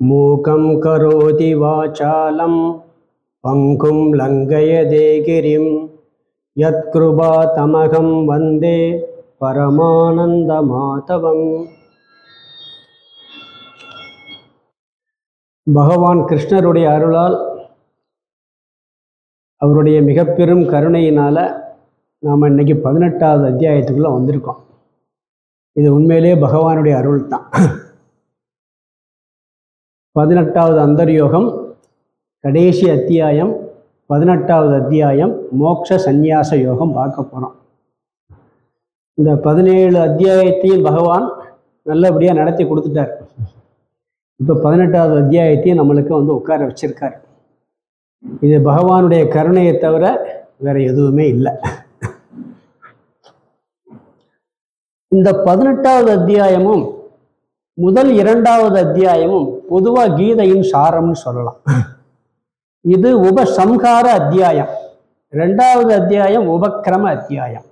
மூகம் கரோதி வாசாலம் பங்கும் லங்கயதே தேகிரிம் யத்கிருபா தமகம் வந்தே பரமானந்த மாதவம் பகவான் கிருஷ்ணருடைய அருளால் அவருடைய மிக பெரும் கருணையினால் நாம் இன்னைக்கு பதினெட்டாவது அத்தியாயத்துக்குள்ளே வந்திருக்கோம். இது உண்மையிலேயே பகவானுடைய அருள் தான் பதினெட்டாவது அந்தர்யோகம் கடைசி அத்தியாயம் பதினெட்டாவது அத்தியாயம் மோட்ச சந்நியாச யோகம் பார்க்க போகிறோம் இந்த பதினேழு அத்தியாயத்தையும் பகவான் நல்லபடியாக நடத்தி கொடுத்துட்டார். இப்போ பதினெட்டாவது அத்தியாயத்தையும் நம்மளுக்கு வந்து உட்கார வச்சிருக்கார். இது பகவானுடைய கருணையை தவிர வேற எதுவுமே இல்லை. இந்த பதினெட்டாவது அத்தியாயமும் முதல் இரண்டாவது அத்தியாயமும் பொதுவாக கீதையின் சாரம்னு சொல்லலாம். இது உபசம்ஹார அத்தியாயம். ரெண்டாவது அத்தியாயம் உபக்கிரம அத்தியாயம்.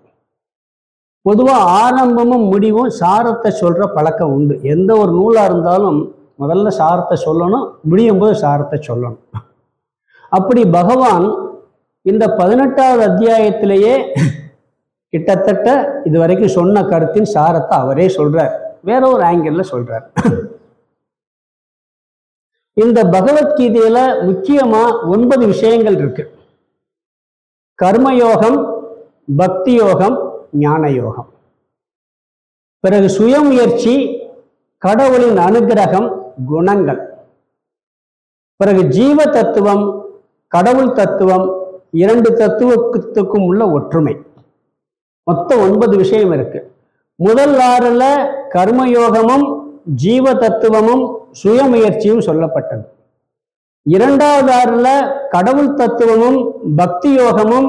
பொதுவாக ஆரம்பமும் முடிவும் சாரத்தை சொல்கிற பழக்கம் உண்டு. எந்த ஒரு நூலாக இருந்தாலும் முதல்ல சாரத்தை சொல்லணும் முடியும் போது சாரத்தை சொல்லணும். அப்படி பகவான் இந்த பதினெட்டாவது அத்தியாயத்திலேயே கிட்டத்தட்ட இது வரைக்கும் சொன்ன கருத்தின் சாரத்தை அவரே சொல்றார். வேற ஒரு ஆங்கிள் சொல்றார். இந்த பகவத்கீதையில முக்கியமா ஒன்பது விஷயங்கள் இருக்கு. கர்மயோகம் பக்தி யோகம் ஞான யோகம் பிறகு சுயமுயற்சி கடவுளின் அனுகிரகம் குணங்கள். பிறகு ஜீவ தத்துவம் கடவுள் தத்துவம் இரண்டு தத்துவத்துக்கும் உள்ள ஒற்றுமை. மொத்தம் ஒன்பது விஷயம் இருக்கு. முதல் ஆறுல கர்மயோகமும் ஜீவ தத்துவமும் சுயமுயற்சியும் சொல்லப்பட்டது. இரண்டாவது ஆறுல கடவுள் தத்துவமும் பக்தி யோகமும்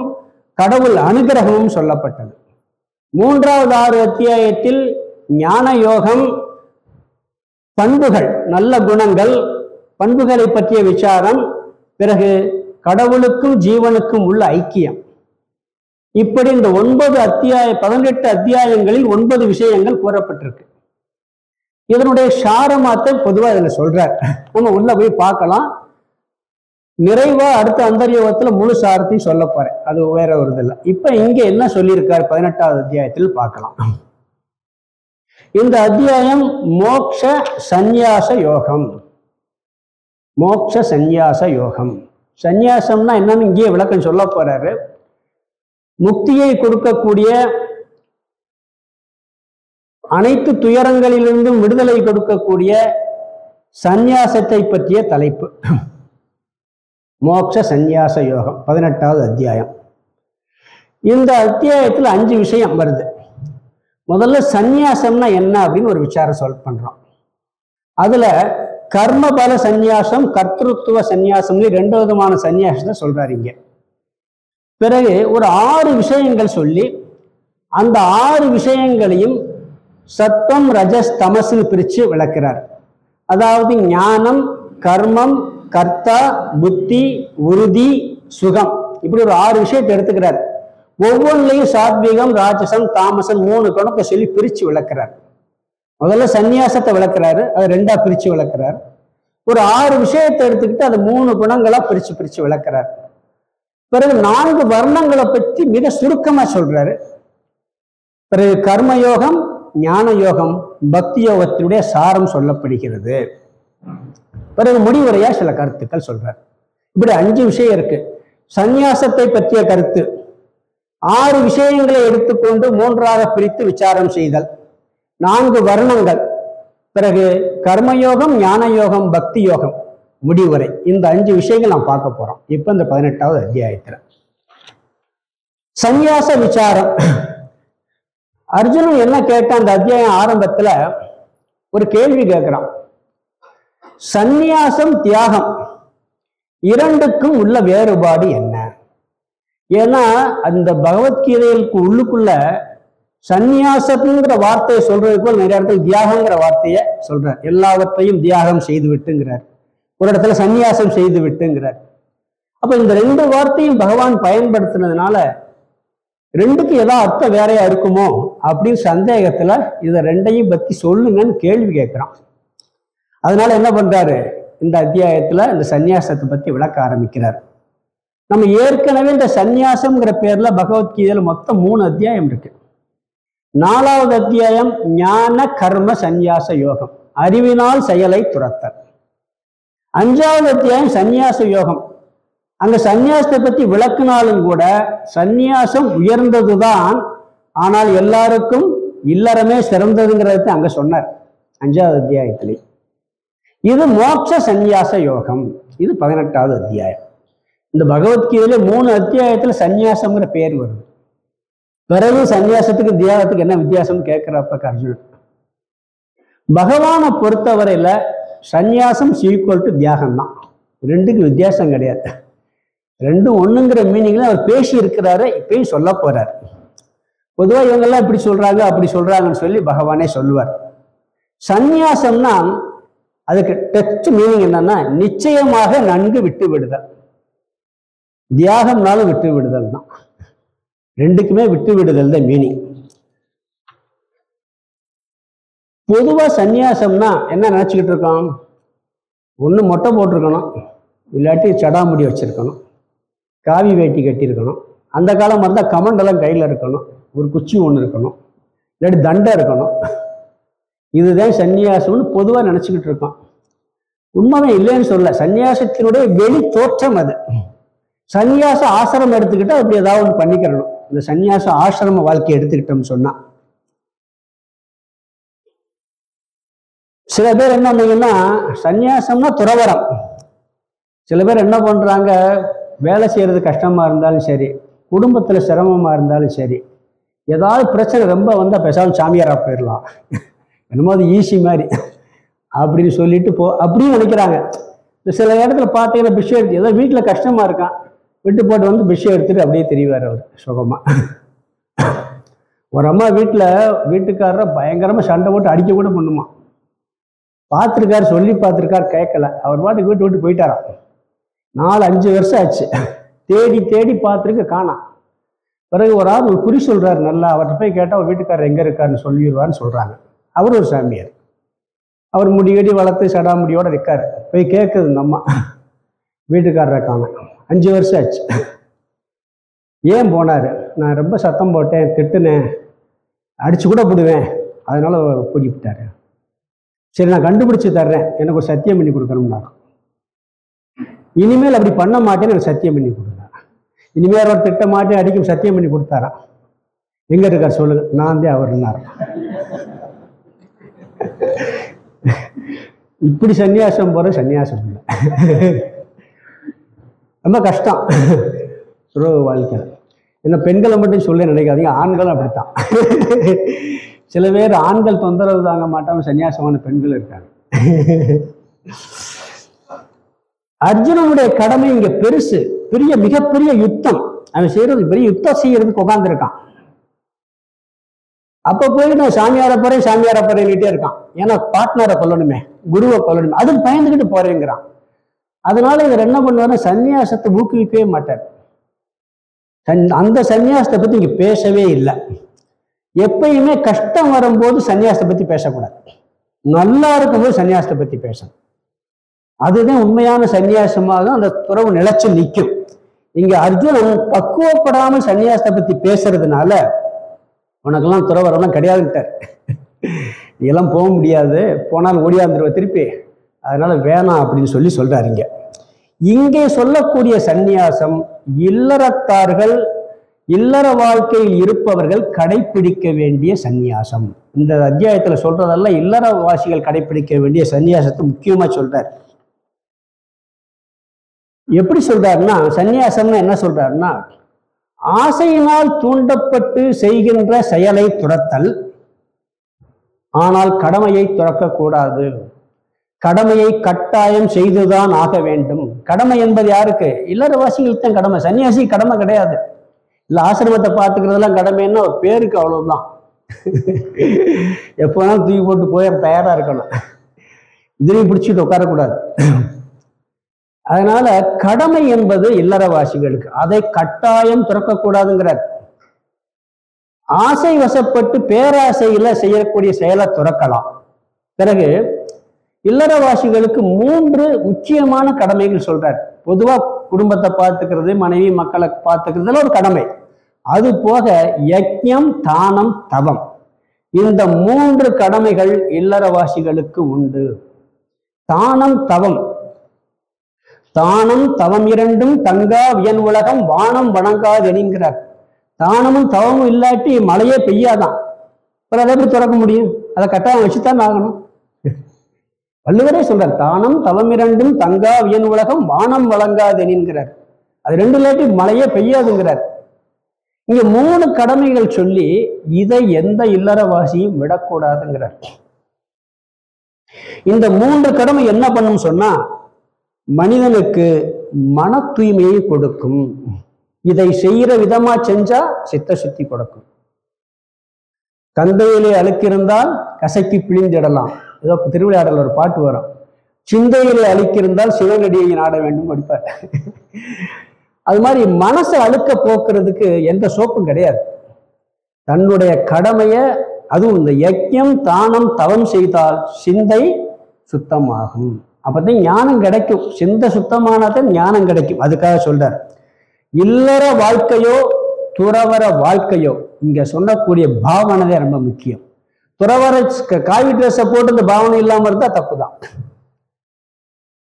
கடவுள் அனுகிரகமும் சொல்லப்பட்டது. மூன்றாவது ஆறு அத்தியாயத்தில் ஞான யோகம் பண்புகள் நல்ல குணங்கள் பண்புகளை பற்றிய விசாரம் பிறகு கடவுளுக்கும் ஜீவனுக்கும் உள்ள ஐக்கியம். இப்படி இந்த ஒன்பது அத்தியாய பதினெட்டு அத்தியாயங்களில் ஒன்பது விஷயங்கள் கூறப்பட்டிருக்கு. இதனுடைய சாரமாத்தை பொதுவாக இதில் சொல்றார். நம்ம உள்ள போய் பார்க்கலாம். நிறைவா அடுத்த அந்தர்யோகத்துல முழு சாரத்தையும் சொல்ல போறேன். அது வேற ஒரு இது இல்லை இப்ப இங்க என்ன சொல்லியிருக்கார்? பதினெட்டாவது அத்தியாயத்தில் பார்க்கலாம். இந்த அத்தியாயம் மோக்ஷ சந்நியாச யோகம். மோக்ஷ சந்நியாச யோகம். சந்நியாசம்னா என்னன்னு இங்கேயே விளக்கம் சொல்ல போறாரு. முக்தியை கொடுக்கக்கூடிய அனைத்து துயரங்களிலிருந்தும் விடுதலை கொடுக்கக்கூடிய சந்நியாசத்தை பற்றிய தலைப்பு. மோட்ச சந்நியாச யோகம் பதினெட்டாவது அத்தியாயம். இந்த அத்தியாயத்தில் அஞ்சு விஷயம் வருது. முதல்ல சந்நியாசம்னா என்ன அப்படின்னு ஒரு விசாரம் சொல் பண்றோம். அதுல கர்மபல சந்நியாசம் கர்த்திருத்துவ சந்நியாசம்னு ரெண்டு விதமான சந்நியாசத்தை சொல்றாரு இங்க. பிறகு ஒரு ஆறு விஷயங்கள் சொல்லி அந்த ஆறு விஷயங்களையும் சத்தம் ரஜஸ் தமசுன்னு பிரித்து விளக்குறார். அதாவது ஞானம் கர்மம் கர்த்தா புத்தி உறுதி சுகம். இப்படி ஒரு ஆறு விஷயத்தை எடுத்துக்கிறார். ஒவ்வொன்றிலையும் சாத்விகம் ராட்சசம் தாமசம் மூணு குணத்தை சொல்லி பிரித்து விளக்குறார். முதல்ல சந்நியாசத்தை விளக்குறாரு அதை ரெண்டா பிரித்து விளக்குறார். ஒரு ஆறு விஷயத்தை எடுத்துக்கிட்டு அதை மூணு குணங்களா பிரித்து பிரித்து விளக்குறார். பிறகு நான்கு வர்ணங்களை பற்றி மிக சுருக்கமா சொல்றாரு. பிறகு கர்மயோகம் ஞான யோகம் பக்தி யோகத்தினுடைய சாரம் சொல்லப்படுகிறது. பிறகு முடிவுரையா சில கருத்துக்கள் சொல்றார். இப்படி அஞ்சு விஷயம் இருக்கு. சந்நியாசத்தை பற்றிய கருத்து. ஆறு விஷயங்களை எடுத்துக்கொண்டு மூன்றாக பிரித்து விசாரம் செய்தல். நான்கு வர்ணங்கள். பிறகு கர்மயோகம் ஞான யோகம் பக்தி யோகம் முடிவுரை. இந்த அஞ்சு விஷயங்கள் நாம் பார்க்க போறோம். இப்ப இந்த பதினெட்டாவது அத்தியாயத்துல. சந்நியாச விசாரம். அர்ஜுனன் என்ன கேட்ட அந்த அத்தியாயம் ஆரம்பத்துல ஒரு கேள்வி கேட்கிறான் சந்நியாசம் தியாகம் இரண்டுக்கும் உள்ள வேறுபாடு என்ன? ஏன்னா அந்த பகவத்கீதைகளுக்கு உள்ளுக்குள்ள சந்நியாசம்ங்கிற வார்த்தையை சொல்றதுக்கு நிறைய இடத்துல தியாகங்கிற வார்த்தையை சொல்றார். எல்லாவற்றையும் தியாகம் செய்து விட்டுங்கிறார். ஒரு இடத்துல சந்நியாசம் செய்து விட்டுங்கிறார். அப்ப இந்த ரெண்டு வார்த்தையும் பகவான் பயன்படுத்தினதுனால ரெண்டுக்கும் ஏதாவது அர்த்தம் வேறையா இருக்குமோ? அப்படின்னு சந்தேகத்துல இதை ரெண்டையும் பத்தி சொல்லுங்கன்னு கேள்வி கேட்கிறான். அதனால என்ன பண்றாரு? இந்த அத்தியாயத்துல இந்த சந்நியாசத்தை பத்தி விளக்க ஆரம்பிக்கிறார். நம்ம ஏற்கனவே இந்த சந்நியாசம்ங்கிற பேர்ல பகவத்கீதையில மொத்தம் மூணு அத்தியாயம் இருக்கு. நாலாவது அத்தியாயம் ஞான கர்ம சந்நியாச யோகம். அறிவினால் செயலை துரத்தல் அஞ்சாவது அத்தியாயம் சந்நியாச யோகம். அங்க சந்நியாசத்தை பத்தி விளக்குனாலும் கூட சந்நியாசம் உயர்ந்ததுதான். ஆனால் எல்லாருக்கும் இல்லறமே சிறந்ததுங்கிறத அங்க சொன்னார் அஞ்சாவது அத்தியாயத்திலே. இது மோட்ச சந்நியாச யோகம். இது பதினெட்டாவது அத்தியாயம். இந்த பகவத்கீதையில மூணு அத்தியாயத்துல சந்நியாசம்ங்கிற பேர் வருது. பிறகு சந்நியாசத்துக்கு தியாகத்துக்கு என்ன வித்தியாசம்னு கேட்குறப்ப அர்ஜுனன். பகவானை பொறுத்தவரையில சந்நியாசம் சீக்குவல் டு தியாகம் தான் ரெண்டுக்கு வித்தியாசம் கிடையாது. ரெண்டும் ஒண்ணுங்கிற மீனிங்ல அவர் பேசி இருக்கிறாரு இப்பயும் சொல்ல போறார். பொதுவா இவங்கெல்லாம் இப்படி சொல்றாங்க அப்படி சொல்றாங்கன்னு சொல்லி பகவானே சொல்லுவார். சந்நியாசம்னா அதுக்கு டெக்ஸ்ட் மீனிங் என்னன்னா நிச்சயமாக நன்கு விட்டு விடுதல். தியாகம்னாலும் விட்டு விடுதல் தான். ரெண்டுக்குமே விட்டு விடுதல் தான் மீனிங் பொதுவா சந்நியாசம்னா என்ன நினைச்சுக்கிட்டு இருக்கோம்? ஒன்று மொட்டை போட்டிருக்கணும். இல்லாட்டி சடாமுடி வச்சிருக்கணும். காவி வேட்டி கட்டியிருக்கணும். அந்த காலம் இருந்தால் கமண்டலம் கையில் இருக்கணும். ஒரு குச்சி ஒன்று இருக்கணும். இல்லாட்டி தண்டை இருக்கணும். இதுதான் சன்னியாசம்னு பொதுவாக நினச்சிக்கிட்டு இருக்கோம். உண்மைதான் இல்லைன்னு சொல்ல சந்நியாசத்தினுடைய வெளி தோற்றம் அது. சன்னியாச ஆசிரமம் எடுத்துக்கிட்டா அப்படி ஏதாவது ஒன்று பண்ணிக்கிறணும். இந்த சந்நியாச ஆசிரம வாழ்க்கையை எடுத்துக்கிட்டோம்னு சொன்னா. சில பேர் என்ன பண்ணீங்கன்னா சந்நியாசம்னா துறவரம் சில பேர் என்ன பண்றாங்க வேலை செய்கிறது கஷ்டமாக இருந்தாலும் சரி குடும்பத்தில் சிரமமாக இருந்தாலும் சரி ஏதாவது பிரச்சனை ரொம்ப வந்தால் பேசாமல் சாமியாராக போயிடலாம். என்னமோ அது ஈஸி மாதிரி அப்படின்னு சொல்லிட்டு போ அப்படின்னு நினைக்கிறாங்க. இந்த சில இடத்துல பார்த்தீங்கன்னா பிஷ் எடுத்து ஏதோ வீட்டில் கஷ்டமாக இருக்கான் விட்டு போட்டு வந்து பிஷ் எடுத்துகிட்டு அப்படியே தெரிவார் அவர் சுகமாக ஒரு அம்மா வீட்டில் வீட்டுக்காரரை பயங்கரமாக சண்டை போட்டு அடிக்க கூட பண்ணுமா. பார்த்துருக்காரு சொல்லி பார்த்துருக்காரு கேட்கல அவர் பாட்டுக்கு வீட்டு விட்டு போயிட்டாராம். நாலு அஞ்சு வருஷம் ஆச்சு. தேடி தேடி பார்த்துருக்கு காணாம் பிறகு ஒரு ஆள் ஒரு குறி சொல்கிறாரு நல்லா அவர்கிட்ட போய் கேட்டால் அவர் வீட்டுக்காரர் எங்கே இருக்காருன்னு சொல்லிடுவான்னு சொல்கிறாங்க அவர் ஒரு சாமியார். அவர் முடிவெடி வளர்த்து சடாமுடியோடு இருக்கார் போய் கேட்குது இந்த அம்மா வீட்டுக்காரரை காணோம் அஞ்சு வருஷம் ஆச்சு. ஏன் போனார்? நான் ரொம்ப சத்தம் போட்டேன் திட்டுனேன் அடிச்சு கூட போடுவேன். அதனால் கூட்டிவிட்டார் சரி நான் கண்டுபிடிச்சி தர்றேன். எனக்கு ஒரு சத்தியம் பண்ணி கொடுக்கணும்னா இனிமேல் அப்படி பண்ண மாட்டேன்னு எனக்கு சத்தியம் பண்ணி கொடுங்க இனிமேல் அவர் திட்ட மாட்டேன் அடிக்கும் சத்தியம் பண்ணி கொடுத்தாராம் எங்க இருக்கார் சொல்லுங்க. நான் தான் அவர் இப்படி சன்னியாசம் போற சன்னியாசம் இல்லை. ரொம்ப கஷ்டம். துறவு வாழ்க்கை. என்ன பெண்களை மட்டும் சொல்ல நினைக்காதீங்க. ஆண்களும் அப்படித்தான். சில பேர் ஆண்கள் தொந்தரவு தாங்க மாட்டாம சன்னியாசமான பெண்கள் இருக்காங்க. அர்ஜுனனுடைய கடமை இங்க பெருசு. பெரிய மிகப்பெரிய யுத்தம். அவன் செய்யறது பெரிய யுத்தம் செய்யறதுக்கு உட்காந்துருக்கான் அப்ப போய் நான் சாமியார போறேன் சாமியார போறேன்னுட்டே இருக்கான். ஏன்னா பார்ட்னரை கொல்லணுமே குருவை கொல்லணுமே. அதுக்கு பயந்துக்கிட்டு போறேங்கிறான். அதனால இவர் என்ன பண்ணுவாரு சன்னியாசத்தை ஊக்குவிக்கவே மாட்டார். அந்த சன்னியாசத்தை பத்தி இங்க பேசவே இல்லை. எப்பயுமே கஷ்டம் வரும்போது சன்னியாசத்தை பத்தி பேசக்கூடாது. நல்லா இருக்கும்போது சன்னியாசத்தை பத்தி பேசணும். அதுதான் உண்மையான சன்னியாசமாக அந்த துறவு நிலைச்சு நிற்கும். இங்க அர்ஜுனன் பக்குவப்படாமல் சன்னியாசத்தை பத்தி பேசுறதுனால உனக்கெல்லாம் துறவரெல்லாம் கிடையாதுன்ட்டார். இதெல்லாம் போக முடியாது. போனால் ஓடியாந்துருவ திருப்பி. அதனால வேணாம் அப்படின்னு சொல்லி சொல்றாருங்க இங்கே. சொல்லக்கூடிய சந்நியாசம் இல்லறத்தார்கள் இல்லற வாழ்க்கையில் இருப்பவர்கள் கடைபிடிக்க வேண்டிய சந்நியாசம் இந்த அத்தியாயத்தில் சொல்றதெல்லாம் இல்லறவாசிகள் கடைபிடிக்க வேண்டிய சந்நியாசத்தை முக்கியமாக சொல்றார். எப்படி சொல்றாருன்னா சன்னியாசம்னு என்ன சொல்றாருன்னா ஆசையினால் தூண்டப்பட்டு செய்கின்ற செயலை துரத்தல் ஆனால் கடமையை துறக்கக்கூடாது. கடமையை கட்டாயம் செய்துதான் ஆக வேண்டும். கடமை என்பது யாருக்கு? இல்லறவாசிகளுக்கு தான் கடமை. சன்னியாசி கடமை கிடையாது. இல்லை ஆசிரமத்தை பார்த்துக்கிறதெல்லாம் கடமைன்னா ஒரு பேருக்கு அவ்வளோதான் எப்போ வேணாலும் தூக்கி போட்டு போய் தயாராக இருக்கணும். இதுலையும் பிடிச்சிட்டு உட்காரக்கூடாது. அதனால கடமை என்பது இல்லறவாசிகளுக்கு. அதை கட்டாயம் துறக்கக்கூடாதுங்கிறார். ஆசை வசப்பட்டு பேராசையில செய்யக்கூடிய செயலை துறக்கலாம். பிறகு இல்லறவாசிகளுக்கு மூன்று முக்கியமான கடமைகள் சொல்றார். பொதுவா குடும்பத்தை பார்த்துக்கிறது மனைவி மக்களை பார்த்துக்கிறதுல ஒரு கடமை. அது போக யஜ்யம் தானம் தவம். இந்த மூன்று கடமைகள் இல்லறவாசிகளுக்கு உண்டு. தானம் தவம். தானம் தவம் இரண்டும் தங்கா வியன் உலகம் வானம் வணங்காது என்கிறார். தானமும் தவமும் இல்லாட்டி மழையே பெய்யாதான். அப்புறம் அதை எப்படி திறக்க முடியும்? அதை கட்டாயம் வச்சுத்தான் ஆகணும். வள்ளுவரே சொல்றார் தானம் தவம் இரண்டும் தங்கா வியன் உலகம் வானம் வழங்காது என்கிறார். அது ரெண்டு இல்லாட்டி மழையே பெய்யாதுங்கிறார். இங்க மூணு கடமைகள் சொல்லி இதை எந்த இல்லறவாசியும் விடக்கூடாதுங்கிறார். இந்த மூன்று கடமை என்ன பண்ணும் சொன்னா மனிதனுக்கு மன தூய்மையை கொடுக்கும். இதை செய்யற விதமா செஞ்சா சித்த சுத்தி கொடுக்கும். கந்தையிலே அழுக்கிருந்தால் கசக்கி பிழிந்திடலாம். ஏதோ திருவிளையாடல ஒரு பாட்டு வரும். சிந்தையிலே அழுக்கிருந்தால் சிவனடியை நாட வேண்டும் படிப்பார். அது மாதிரி மனசை அழுக்க போக்குறதுக்கு எந்த சோப்பும் கிடையாது. தன்னுடைய கடமையை அதுவும் இந்த யக்கியம் தானம் தவம் செய்தால் சிந்தை சுத்தமாகும். அப்பதான் ஞானம் கிடைக்கும். சிந்த சுத்தமானதான் ஞானம் கிடைக்கும். அதுக்காக சொல்றார். இல்லற வாழ்க்கையோ துறவர வாழ்க்கையோ இங்கே சொல்லக்கூடிய பாவனை ரொம்ப முக்கியம். துறவர காவி ட்ரெஸ்ஸை போட்டு இந்த பாவனை இல்லாம இருந்தா தப்பு தான்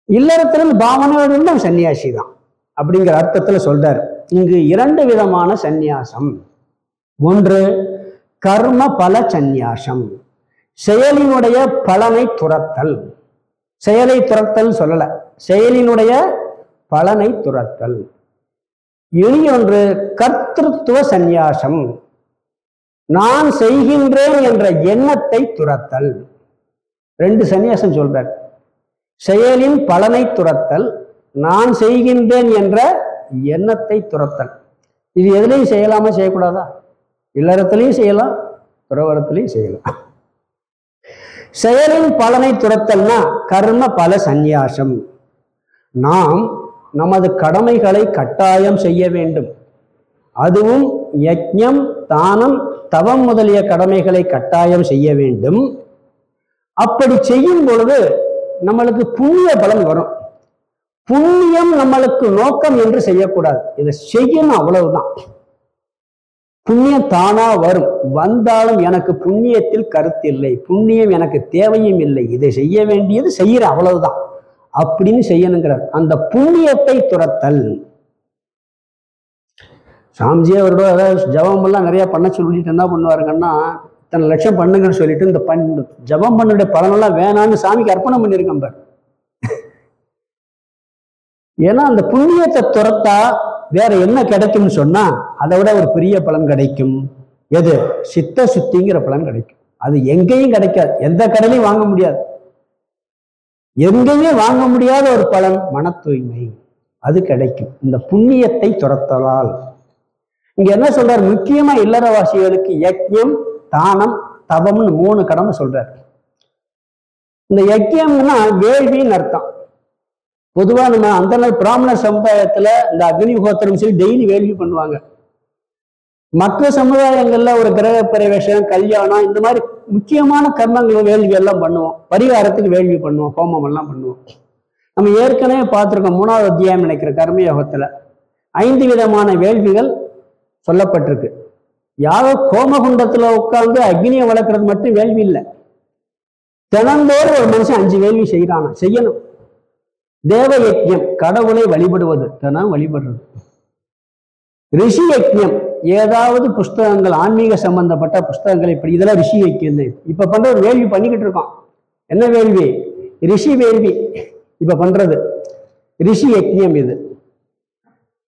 இல்லறத்துல பாவனையோடு இருந்தால் சன்னியாசி தான். அப்படிங்கிற அர்த்தத்துல சொல்றார். இங்கு இரண்டு விதமான சந்நியாசம் ஒன்று கர்ம பல சந்நியாசம் செயலினுடைய பலனை துரத்தல் செயலை துரத்தல் சொல்லல. செயலினுடைய பலனை துரத்தல் இனி ஒன்று கர்த்தத்துவ சந்நியாசம். நான் செய்கின்றேன் என்ற எண்ணத்தை துரத்தல் ரெண்டு சந்நியாசம் சொல்றார். செயலின் பலனை துரத்தல் நான் செய்கின்றேன் என்ற எண்ணத்தை துரத்தல் இது எதுலையும் செய்யலாமா செய்யக்கூடாதா? இல்லறத்திலையும் செய்யலாம் துறவரத்திலையும் செய்யலாம். செயலின் பலனை துரத்தல்னா கர்ம பல சந்நியாசம். நாம் நமது கடமைகளை கட்டாயம் செய்ய வேண்டும். அதுவும் யஜ்ஞம் தானம் தவம் முதலிய கடமைகளை கட்டாயம் செய்ய வேண்டும். அப்படி செய்யும் பொழுது நம்மளுக்கு புண்ணிய பலன் வரும். புண்ணியம் நம்மளுக்கு நோக்கம் என்று செய்யக்கூடாது. இதை செய்யணும் அவ்வளவுதான். புண்ணியம் தானா வரும். வந்தாலும் எனக்கு புண்ணியத்தில் கருத்து இல்லை. புண்ணியம் எனக்கு தேவையும் இல்லை. இதை செய்ய வேண்டியது செய்யற அவ்வளவுதான். அப்படின்னு செய்யணுங்கிறார். அந்த புண்ணியத்தை துரத்தல். சாமிஜி அவரோட அதாவது ஜபம் எல்லாம் நிறைய பண்ண சொல்லிட்டு என்ன பண்ணுவாருங்கன்னா இத்தனை லட்சம் பண்ணுங்கன்னு சொல்லிட்டு இந்த பண் ஜபம் பண்ணுடைய பலனெல்லாம் வேணான்னு சாமிக்கு அர்ப்பணம் பண்ணியிருக்கேன் பார். ஏன்னா அந்த புண்ணியத்தை துரத்தா வேற என்ன கிடைக்கும்னு சொன்னா அதை விட ஒரு பெரிய பலன் கிடைக்கும். எது? சித்த சுத்திங்கிற பலன் கிடைக்கும். அது எங்கேயும் கிடைக்காது. எந்த கடலையும் வாங்க முடியாது. எங்கேயுமே வாங்க முடியாத ஒரு பலன் மன தூய்மை அது கிடைக்கும். இந்த புண்ணியத்தை துரத்தலால். இங்க என்ன சொல்றார்? முக்கியமா இல்லறவாசிகளுக்கு யக்கியம் தானம் தவம்னு மூணு கடமை சொல்றார். இந்த யக்கியம்னா வேள்வின்னு அர்த்தம். பொதுவா நம்ம அந்த பிராமண சமுதாயத்துல இந்த அக்னிஹோத்திரம் சொல்லி டெய்லி வேள்வி பண்ணுவாங்க. மற்ற சமுதாயங்கள்ல ஒரு கிரக பிரவேசம் கல்யாணம் இந்த மாதிரி முக்கியமான கர்மங்கள் வேள்வி எல்லாம் பண்ணுவோம். பரிகாரத்துக்கு வேள்வி பண்ணுவோம் ஹோமம் எல்லாம் பண்ணுவோம். நம்ம ஏற்கனவே பார்த்துருக்கோம் மூணாவது அத்தியாயம் நினைக்கிற கர்மயோகத்துல. ஐந்து விதமான வேள்விகள் சொல்லப்பட்டிருக்கு. யாரோ கோமகுண்டத்துல உட்கார்ந்து அக்னியை வளர்க்கறது மட்டும் வேள்வி இல்லை. தினந்தோறும் ஒரு மனுஷன் அஞ்சு வேள்வி செய்யறானா செய்யணும். தேவ யஜ்யம் கடவுளை வழிபடுவது. தினம் வழிபடுறது. ரிஷி யஜ்யம் ஏதாவது புஸ்தகங்கள் ஆன்மீக சம்பந்தப்பட்ட புஸ்தகங்கள் இப்படி இதெல்லாம் ரிஷி யஜ்யம் இப்ப பண்ற ஒரு வேள்வி பண்ணிக்கிட்டு இருக்கோம். என்ன வேள்வி? ரிஷி வேள்வி. இப்ப பண்றது ரிஷி யஜ்யம் இது.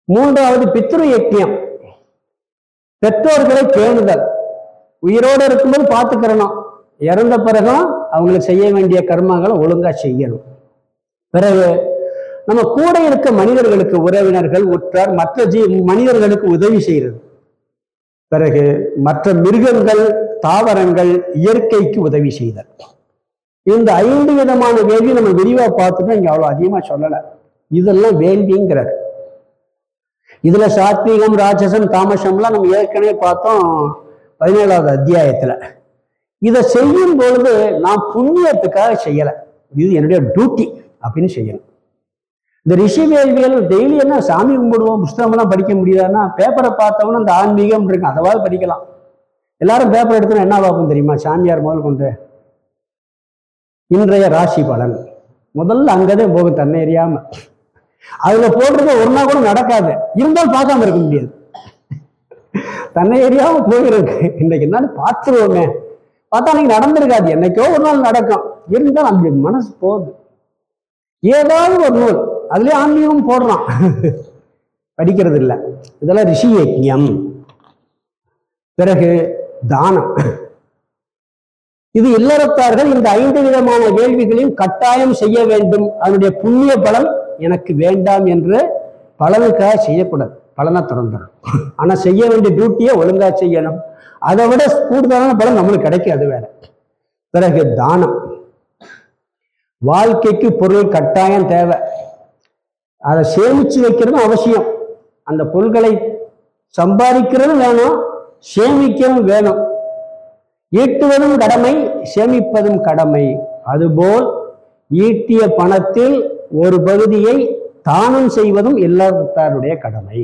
மூன்றாவது பித்ரு யஜ்யம் பெற்றோர்களை பேணுதல். உயிரோடு இருக்கும்போது பார்த்துக்கிறணும். இறந்த பிறகும் அவங்களுக்கு செய்ய வேண்டிய கர்மங்களை ஒழுங்கா செய்யணும். பிறகு நம்ம கூட இருக்க மனிதர்களுக்கு உறவினர்கள் உற்றார் மற்ற ஜீ மனிதர்களுக்கு உதவி செய்யறது பிறகு மற்ற மிருகங்கள் தாவரங்கள் இயற்கைக்கு உதவி செய்தல். இந்த ஐந்து விதமான வேள்வி நம்ம விரிவா பார்த்துட்டோம் இங்க அவ்வளவு அதிகமா சொல்லலை. இதெல்லாம் வேள்விங்கிறார் இதுல சாத்வீகம் ராட்சசம் தாமசம்லாம் நம்ம ஏற்கனவே பார்த்தோம் பதினேழாவது அத்தியாயத்துல. இதை செய்யும் பொழுது நான் புண்ணியத்துக்காக செய்யலை. இது என்னுடைய டியூட்டி அப்படின்னு செய்யணும். இந்த ரிஷி வேள்விகள் டெய்லி என்ன சாமி கும்பிடுவோம் புஸ்தகம்லாம் படிக்க முடியாதுன்னா பேப்பரை பார்த்தவொன்னே அந்த ஆன்மீகம் இருக்கு அதாவது படிக்கலாம். எல்லாரும் பேப்பர் எடுத்தோன்னா என்ன பார்ப்போம் தெரியுமா? சாமியார் முதல் கொண்டு இன்றைய ராசி பலன். முதல்ல அங்கதான் போகும் தன்னை எறியாம அதுல போடுறது ஒரு நாள் கூட நடக்காது. இருந்தாலும் பார்க்காம இருக்க முடியாது. தன்னை எறியாம போயிருக்கு இன்னைக்கு என்ன பார்த்துருவோமே. பார்த்தா அன்னைக்கு நடந்திருக்காது. என்னைக்கோ ஒரு நாள் நடக்கும். இருந்தாலும் அந்த மனசு போகுது. ஏதாவது ஒரு நூல். அதுலேயே ஆன்மீகம் போடுறான் படிக்கிறது இல்லை இதெல்லாம் ரிஷி யஜ்ஞம் பிறகு தானம். இது இல்லறத்தார்கள் இந்த ஐந்து விதமான வேள்விகளையும் கட்டாயம் செய்ய வேண்டும். அதனுடைய புண்ணிய பலன் எனக்கு வேண்டாம் என்று பலனுக்காக செய்யக்கூடாது. பலனை திறந்துடும் ஆனா செய்ய வேண்டிய டியூட்டியை ஒழுங்கா செய்யணும். அதை விட கூடுதலான பலன் நம்மளுக்கு கிடைக்காது வேற. பிறகு தானம். வாழ்க்கைக்கு பொருள் கட்டாயம் தேவை. அதை சேமிச்சு வைக்கிறதும் அவசியம். அந்த பொருள்களை சம்பாதிக்கிறதும் வேணும் சேமிக்கவும் வேணும். ஈட்டுவதும் கடமை சேமிப்பதும் கடமை. அதுபோல் ஈட்டிய பணத்தில் ஒரு பகுதியை தானம் செய்வதும் எல்லாத்தாருடைய கடமை.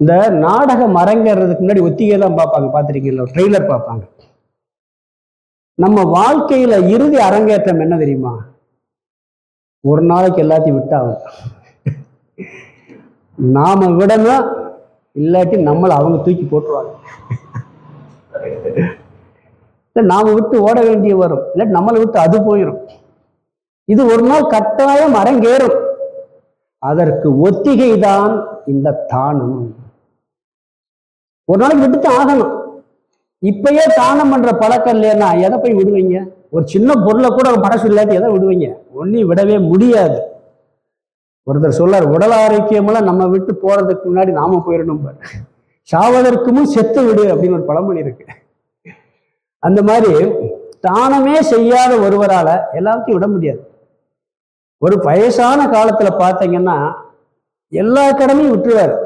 இந்த நாடகம் அரங்கேறதுக்கு முன்னாடி ஒத்திகை தான் பார்ப்பாங்க பார்த்துருக்கீங்களா? ட்ரெய்லர் பார்ப்பாங்க. நம்ம வாழ்க்கையில இறுதி அரங்கேற்றம் என்ன தெரியுமா? ஒரு நாளைக்கு எல்லாத்தையும் விட்டாங்க நாம விடணும் இல்லாட்டி நம்மளை அவங்க தூக்கி போட்டுருவாங்க. இல்லை நாம விட்டு ஓட வேண்டிய வரும். இல்லாட்டி நம்மளை விட்டு அது போயிடும் இது ஒரு நாள் கட்டாயம் அரங்கேறும். அதற்கு ஒத்திகை தான் இந்த தானம். ஒரு நாளைக்கு விட்டுட்டு ஆகணும். இப்பயே தானம் பண்ற பழக்கம் இல்லைன்னா எதை போய் விடுவீங்க? ஒரு சின்ன பொருளை கூட மனசு இல்லாட்டி எதை விடுவீங்க? ஒன்னையும் விடவே முடியாது. ஒருத்தர் சொல்லார் உடல் ஆரோக்கியமெல்லாம் நம்ம விட்டு போறதுக்கு முன்னாடி நாம போயிடணும் பாரு. சாவதற்கு முன் செத்து விடு அப்படின்னு ஒரு பழமொழி இருக்கு. அந்த மாதிரி தானமே செய்யாத ஒருவரால எல்லாத்தையும் விட முடியாது. ஒரு வயசான காலத்துல பார்த்தீங்கன்னா எல்லா கடமையும் விட்டுருவாரு.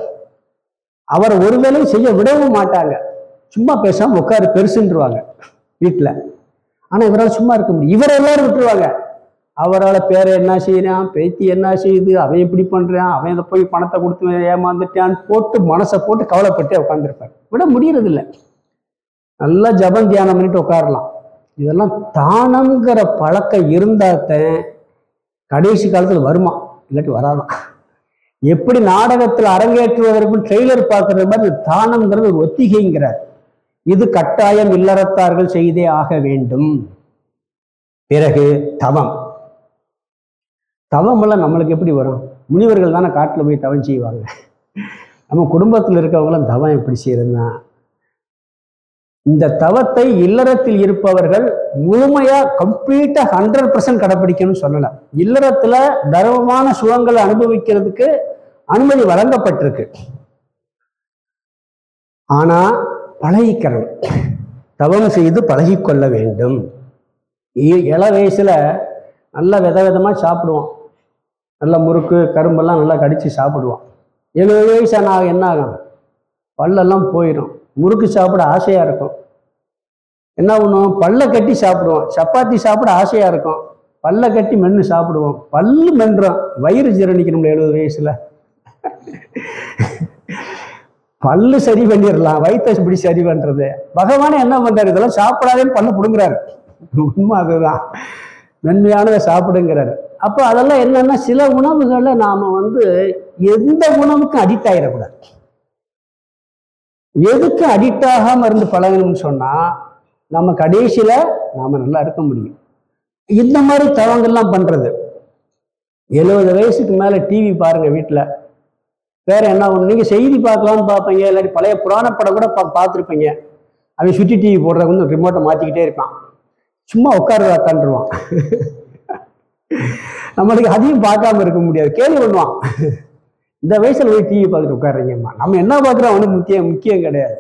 அவரை ஒரு வேலையும் செய்ய விடவும் மாட்டாங்க. சும்மா பேசாமல் உட்காரு பெருசுன்றுவாங்க வீட்டில் ஆனால் இவரால் சும்மா இருக்க முடியும். இவர் எல்லாரும் விட்டுருவாங்க. அவரால் பேர என்ன செய்கிறான் பேத்தி என்ன செய்யுது அவன் இப்படி பண்ணுறான் அவன் இதை போய் பணத்தை கொடுத்து ஏமாந்துட்டான்னு போட்டு மனசை போட்டு கவலைப்பட்டு உட்காந்துருப்பார் விட முடியறதில்ல. நல்லா ஜபம் தியானம் பண்ணிட்டு உட்காரலாம். இதெல்லாம் தானங்கிற பழக்கம் இருந்தாத்தன் கடைசி காலத்தில் வருமா? இல்லாட்டி வராதான் எப்படி நாடகத்தில் அரங்கேற்றுவதற்கும் ட்ரெய்லர் பார்க்கறது மாதிரி தானங்கிறது ஒரு ஒத்திகைங்கிறார். இது கட்டாயம் இல்லறத்தார்கள் செய்தே ஆக வேண்டும். பிறகு தவம். தவம் எல்லாம் நம்மளுக்கு எப்படி வரும்? முனிவர்கள் தானே காட்டில் போய் தவம் செய்வாங்க. நம்ம குடும்பத்தில் இருக்கவங்களாம் தவம் எப்படி செய்யறதுன்னா இந்த தவத்தை இல்லறத்தில் இருப்பவர்கள் முழுமையா கம்ப்ளீட்டா ஹண்ட்ரட் பர்சன்ட் கடைப்பிடிக்கணும்னு சொல்லலாம் இல்லறத்துல தர்மமான சுகங்களை அனுபவிக்கிறதுக்கு அனுமதி வழங்கப்பட்டிருக்கு. ஆனா பழகிக்கணும் தவம் செய்து பழகிக்கொள்ள வேண்டும். இ- இள வயசில் நல்லா வித விதமாக சாப்பிடுவோம். நல்ல முறுக்கு கரும்பெல்லாம் நல்லா கடித்து சாப்பிடுவோம். எழுபது வயசு ஆக என்ன ஆகும்? பல்லெல்லாம் போயிடும். முறுக்கு சாப்பிட ஆசையாக இருக்கும். என்ன பண்ணுவோம்? பல்ல கட்டி சாப்பிடுவோம். சப்பாத்தி சாப்பிட ஆசையாக இருக்கும். பல்ல கட்டி மென்று சாப்பிடுவோம். பல்லு மென்றோம். வயிறு ஜீரணிக்கணும் எழுபது வயசில். பல்லு சரி பண்ணிடலாம் வயிற்றை இப்படி சரி பண்றது. பகவானே என்ன பண்றாரு? இதெல்லாம் சாப்பிடாதேன்னு பண்ண பிடுங்குறாரு. உண்மை அதுதான். மென்மையானதை சாப்பிடுங்கிறாரு. அப்போ அதெல்லாம் என்னன்னா சில உணவுகளை நாம வந்து எந்த உணவுக்கும் அடிக்ட் ஆயிடக்கூடாது. எதுக்கு அடிக்ட் ஆகாம இருந்து பழகணும்னு சொன்னா நம்ம கடைசியில நாம நல்லா இருக்க முடியும். இந்த மாதிரி தவங்கள்லாம் பண்றது. எழுபது வயசுக்கு மேல டிவி பாருங்க வீட்டுல வேற என்ன ஒண்ணு? நீங்க செய்தி பார்க்கலாம்னு பார்ப்பீங்க. இல்லாட்டி பழைய புராண படம் கூட பா பார்த்துருப்பீங்க. அவன் சுட்டி டிவி போடுறவங்க வந்து ரிமோட்டை மாற்றிக்கிட்டே இருப்பான். சும்மா உட்கார உட்காந்துருவான் நம்மளுக்கு அதையும் பார்க்காம இருக்க முடியாது. கேள்வி பண்ணுவான். இந்த வயசுல போய் டிவி பார்த்துட்டு உட்காடுறீங்கம்மா நம்ம என்ன பார்க்குறோம்? ஒன்றும் முக்கியம் முக்கியம் கிடையாது.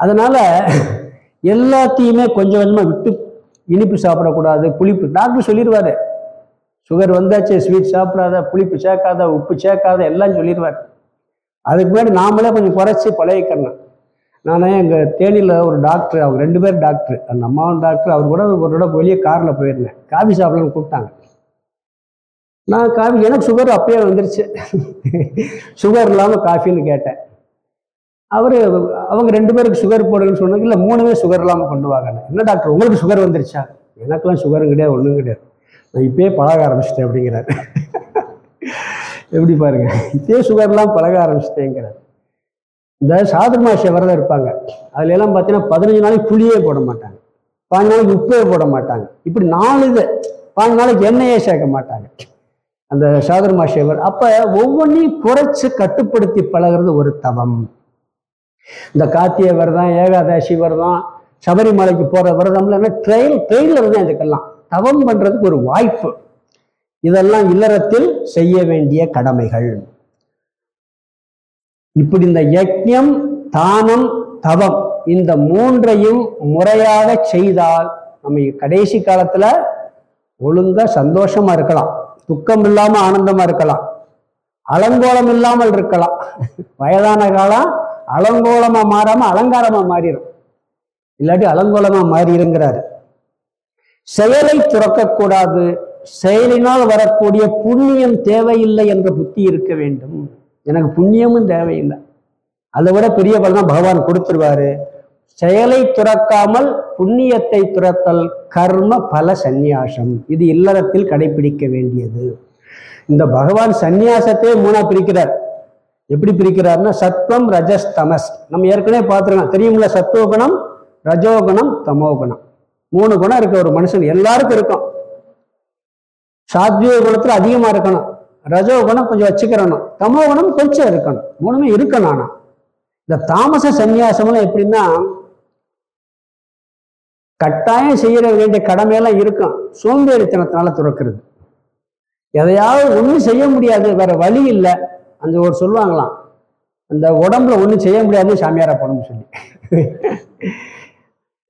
அதனால எல்லாத்தையுமே கொஞ்சம் கொஞ்சமாக விட்டு இனிப்பு சாப்பிடக்கூடாது புளிப்பு. டாக்டர் சொல்லிடுவாரு. சுகர் வந்தாச்சு ஸ்வீட் சாப்பிடாத புளிப்பு சேர்க்காத உப்பு சேர்க்காத எல்லாம் சொல்லிடுவார். அதுக்கு முன்னாடி நாமளே கொஞ்சம் குறைச்சி பழகிக்கிறேன் நானே எங்கள் தேனியில் ஒரு டாக்டர் அவங்க ரெண்டு பேர் டாக்டர் அந்த அம்மாவும் டாக்டர் அவர் கூட ஒரு தடவை வெளியே காரில் போயிருந்தேன். காஃபி சாப்பிடலாம்னு கூப்பிட்டாங்க. நான் காஃபி எனக்கு சுகர் அப்பயே வந்துருச்சு. சுகர் இல்லாமல் காஃபின்னு கேட்டேன். அவர் அவங்க ரெண்டு பேருக்கு சுகர் போடுங்கன்னு சொன்னாங்க இல்லை மூணுமே சுகர் இல்லாமல் கொண்டு வாங்கினேன். என்ன டாக்டர் உங்களுக்கு சுகர் வந்துருச்சா? எனக்கெல்லாம் சுகரும் கிடையாது ஒன்றும் கிடையாது. இப்பயே பழக ஆரம்பிச்சிட்டேன் அப்படிங்கிறார். எப்படி பாருங்க. இப்பயே சுகர்லாம் பழக ஆரம்பிச்சிட்டேங்கிறார். இந்த சாதுர் சாதுர்மாசிய விரதம் இருப்பாங்க. அதுல எல்லாம் பார்த்தீங்கன்னா பதினஞ்சு நாளைக்கு புளியே போட மாட்டாங்க. பாஞ்சு நாளைக்கு உப்பே போட மாட்டாங்க. இப்படி நாலு இது பாஞ்சு நாளைக்கு எண்ணெயே சேர்க்க மாட்டாங்க. அந்த சாதுர் விரதம். அப்ப ஒவ்வொன்றையும் குறைச்சு கட்டுப்படுத்தி பழகுறது ஒரு தவம். இந்த காத்திய விரதம் ஏகாதசி விரதம் சபரிமலைக்கு போற விரதம்ல ட்ரெயில் ட்ரெயிலர் தான் இதுக்கெல்லாம் தவம் பண்றதுக்கு ஒரு வாய்ப்பு. இதெல்லாம் இல்லறத்தில் செய்ய வேண்டிய கடமைகள். இப்படி இந்த யஜ்யம் தானம் தவம் இந்த மூன்றையும் முறையாக செய்தால் நம்ம கடைசி காலத்துல ஒழுங்கா சந்தோஷமா இருக்கலாம். துக்கம் இல்லாம ஆனந்தமா இருக்கலாம். அலங்கோலம் இல்லாமல் இருக்கலாம். வயதான காலம் அலங்கோலமா மாறாம அலங்காரமா மாறிடும் இல்லாட்டி அலங்கோலமா மாறிடுங்கிறாரு செயலை துறக்கக்கூடாது செயலினால் வரக்கூடிய புண்ணியம் தேவையில்லை என்ற புத்தி இருக்க வேண்டும். எனக்கு புண்ணியமும் தேவையில்லை. அதை விட பெரிய பலன் பகவான் கொடுத்துருவாரு. செயலை துறக்காமல் புண்ணியத்தை துறத்தல் கர்ம பல சந்நியாசம். இது இல்லறத்தில் கடைபிடிக்க வேண்டியது. இந்த பகவான் சந்நியாசத்தையே மூணா பிரிக்கிறார். எப்படி பிரிக்கிறார்னா சத்வம் ரஜஸ் தமஸ் நம்ம ஏற்கனவே பார்த்துருக்கோம். தெரியுங்களா சத்துவகுணம் ரஜோகுணம் தமோகுணம் மூணு குணம் இருக்கு ஒரு மனுஷன். எல்லாருக்கும் இருக்கும். சாத்விக குணத்துல அதிகமா இருக்கணும். ரஜோ குணம் கொஞ்சம் வச்சுக்கிறணும். தமோ குணம் கொஞ்சம் இருக்கணும். மூணுமே இருக்கணும் ஆனா. இந்த தாமச சந்நியாசம்லாம் எப்படின்னா கட்டாயம் செய்யற வேண்டிய கடமையெல்லாம் இருக்கும். சோம்பேறித்தனத்தினால துறக்கிறது. எதையாவது ஒன்றும் செய்ய முடியாது. வேற வழி இல்லை. அந்த ஒரு சொல்லுவாங்களாம். அந்த உடம்புல ஒன்றும் செய்ய முடியாதுன்னு சாமியாரா போடணும்னு சொல்லி.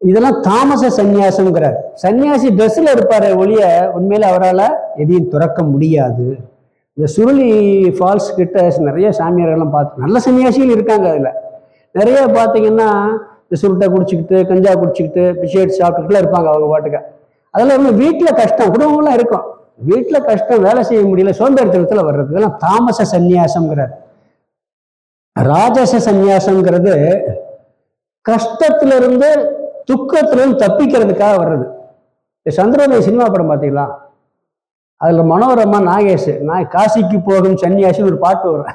இதெல்லாம் தாமச சந்நியாசம்ங்கிறார். சன்னியாசி ட்ரெஸ்ஸில் இருப்பார் ஒழிய உண்மையில் அவரால் எதையும் துறக்க முடியாது. இந்த சுருளி ஃபால்ஸ் கிட்ட நிறைய சாமியார்கள்லாம் பார்த்து நல்ல சன்னியாசிகள் இருக்காங்க அதில். நிறைய பார்த்தீங்கன்னா இந்த சுருட்டை குடிச்சிக்கிட்டு கஞ்சா குடிச்சிக்கிட்டு பிஷேட் சாப்பிட்டுலாம் இருப்பாங்க அவங்க பாட்டுக்கு. அதெல்லாம் இவங்க வீட்டில் கஷ்டம் குடும்பம்லாம் இருக்கும். வீட்டில் கஷ்டம் வேலை செய்ய முடியல சோம்பேறித்தனத்தில் வர்றது. இதெல்லாம் தாமச சந்நியாசம்ங்கிறார். ராஜச சந்நியாசம்ங்கிறது கஷ்டத்திலிருந்து துக்கத்திலிருந்து தப்பிக்கிறதுக்காக வர்றது. இந்த சந்திரோதய சினிமா படம் பார்த்தீங்களா? அதில் மனோரமா நாகேஷ் நான் காசிக்கு போகும் சன்னியாசின்னு ஒரு பாட்டு வர்றேன்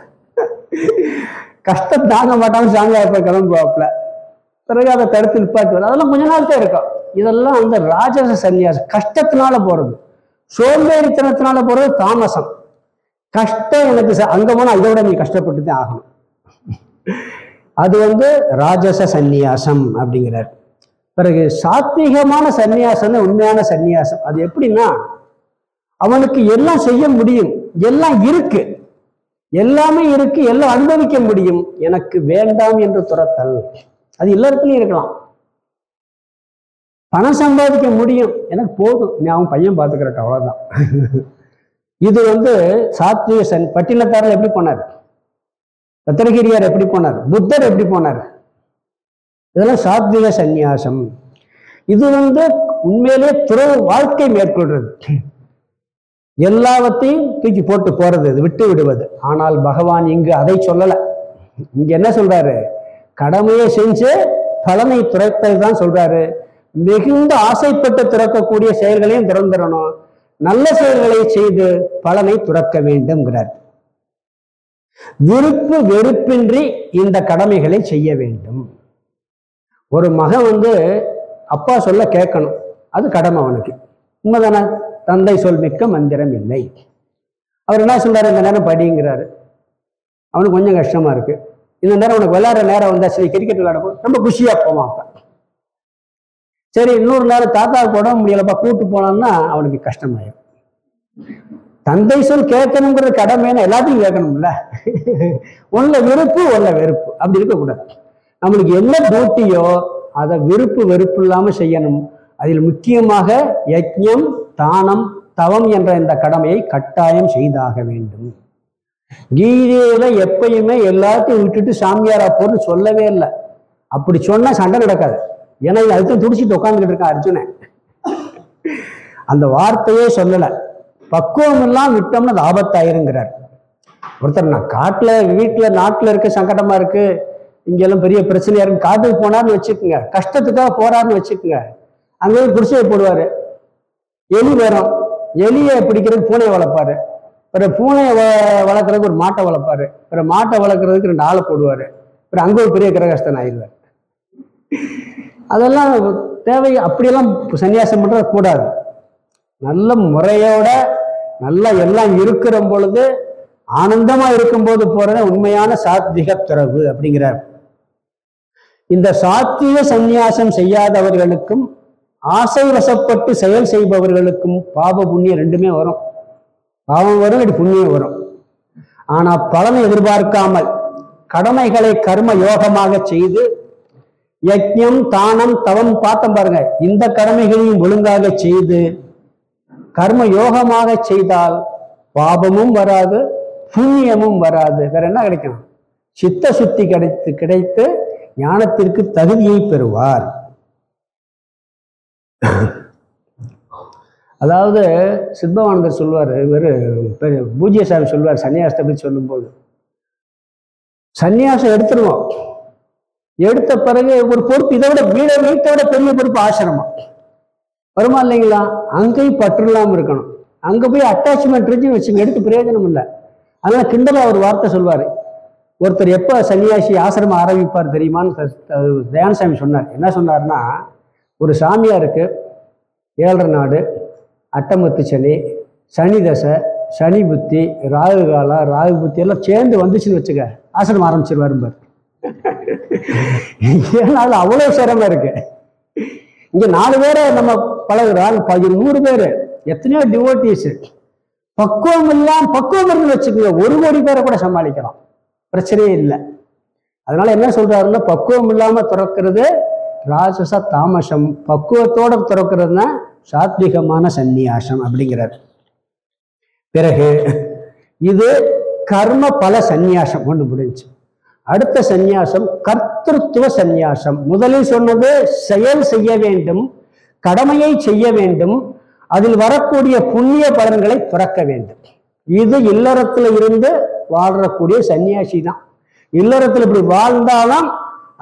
கஷ்டம் தாங்க மாட்டாங்க சாமியார் போய் கிளம்புவாப்புல. பிறகு அதை தடுத்து நிப்பாட்டு அதெல்லாம் கொஞ்ச நாள் தான் இருக்கும். இதெல்லாம் வந்து ராஜச சன்னியாசம் கஷ்டத்தினால போகிறது சோம்பேறித்தனத்தினால போகிறது தாமசம். கஷ்டம் எனக்கு ச- போனால் அதை விட நீ கஷ்டப்பட்டு தான் ஆகணும். அது வந்து ராஜச சந்நியாசம் அப்படிங்கிறார். பிறகு சாத்வீகமான சந்நியாசம் தான் உண்மையான சன்னியாசம் அது எப்படின்னா அவனுக்கு எல்லாம் செய்ய முடியும். எல்லாம் இருக்கு. எல்லாமே இருக்கு. எல்லாம் அனுபவிக்க முடியும். எனக்கு வேண்டாம் என்று துரத்தல். அது எல்லாருக்குலையும் இருக்கலாம். பணம் சம்பாதிக்க முடியும். எனக்கு போதும். நீ அவன் பையன் பார்த்துக்கிறக்க அவ்வளவுதான் இது வந்து சாத்விக சன் பட்டினத்தாரில் எப்படி போனார்? ரத்தனகிரியார் எப்படி போனார்? புத்தர் எப்படி போனார்? இதெல்லாம் சாத்விக சந்நியாசம். இது வந்து உண்மையிலே துறவு வாழ்க்கை மேற்கொள்றது. எல்லாவற்றையும் தூக்கி போட்டு போறது இது விட்டு விடுவது. ஆனால் பகவான் இங்கு அதை சொல்லலை. இங்க என்ன சொல்றாரு? கடமையை செஞ்சு பலனை துரைத்தது தான் சொல்றாரு. மிகுந்த ஆசைப்பட்டு துறக்கக்கூடிய செயல்களையும் திறந்துடணும். நல்ல செயல்களை செய்து பலனை துறக்க வேண்டும்ங்கிறார். விருப்பு வெறுப்பின்றி இந்த கடமைகளை செய்ய வேண்டும். ஒரு மகன் வந்து அப்பா சொல்ல கேட்கணும். அது கடமை அவனுக்கு. உண்மைதானே? தந்தை சொல் மிக்க மந்திரம் இல்லை. அவர் என்ன சொல்றாரு? இந்த நேரம் படிங்கிறாரு. அவனுக்கு கொஞ்சம் கஷ்டமா இருக்கு. இந்த நேரம் உனக்கு விளையாடுற நேரம் வந்தா சரி கிரிக்கெட் விளையாட ரொம்ப குஷியா போவான் சரி இன்னொரு நேரம் தாத்தாவுக்கு உடம்பு முடியலப்பா கூட்டு போனான்னா அவனுக்கு கஷ்டமாயிடும் தந்தை சொல் கேட்கணுங்கிறது கடமைன்னு எல்லாத்தையும் கேட்கணும்ல. ஒன்ல வெறுப்பு ஒன்ல வெறுப்பு. அப்படி இருக்கக்கூடாது. நம்மளுக்கு என்ன போட்டியோ அதை விருப்பு வெறுப்பு இல்லாமல் செய்யணும். அதில் முக்கியமாக யஜ்யம் தானம் தவம் என்ற இந்த கடமையை கட்டாயம் செய்தாக வேண்டும். கீதையில எப்பயுமே எல்லாத்தையும் விட்டுட்டு சாமியாரா போன்னு சொல்லவே இல்லை. அப்படி சொன்னா சண்டை நடக்காது. ஏன்னா இது அதுக்கு துடிச்சிட்டு உட்காந்துக்கிட்டு இருக்கான் அர்ஜுனன். அந்த வார்த்தையே சொல்லலை. பக்குவம் எல்லாம் விட்டோம்னா அது ஆபத்தாயிருங்கிறார். ஒருத்தர் நான் காட்டில் வீட்டில் நாட்டில் இருக்க சங்கடமா இருக்கு. இங்கெல்லாம் பெரிய பிரச்சனையா இருக்கு காட்டுக்கு போனார்னு வச்சுக்கோங்க. கஷ்டத்துக்காக போறாருன்னு வச்சுக்கோங்க. அங்கே குடிசையை போடுவாரு. எலி வரும். எலியை பிடிக்கிறதுக்கு பூனையை வளர்ப்பாரு. பிறகு பூனையை வ- ஒரு மாட்டை வளர்ப்பாரு. பிறகு மாட்டை வளர்க்குறதுக்கு ரெண்டு ஆளை போடுவாரு. பிறகு அங்கே ஒரு பெரிய கிரகஸ்தன் ஆயிடுவார். அதெல்லாம் தேவை. அப்படியெல்லாம் சன்னியாசம் பண்ணுறது கூடாது. நல்ல முறையோட நல்லா எல்லாம் இருக்கிற பொழுது ஆனந்தமாக இருக்கும்போது போகிறத உண்மையான சாத்விக துறவு அப்படிங்கிறார். இந்த சாத்திய சந்நியாசம் செய்யாதவர்களுக்கும் ஆசை வசப்பட்டு செயல் செய்பவர்களுக்கும் பாப புண்ணியம் ரெண்டுமே வரும். பாவம் வரும் இல்லாட்டி புண்ணியம் வரும். ஆனால் பலனை எதிர்பார்க்காமல் கடமைகளை கர்ம யோகமாக செய்து யஜ்ஞம் தானம் தவம் பார்த்தோம் பாருங்க இந்த கடமைகளையும் ஒழுங்காக செய்து கர்ம யோகமாக செய்தால் பாபமும் வராது புண்ணியமும் வராது. வேற என்ன கிடைக்கும்? சித்த சுத்தி கிடைத்து கிடைத்து ஞானத்திற்கு தகுதியை பெறுவார். அதாவது சித்தவானந்தர் சொல்வார் இவர் பூஜ்ய சாமி சொல்வார் சன்னியாசத்தை பற்றி சொல்லும்போது. சன்னியாசம் எடுத்துருவோம். எடுத்த பிறகு ஒரு பொறுப்பு இதை விட வீட வீட்டை விட பெரிய பொறுப்பு ஆசிரமம். வருமா இல்லைங்களா? அங்கேயும் பற்று இல்லாமல் இருக்கணும். அங்கே போய் அட்டாச்மெண்ட் இருந்து வச்சுங்க எடுத்து பிரயோஜனம் இல்லை. அதனால் கிண்டலாக ஒரு வார்த்தை சொல்வார். ஒருத்தர் எப்போ சன்னியாசி ஆசிரமம் ஆரம்பிப்பார் தெரியுமான்னு தயானசாமி சொன்னார். என்ன சொன்னார்னா ஒரு சாமியாருக்கு ஏழரை நாடு அட்டமத்து சனி சனி தசை சனி புத்தி ராகு காலம் ராகு புத்தி எல்லாம் சேர்ந்து வந்துச்சுன்னு வச்சுக்க ஆசிரமம் ஆரம்பிச்சிருவாரும்பார் ஏன்னா அவ்வளோ சிரமம் இருக்கு. இங்கே நாலு பேரை நம்ம பழகுறோம். பதி நூறு பேர். எத்தனையோ டிவோட்டிஸு பக்குவம் எல்லாம் பக்குவம் இருந்து வச்சுக்கோங்க. ஒரு கோடி பேரை கூட சமாளிக்கலாம். பிரச்சனையே இல்லை. அதனால என்ன சொல்றாருன்னா பக்குவம் இல்லாம துறக்கிறது ராட்சச தாமசம். பக்குவத்தோட துறக்கிறதுனா சாத்விகமான சந்நியாசம் அப்படிங்கிறார். பிறகு இது கர்ம பல சந்நியாசம் ஒன்று முடிஞ்சு அடுத்த சந்நியாசம் கர்த்திருத்துவ சந்நியாசம். முதலில் சொன்னது செயல் செய்ய வேண்டும் கடமையை செய்ய வேண்டும் அதில் வரக்கூடிய புண்ணிய பலன்களை துறக்க வேண்டும். இது இல்லறத்துல இருந்து வாழ்றக்கூடிய சன்னியாசி தான். இல்லறத்துல இப்படி வாழ்ந்தாலும்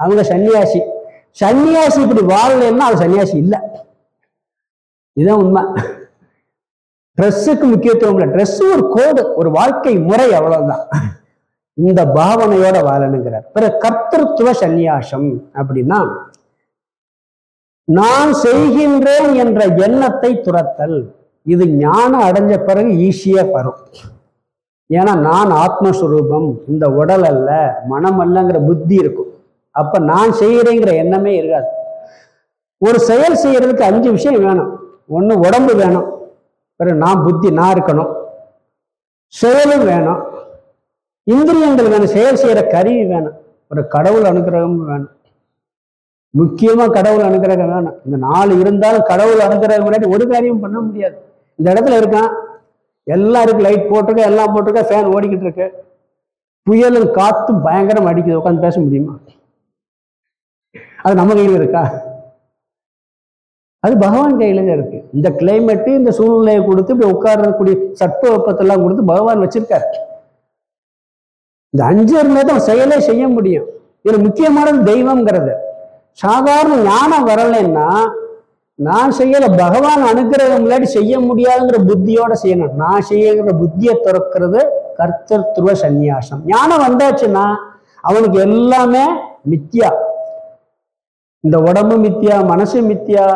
அவங்க சன்னியாசி. சன்னியாசி இப்படி வாழலைன்னா அவங்க சன்னியாசி இல்லை. இதுதான் உண்மை. ட்ரெஸ்ஸுக்கு முக்கியத்துவம் இல்லை. ட்ரெஸ் ஒரு கோடு ஒரு வாழ்க்கை முறை அவ்வளவுதான். இந்த பாவனையோட வாழணுங்கிறார். பிற கர்த்தத்துவ சந்நியாசம் அப்படின்னா நான் செய்கின்றேன் என்ற எண்ணத்தை துரத்தல். இது ஞானம் அடைஞ்ச பிறகு ஈஸியா வரும். ஏன்னா நான் ஆத்மஸ்வரூபம் இந்த உடல் அல்ல மனம் அல்லங்கிற புத்தி இருக்கும். அப்போ நான் செய்கிறேங்கிற எண்ணமே இருக்காது. ஒரு செயல் செய்கிறதுக்கு அஞ்சு விஷயம் வேணும். ஒன்று உடம்பு வேணும். பிறகு நான் புத்தி நான் இருக்கணும். செயலும் வேணும். இந்திரியங்கள் வேணும். செயல் செய்கிற கருவி வேணும். ஒரு கடவுள் அனுகிரகம் வேணும். முக்கியமாக கடவுள் அனுகிரகம் வேணும். இந்த நாலு இருந்தாலும் கடவுள் அனுகிரகம் முன்னாடி ஒரு காரியம் பண்ண முடியாது. இந்த இடத்துல இருக்கான். எல்லாருக்கும் லைட் போட்டிருக்க எல்லாம் போட்டிருக்க ஃபேன் ஓடிக்கிட்டு இருக்கு. புயலும் காத்தும் பயங்கரம் அடிக்குது. உட்காந்து பேச முடியுமா? அது நம்ம கையில் இருக்கா? அது பகவான் கையிலங்க இருக்கு. இந்த கிளைமேட்டு இந்த சூழ்நிலையை கொடுத்து இப்படி உட்காரக்கூடிய சட்பவெப்பத்தெல்லாம் கொடுத்து பகவான் வச்சிருக்காரு. இந்த அஞ்சு இருந்தால் தான் செயலே செய்ய முடியும். இதில் முக்கியமானது தெய்வம்ங்கிறது. சாதாரண ஞானம் வரலைன்னா நான் செய்யல பகவான் அனுகிரகம் இல்லாட்டி செய்ய முடியாதுங்கிற புத்தியோட செய்யணும். நான் செய்யற புத்தியை துறக்கிறது கர்த்தத்துவ சந்நியாசம். ஞானம் வந்தாச்சுன்னா அவனுக்கு எல்லாமே மித்தியா. இந்த உடம்பு மித்தியா மனசு மித்தியா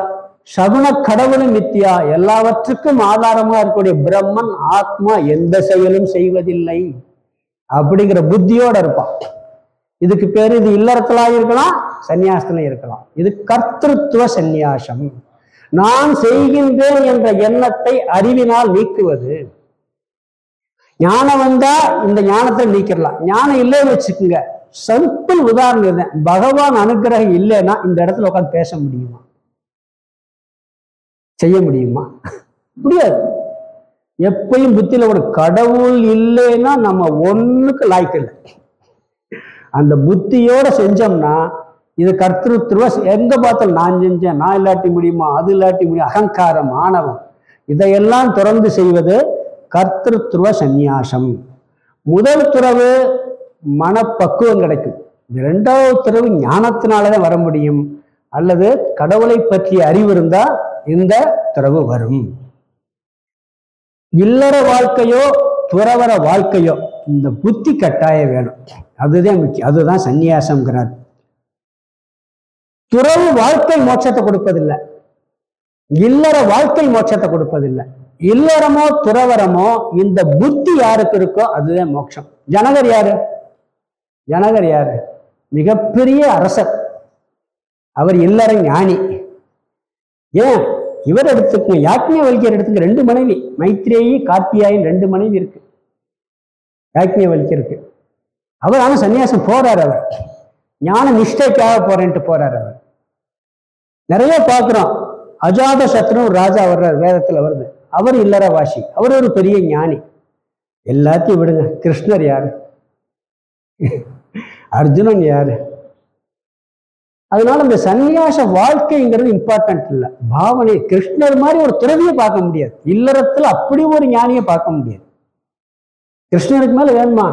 சகுன கடவுளும் மித்தியா எல்லாவற்றுக்கும் ஆதாரமா இருக்கக்கூடிய பிரம்மன் ஆத்மா எந்த செயலும் செய்வதில்லை அப்படிங்கிற புத்தியோட இருப்பான். இதுக்கு பேர் இது இல்லறத்திலாக இருக்கலாம் சந்நியாசத்துல இருக்கலாம். இது கர்த்தத்துவ சந்நியாசம். நான் செய்கின்றேன் என்ற எண்ணத்தை அறிவினால் நீக்குவது. ஞானம் வந்தா இந்த ஞானத்தை நீக்கிடலாம். ஞானம் இல்லைன்னு வச்சுக்கோங்க. சிம்பிள் உதாரணம் இருந்தேன் பகவான் அனுகிரகம் இல்லைன்னா இந்த இடத்துல உட்காந்து பேச முடியுமா? செய்ய முடியுமா? முடியாது. எப்பயும் புத்தியில ஒரு கடவுள் இல்லைன்னா நம்ம ஒண்ணுக்கு லாய்க்கு இல்லை. அந்த புத்தியோட செஞ்சோம்னா இது கர்த்திருத்துவ எங்க பார்த்தாலும் நான் செஞ்சேன் நான் இல்லாட்டி முடியுமா? அது இல்லாட்டி முடியும்? அகங்காரம் ஆணவம். இதையெல்லாம் தொடர்ந்து செய்வது கர்த்திருவ சந்நியாசம். முதல் துறவு மனப்பக்குவம் கிடைக்கும். இரண்டாவது துறவு ஞானத்தினால தான் வர முடியும். அல்லது கடவுளை பற்றிய அறிவு இருந்தா இந்த துறவு வரும். இல்லற வாழ்க்கையோ துறவர வாழ்க்கையோ இந்த புத்தி கட்டாயம் வேணும். அதுதான் முக்கியம். அதுதான் சன்னியாசம்ங்கிறார் துறவு வாழ்க்கை மோட்சத்தை கொடுப்பதில்லை. இல்லற வாழ்க்கை மோட்சத்தை கொடுப்பதில்லை. இல்லறமோ துறவரமோ இந்த புத்தி யாருக்கு இருக்கோ அதுதான் மோட்சம். ஜனகர் யாரு? ஜனகர் யாரு? மிகப்பெரிய அரசர். அவர் இல்லற ஞானி. ஏன்? இவர் எடுத்துக்கங்க யாக்ஞ வலிக்கர் எடுத்துக்க ரெண்டு மனைவி. மைத்ரேயி கார்த்தியாயின் ரெண்டு மனைவி இருக்கு. யாக்ஞ வலிக்கருக்கு அவர் ஆனால் சன்னியாசம் போறார் அவர். ஞான நிஷ்டைக்காக போறேன்ட்டு போறார் அவர். நிறைய பார்க்குறோம். அஜாத சத்ரு ராஜா வர்றார் வேதத்துல வருது. அவர் இல்லற வாசி அவர் ஒரு பெரிய ஞானி. எல்லாத்தையும் விடுங்க. கிருஷ்ணர் யாரு? அர்ஜுனன் யாரு? அதனால இந்த சந்நியாச வாழ்க்கைங்கிறது இம்பார்ட்டன்ட் இல்லை. பாவனை கிருஷ்ணர் மாதிரி ஒரு துறவியை பார்க்க முடியாது. இல்லறத்துல அப்படி ஒரு ஞானியை பார்க்க முடியாது. கிருஷ்ணனுக்கு மேல வேணுமா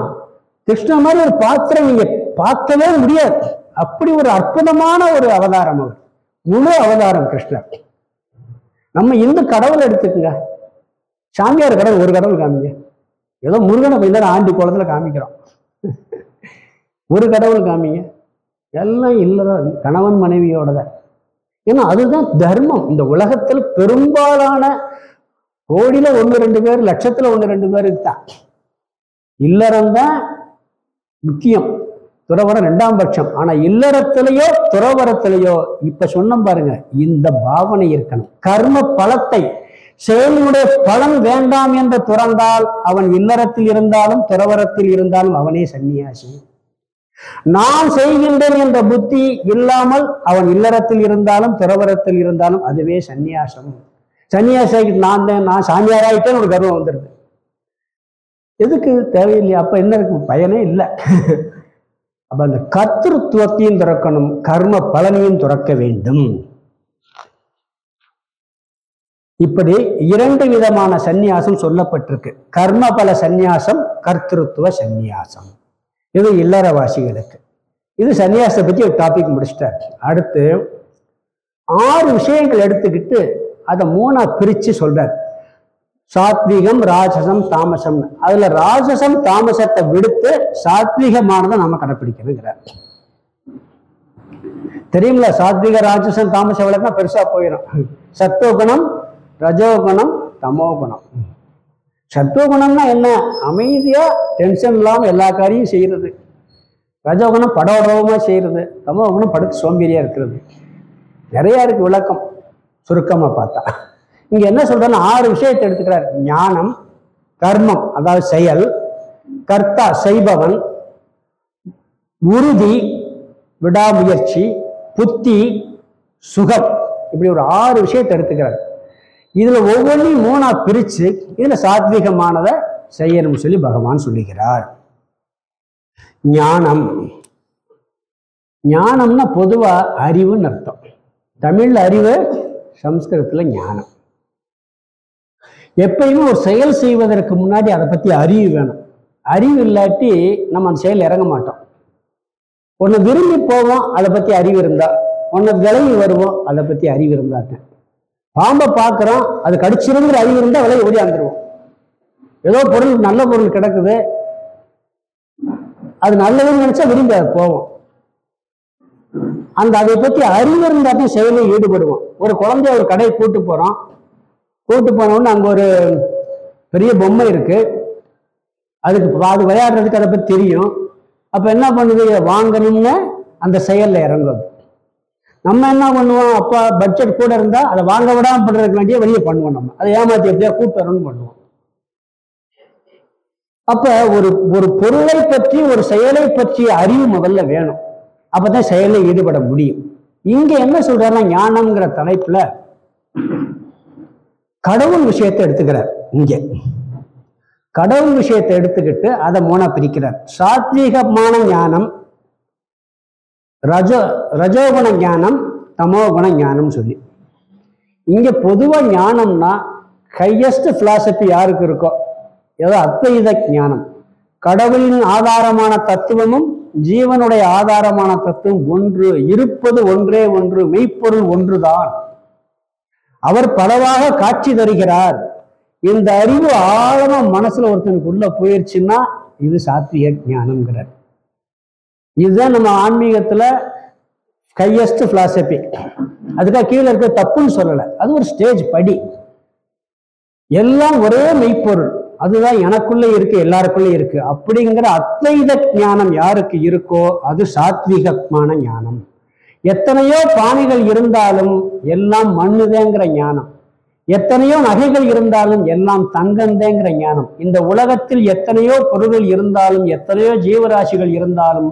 கிருஷ்ணர் மாதிரி ஒரு பாத்திரம் நீங்க பார்க்கவே முடியாது. அப்படி ஒரு அற்புதமான ஒரு அவதாரம் அவர். முழு அவதாரம் கிருஷ்ணர் நம்ம இந்து கடவுள் எடுத்துக்கங்க. சாமியார் கடவுள் ஒரு கடவுள் காமிங்க. ஏதோ முருகனை போய் தான் ஆண்டி குளத்துல காமிக்கிறோம். ஒரு கடவுள் காமிங்க. எல்லாம் இல்லைதான் கணவன் மனைவியோட தான் ஏன்னா அதுதான் தர்மம். இந்த உலகத்தில் பெரும்பாலான கோடியில ஒன்று ரெண்டு பேர் லட்சத்துல ஒன்று ரெண்டு பேர் தான் இல்லறம் தான் முக்கியம். துறவரம் ரெண்டாம் பட்சம். ஆனா இல்லறத்திலேயோ துறவரத்திலேயோ இப்ப சொன்னோம் பாருங்க இந்த பாவனை இருக்கணும். கர்ம பலத்தை செயலுடைய பலன் வேண்டாம் என்று துறந்தால் அவன் இல்லறத்தில் இருந்தாலும் துறவரத்தில் இருந்தாலும் அவனே சன்னியாசி. நான் செய்கின்றேன் என்ற புத்தி இல்லாமல் அவன் இல்லறத்தில் இருந்தாலும் துறவரத்தில் இருந்தாலும் அதுவே சந்நியாசம் சன்னியாசி நான் தான் நான் சாமியாராயிட்டேன்னு ஒரு கர்வம் வந்துடுது எதுக்கு தேவையில்லையா? அப்ப என்ன இருக்கு? பயனே இல்லை. அப்ப அந்த கர்த்திருவத்தையும் துறக்கணும் கர்ம பலனையும் துறக்க வேண்டும். இப்படி இரண்டு விதமான சந்நியாசம் சொல்லப்பட்டிருக்கு. கர்ம பல சந்நியாசம் கர்த்திருத்துவ சந்நியாசம். இது இல்லறவாசிகளுக்கு இது சன்னியாசத்தை பற்றி ஒரு டாபிக் முடிச்சிட்டார். அடுத்து ஆறு விஷயங்கள் எடுத்துக்கிட்டு அதை மூணா பிரிச்சு சொல்றாரு. சாத்விகம் ராஜசம் தாமசம். அதுல ராஜசம் தாமசத்தை விடுத்து சாத்விகமானதை நாம கடைப்பிடிக்கணுங்கிறார். தெரியுங்களா சாத்விக ராஜசம் தாமச விளக்கம் பெருசா போயிடும் சத்துவகுணம் ரஜோகுணம் தமோகுணம். சத்துவகுணம்னா என்ன? அமைதியா டென்ஷன் இல்லாமல் எல்லா காரியம் செய்யறது. ரஜோகுணம் படோடவமா செய்யறது. தமோகுணம் படுத்து சோம்பேறியா இருக்கிறது. நிறைய இருக்கு விளக்கம். சுருக்கமா பார்த்தா. இங்க என்ன சொல்றேன்னா ஆறு விஷயத்தை எடுத்துக்கிறார். ஞானம் கர்மம் அதாவது செயல் கர்த்தா செய்பவன் உறுதி விடாமுயற்சி புத்தி சுகம். இப்படி ஒரு ஆறு விஷயத்தை எடுத்துக்கிறார். இதுல ஒவ்வொன்றையும் மூணா பிரிச்சு இதுல சாத்விகமானதை செய்யணும்னு சொல்லி பகவான் சொல்லுகிறார். ஞானம். ஞானம்னா பொதுவா அறிவுன்னு அர்த்தம். தமிழ் அறிவு சம்ஸ்கிருதத்துல ஞானம். எப்பயுமே ஒரு செயல் செய்வதற்கு முன்னாடி அதை பற்றி அறிவு வேணும். அறிவு இல்லாட்டி நம்ம அந்த செயல் இறங்க மாட்டோம். ஒன்று விரும்பி போவோம் அதை பற்றி அறிவு இருந்தா. ஒன்று விலகி வருவோம் அதை பற்றி அறிவு இருந்தாங்க. பாம்பை பார்க்குறோம் அது கடிச்சிருங்கிற அறிவு இருந்தால் விலகி ஓடியாந்துருவோம் ஏதோ பொருள் நல்ல பொருள் கிடக்குது. அது நல்லதுன்னு நினச்சா விரும்பி அது போவோம். அந்த அதை பற்றி அறிவு இருந்தா செயலில் ஈடுபடுவோம். ஒரு குழந்தைய ஒரு கடையை கூட்டு போகிறோம் கூட்டு போன அங்கே ஒரு பெரிய பொம்மை இருக்கு. அதுக்கு அது விளையாடுறதுக்கு அதை பத்தி தெரியும். அப்போ என்ன பண்ணுது? வாங்கணும்னு அந்த செயல்ல இறங்குது. நம்ம என்ன பண்ணுவோம்? அப்பா பட்ஜெட் கூட இருந்தால் அதை வாங்க விடாம பண்ணுறதுக்கு வேண்டிய வெளியே பண்ணுவோம் நம்ம. அதை ஏமாத்தி எப்படியா கூப்பிட்டு வரணும்னு பண்ணுவோம். அப்ப ஒரு ஒரு பொருளை பற்றி ஒரு செயலை பற்றிய அறிவு முதல்ல வேணும். அப்பதான் செயலில் ஈடுபட முடியும். இங்கே என்ன சொல்கிறாருன்னா ஞானம்ங்கிற தலைப்புல கடவுள் விஷயத்தை எடுத்துக்கிறார். இங்க. கடவுள் விஷயத்தை எடுத்துக்கிட்டு அதை மூணா பிரிக்கிறார். சாத்வீகமான ஞானம் ரஜோ ரஜோகுண ஞானம் தமோகுண ஞானம் சொல்லி. இங்க பொதுவா ஞானம்னா ஹையஸ்ட் பிலாசபி யாருக்கு இருக்கோ? ஏதோ அத்வைத ஞானம். கடவுளின் ஆதாரமான தத்துவமும் ஜீவனுடைய ஆதாரமான தத்துவம் ஒன்று இருப்பது ஒன்றே ஒன்று மெய்ப்பொருள் ஒன்றுதான். அவர் பலவாக காட்சி தருகிறார். இந்த அறிவு ஆழமா மனசுல ஒருத்தனுக்கு உள்ள இது சாத்திய ஞானம்ங்கிறார். இதுதான் நம்ம ஆன்மீகத்துல ஹையஸ்ட் பிலாசபி அதுக்காக கீழே இருக்க தப்புன்னு சொல்லலை. அது ஒரு ஸ்டேஜ் படி. எல்லாம் ஒரே மெய்ப்பொருள். அதுதான் எனக்குள்ளே இருக்கு எல்லாருக்குள்ளே இருக்கு. அப்படிங்கிற அத்வைத ஞானம் யாருக்கு இருக்கோ அது சாத்விகமான ஞானம். எத்தனையோ பானைகள் இருந்தாலும் எல்லாம் மண்ணுதேங்கிற ஞானம். எத்தனையோ நகைகள் இருந்தாலும் எல்லாம் தங்கந்தேங்கிற ஞானம். இந்த உலகத்தில் எத்தனையோ பொருள்கள் இருந்தாலும் எத்தனையோ ஜீவராசிகள் இருந்தாலும்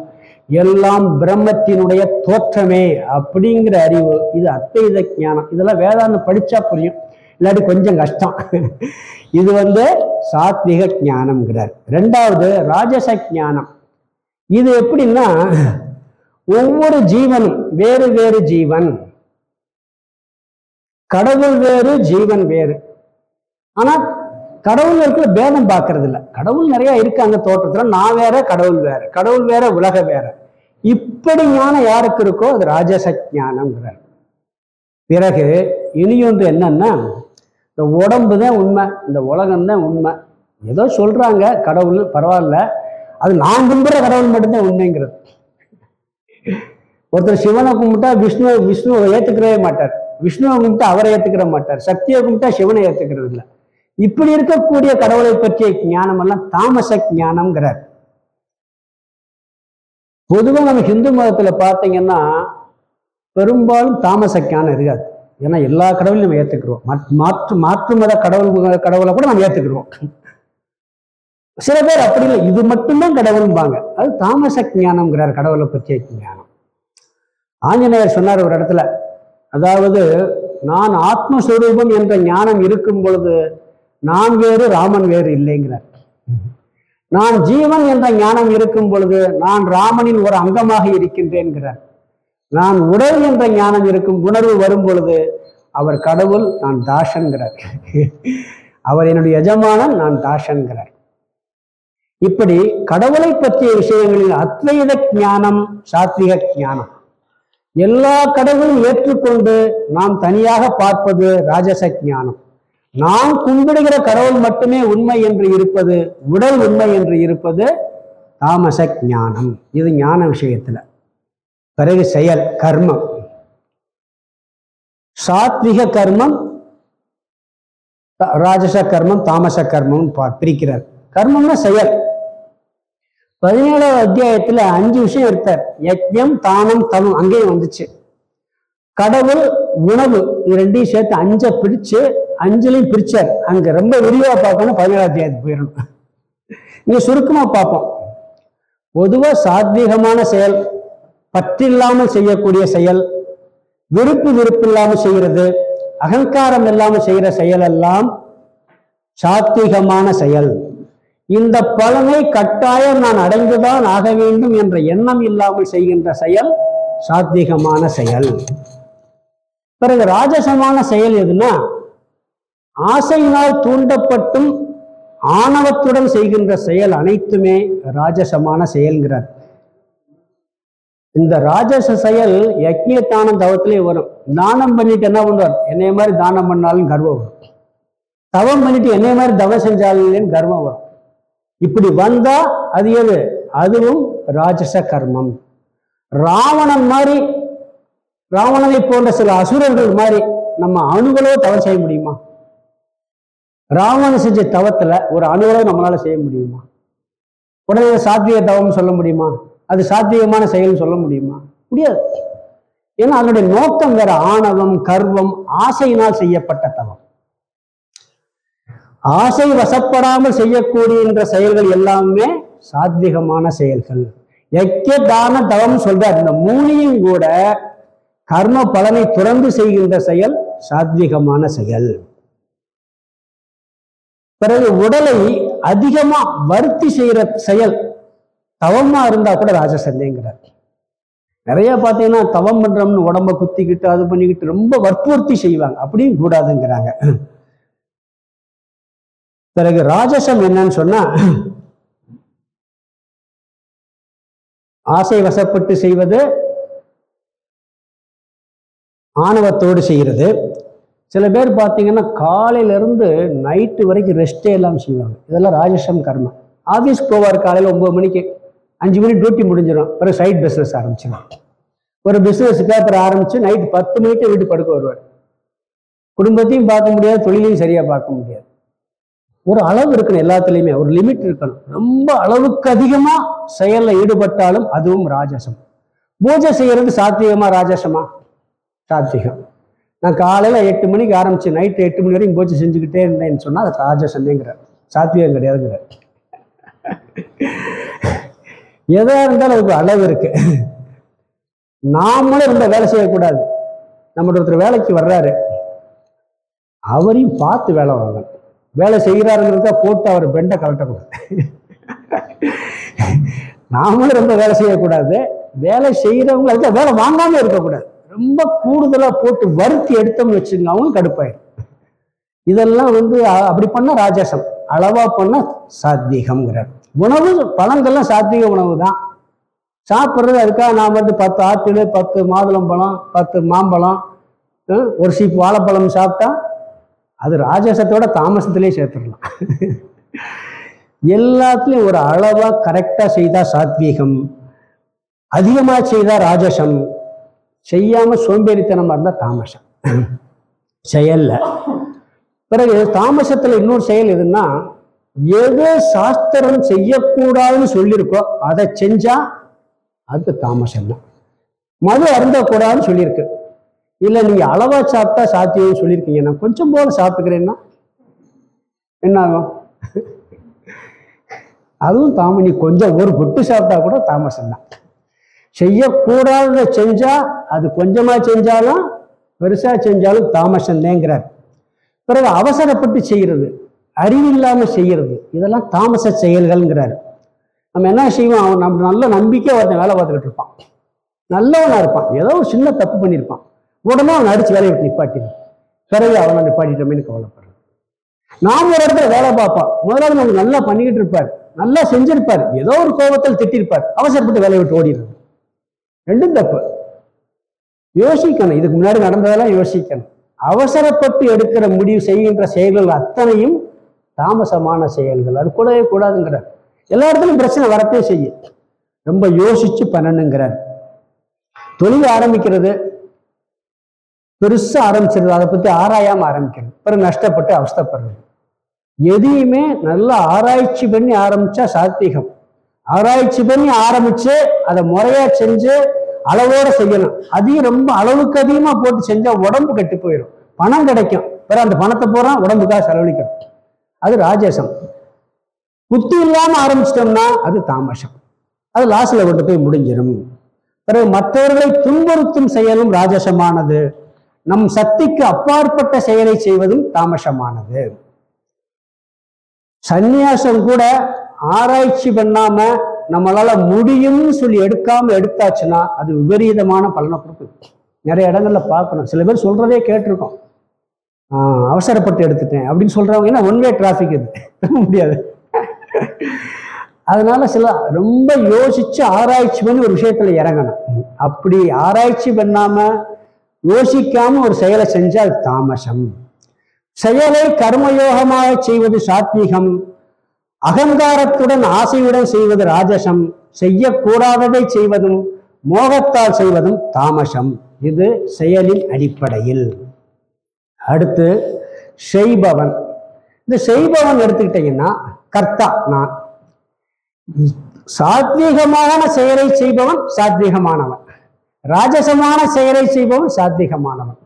எல்லாம் பிரம்மத்தினுடைய தோற்றமே அப்படிங்கிற அறிவு இது அத்தைத ஞானம். இதெல்லாம் வேதாந்தம் படிச்சா புரியும். இல்லாட்டி கொஞ்சம் கஷ்டம். இது வந்து சாத்விக ஞானம்ங்கிறார். ரெண்டாவது ராஜச ஞானம் இது எப்படின்னா ஒவ்வொரு ஜீவனும் வேறு வேறு ஜீவன். கடவுள் வேறு ஜீவன் வேறு. ஆனா கடவுள் இருக்கிற பேதம் பார்க்கறது இல்லை கடவுள் நிறைய இருக்கு அந்த தோற்றத்துல. நான் வேற கடவுள் வேற. கடவுள் வேற உலக வேற. இப்படி ஞானம் யாருக்கு இருக்கோ அது ராஜச ஞானம்ங்கிறார் பிறகு இனியொன்று என்னன்னா இந்த உடம்பு தான் உண்மை இந்த உலகம் தான் உண்மை. ஏதோ சொல்றாங்க கடவுள் பரவாயில்ல. அது நான் கும்பிடுற கடவுள் மட்டும்தான் உண்மைங்கிறது. ஒருத்தர் சிவனை கும்பிட்டா விஷ்ணு விஷ்ணுவை ஏத்துக்கிறவே மாட்டார். விஷ்ணுவை கும்பிட்டா அவரை ஏத்துக்கிற மாட்டார். சக்தியை கும்பிட்டா சிவனை ஏத்துக்கிறது இல்லை. இப்படி இருக்கக்கூடிய கடவுளை பற்றிய ஞானம் எல்லாம் தாமச ஞானம்ங்கிறார். பொதுவாக நம்ம ஹிந்து மதத்துல பார்த்தீங்கன்னா பெரும்பாலும் தாமச ஞானம் இருக்காது. ஏன்னா எல்லா கடவுளையும் நம்ம ஏத்துக்கிறோம். மாற்று மாற்று மத கடவுள் கடவுளை கூட நம்ம ஏத்துக்கிறோம். சில பேர் அப்படி இல்லை. இது மட்டும்தான் கடவுள்பாங்க அது தாமச ஞானம்ங்கிறார் கடவுளை பற்றிய ஞானம். ஆஞ்சநேயர் சொன்னார் ஒரு இடத்துல அதாவது நான் ஆத்மஸ்வரூபம் என்ற ஞானம் இருக்கும் பொழுது நான் வேறு ராமன் வேறு இல்லைங்கிறார். நான் ஜீவன் என்ற ஞானம் இருக்கும் பொழுது நான் ராமனின் ஒரு அங்கமாக இருக்கின்றேன்கிறார். நான் உடல் என்ற ஞானம் இருக்கும் உணர்வு வரும் பொழுது அவர் கடவுள் நான் தாசன்கிறார் அவர் என்னுடைய எஜமானன் நான் தாசன்கிறார் இப்படி கடவுளை பற்றிய விஷயங்களில் அத்வைத ஞானம் சாத்விக ஞானம். எல்லா கடவுளும் ஏற்றுக்கொண்டு நாம் தனியாக பார்ப்பது ராஜச ஞானம். நாம் கும்பிடுகிற கடவுள் மட்டுமே உண்மை என்று இருப்பது உடல் உண்மை என்று இருப்பது தாமச ஞானம். இது ஞான விஷயத்துல. பிறகு செயல் கர்மம். சாத்விக கர்மம் ராஜச கர்மம் தாமச கர்மம் பா- பிரிக்கிறார். கர்மம்னா செயல். பதினேழாவது அத்தியாயத்துல அஞ்சு விஷயம் எடுத்தார். யஜ்யம் தானம் தவம் அங்கேயும் வந்துச்சு. கடவுள் உணவு இது ரெண்டையும் சேர்த்து அஞ்சை பிரிச்சு அஞ்சுலையும் பிரிச்சார். அங்க ரொம்ப விரிவா பார்க்கணும் பதினேழாம் அத்தியாயத்து போயிடணும். இங்க சுருக்கமா பார்ப்போம். பொதுவா சாத்வீகமான செயல் பற்றில்லாமல் செய்யக்கூடிய செயல் விருப்பு விருப்பு இல்லாமல் செய்கிறது அகங்காரம் இல்லாமல் செய்கிற செயல் எல்லாம் சாத்வீகமான செயல். இந்த பலனை கட்டாயம் நான் அடைந்துதான் ஆக வேண்டும் என்ற எண்ணம் இல்லாமல் செய்கின்ற செயல் சாத்விகமான செயல். பிறகு ராஜசமான செயல் எதுனா ஆசையினால் தூண்டப்பட்டும் ஆணவத்துடன் செய்கின்ற செயல் அனைத்துமே ராஜசமான செயல்கிறார் இந்த ராஜச செயல் யக்ஞ தானம் தவத்திலே வரும். தானம் பண்ணிட்டு என்ன பண்ணுவார்? என்னைய மாதிரி தானம் பண்ணாலும் கர்வம் வரும். தவம் பண்ணிட்டு என்னைய மாதிரி தவம் செஞ்சாலும் கர்வம் வரும். இப்படி வந்தா அது எது? அதுவும் ராஜச கர்மம். ராவணன் மாதிரி ராவணனை போன்ற சில அசுரர்கள் மாதிரி நம்ம அணுகளோ தவம் செய்ய முடியுமா? ராவணன் செஞ்ச தவத்துல ஒரு அணுகளோ நம்மளால செய்ய முடியுமா? உடனே சாத்விக தவம் சொல்ல முடியுமா? அது சாத்தியமான செயல்னு சொல்ல முடியுமா? முடியாது. ஏன்னா அதனுடைய நோக்கம் வேற ஆணவம் கர்வம் ஆசையினால் செய்யப்பட்ட தவம். ஆசை வசப்படாமல் செய்யக்கூடிய செயல்கள் எல்லாமே சாத்விகமான செயல்கள். யக்கிய தான தவம் சொல்றார். இந்த மூணையும் கூட கர்ம பலனை துறந்து செய்கின்ற செயல் சாத்விகமான செயல். பிறகு உடலை அதிகமா வருத்தி செய்யற செயல் தவமா இருந்தா கூட ராஜசந்தேங்கிறார். நிறைய பார்த்தீங்கன்னா தவம் பண்றோம்னு உடம்ப குத்திக்கிட்டு அது பண்ணிக்கிட்டு ரொம்ப வற்புறுத்தி செய்வாங்க. அப்படியும் கூடாதுங்கிறாங்க. பிறகு ராஜசம் என்னன்னு சொன்னா ஆசை வசப்பட்டு செய்வது ஆணவத்தோடு செய்கிறது. சில பேர் பார்த்தீங்கன்னா காலையில இருந்து நைட்டு வரைக்கும் ரெஸ்டே இல்லாமல் செய்வாங்க. இதெல்லாம் ராஜசம் கர்மம் ஆஃபீஸ் போவார் காலையில் ஒன்பது மணிக்கு. அஞ்சு மணி டியூட்டி முடிஞ்சிடும். பிறகு சைட் பிஸ்னஸ் ஆரம்பிச்சிடும். ஒரு பிஸ்னஸ் பேப்பர் ஆரம்பிச்சு நைட்டு பத்து மணிக்கு வீட்டு படுக்க வருவார். குடும்பத்தையும் பார்க்க முடியாது தொழிலையும் சரியாக பார்க்க முடியாது. ஒரு அளவு இருக்கணும் எல்லாத்துலேயுமே ஒரு லிமிட் இருக்கணும். ரொம்ப அளவுக்கு அதிகமாக செயலில் ஈடுபட்டாலும் அதுவும் ராஜசம். பூஜை செய்யறது சாத்விகமா ராஜசமா? சாத்விகம் நான் காலையில் எட்டு மணிக்கு ஆரம்பித்து நைட்டு எட்டு மணி வரைக்கும் பூஜை செஞ்சுக்கிட்டே இருந்தேன்னு சொன்னால் அது ராஜசந்தேங்கிறார் சாத்விகம் கிடையாதுங்கிறார். எதா இருந்தாலும் அதுக்கு அளவு இருக்கு. நாமளும் இருந்தால் வேலை செய்யக்கூடாது. நம்மளுடைய ஒருத்தர் வேலைக்கு வர்றாரு. அவரையும் பார்த்து வேலை வாங்கணும். வேலை செய்கிறாருங்கிறத போட்டு அவர் பெண்டை கலட்டக்கூடாது நாமளும் ரொம்ப வேலை செய்யக்கூடாது. வேலை செய்கிறவங்க அதுதான் வேலை வாங்காமல் இருக்கக்கூடாது. ரொம்ப கூடுதலாக போட்டு வருத்தி எடுத்தோம்னு வச்சுங்க அவங்களும் கடுப்பாயிடும் இதெல்லாம் வந்து அப்படி பண்ண ராஜசம் அளவாக பண்ண சாத்வீகம்ங்கிறார். உணவு பழங்கள்லாம் சாத்வீக உணவு தான். சாப்பிட்றது அதுக்காக நான் வந்து பத்து ஆப்பிள் பத்து மாதுளம்பழம் பத்து மாம்பழம் ஒரு சீப்பு வாழைப்பழம் சாப்பிட்டா அது ராஜசத்தோட தாமசத்திலே சேர்த்துடலாம். எல்லாத்துலேயும் ஒரு அளவாக கரெக்டாக செய்தால் சாத்வீகம் அதிகமாக செய்தால் ராஜசம் செய்யாமல் சோம்பேறித்தனமாக இருந்தால் தாமசம். செயலில். பிறகு தாமசத்தில் இன்னொரு செயல் எதுன்னா எது சாஸ்திரம் செய்யக்கூடாதுன்னு சொல்லியிருக்கோ அதை செஞ்சால் அது தாமசம் தான் மது அருந்தக்கூடாதுன்னு சொல்லியிருக்கு. இல்லை நீங்க அளவா சாப்பிட்டா சாத்தியம் சொல்லியிருக்கீங்க. நான் கொஞ்சம் போல சாப்பிட்டுக்கிறேன்னா என்ன ஆகும்? அதுவும் தாம நீ கொஞ்சம் ஒரு பொட்டு சாப்பிட்டா கூட தாமசம் தான் செய்யக்கூடாததை செஞ்சா அது கொஞ்சமா செஞ்சாலும் பெருசா செஞ்சாலும் தாமசந்தேங்கிறார் பிறகு அவசரப்பட்டு செய்கிறது அறிவில்லாமல் செய்கிறது இதெல்லாம் தாமச செயல்கள்ங்கிறார். நம்ம என்ன செய்வோம்? அவன் நம்ம நல்ல நம்பிக்கை ஒருத்தன் வேலை பார்த்துக்கிட்டு இருப்பான். நல்லவனா இருப்பான். ஏதோ ஒரு சின்ன தப்பு பண்ணியிருப்பான். உடனே அவனை அடிச்சு வேலையை விட்டு நிப்பாட்டிடுவான் பிறகு அவனை நிப்பாட்டிட்டோமேனு கவலைப்படுறான். நாம் ஒரு இடத்துல வேலை பார்ப்பான். முதலாவது நம்ம நல்லா பண்ணிக்கிட்டு இருப்பார். நல்லா செஞ்சிருப்பார். ஏதோ ஒரு கோபத்தில் திட்டிருப்பார். அவசரப்பட்டு வேலையை விட்டு ஓடிடுறது ரெண்டும் தப்பு. யோசிக்கணும். இதுக்கு முன்னாடி நடந்ததெல்லாம் யோசிக்கணும். அவசரப்பட்டு எடுக்கிற முடிவு செய்கின்ற செயல்கள் அத்தனையும் தாமசமான செயல்கள். அது கூடவே கூடாதுங்கிறார். எல்லா இடத்துலையும் பிரச்சனை வரத்தே செய்யும். ரொம்ப யோசிச்சு பண்ணணுங்கிறார். தொழில் ஆரம்பிக்கிறது பெருசா ஆரம்பிச்சிருது அதை பத்தி ஆராயாம ஆரம்பிக்கிறது. பிறகு நஷ்டப்பட்டு அவஸ்தப்படுறது. எதையுமே நல்லா ஆராய்ச்சி பண்ணி ஆரம்பிச்சா சாத்தீகம் ஆராய்ச்சி பண்ணி ஆரம்பிச்சு அதை முறையா செஞ்சு அளவோட செய்யணும். அதையும் ரொம்ப அளவுக்கு அதிகமா போட்டு செஞ்சா உடம்பு கெட்டு போயிடும். பணம் கிடைக்கும். பிறகு அந்த பணத்தை பூரா உடம்புக்காக செலவழிக்கணும். அது ராஜசம். புத்தி இல்லாம ஆரம்பிச்சிட்டோம்னா அது தாமசம். அது லாஸ்ட்ல கொண்டு போய் முடிஞ்சிடும் பிறகு மற்றவர்களை துன்புறுத்தும் செயலும் ராஜசமானது. நம் சக்திக்கு அப்பாற்பட்ட செயலை செய்வதும் தாமசமானது. சந்நியாசம் கூட ஆராய்ச்சி பண்ணாம நம்மளால முடியும்னு சொல்லி எடுக்காம எடுத்தாச்சுன்னா அது விபரீதமான பலனை கொடுக்கும். நிறைய இடங்கள்ல பார்க்கணும். சில பேர் சொல்றதே கேட்டிருக்கோம். ஆஹ் அவசரப்பட்டு எடுத்துட்டேன் அப்படின்னு சொல்றவங்க என்ன ஒன் வே டிராஃபிக் இது. முடியாது. அதனால சில ரொம்ப யோசிச்சு ஆராய்ச்சி பண்ணி ஒரு விஷயத்துல இறங்கணும். அப்படி ஆராய்ச்சி பண்ணாம யோசிக்காம ஒரு செயலை செஞ்சால் தாமசம். செயலை கர்மயோகமாக செய்வது சாத்வீகம். அகங்காரத்துடன் ஆசையுடன் செய்வது ராஜசம். செய்யக்கூடாததை செய்வதும் மோகத்தால் செய்வதும் தாமசம். இது செயலின் அடிப்படையில். அடுத்து செய்பவன். இந்த செய்பவன் எடுத்துக்கிட்டீங்கன்னா கர்த்தா நான். சாத்வீகமான செயலை செய்பவன் சாத்வீகமானவன். ராஜசமான செயலை செய்பவன் சாத்விகமானவன்.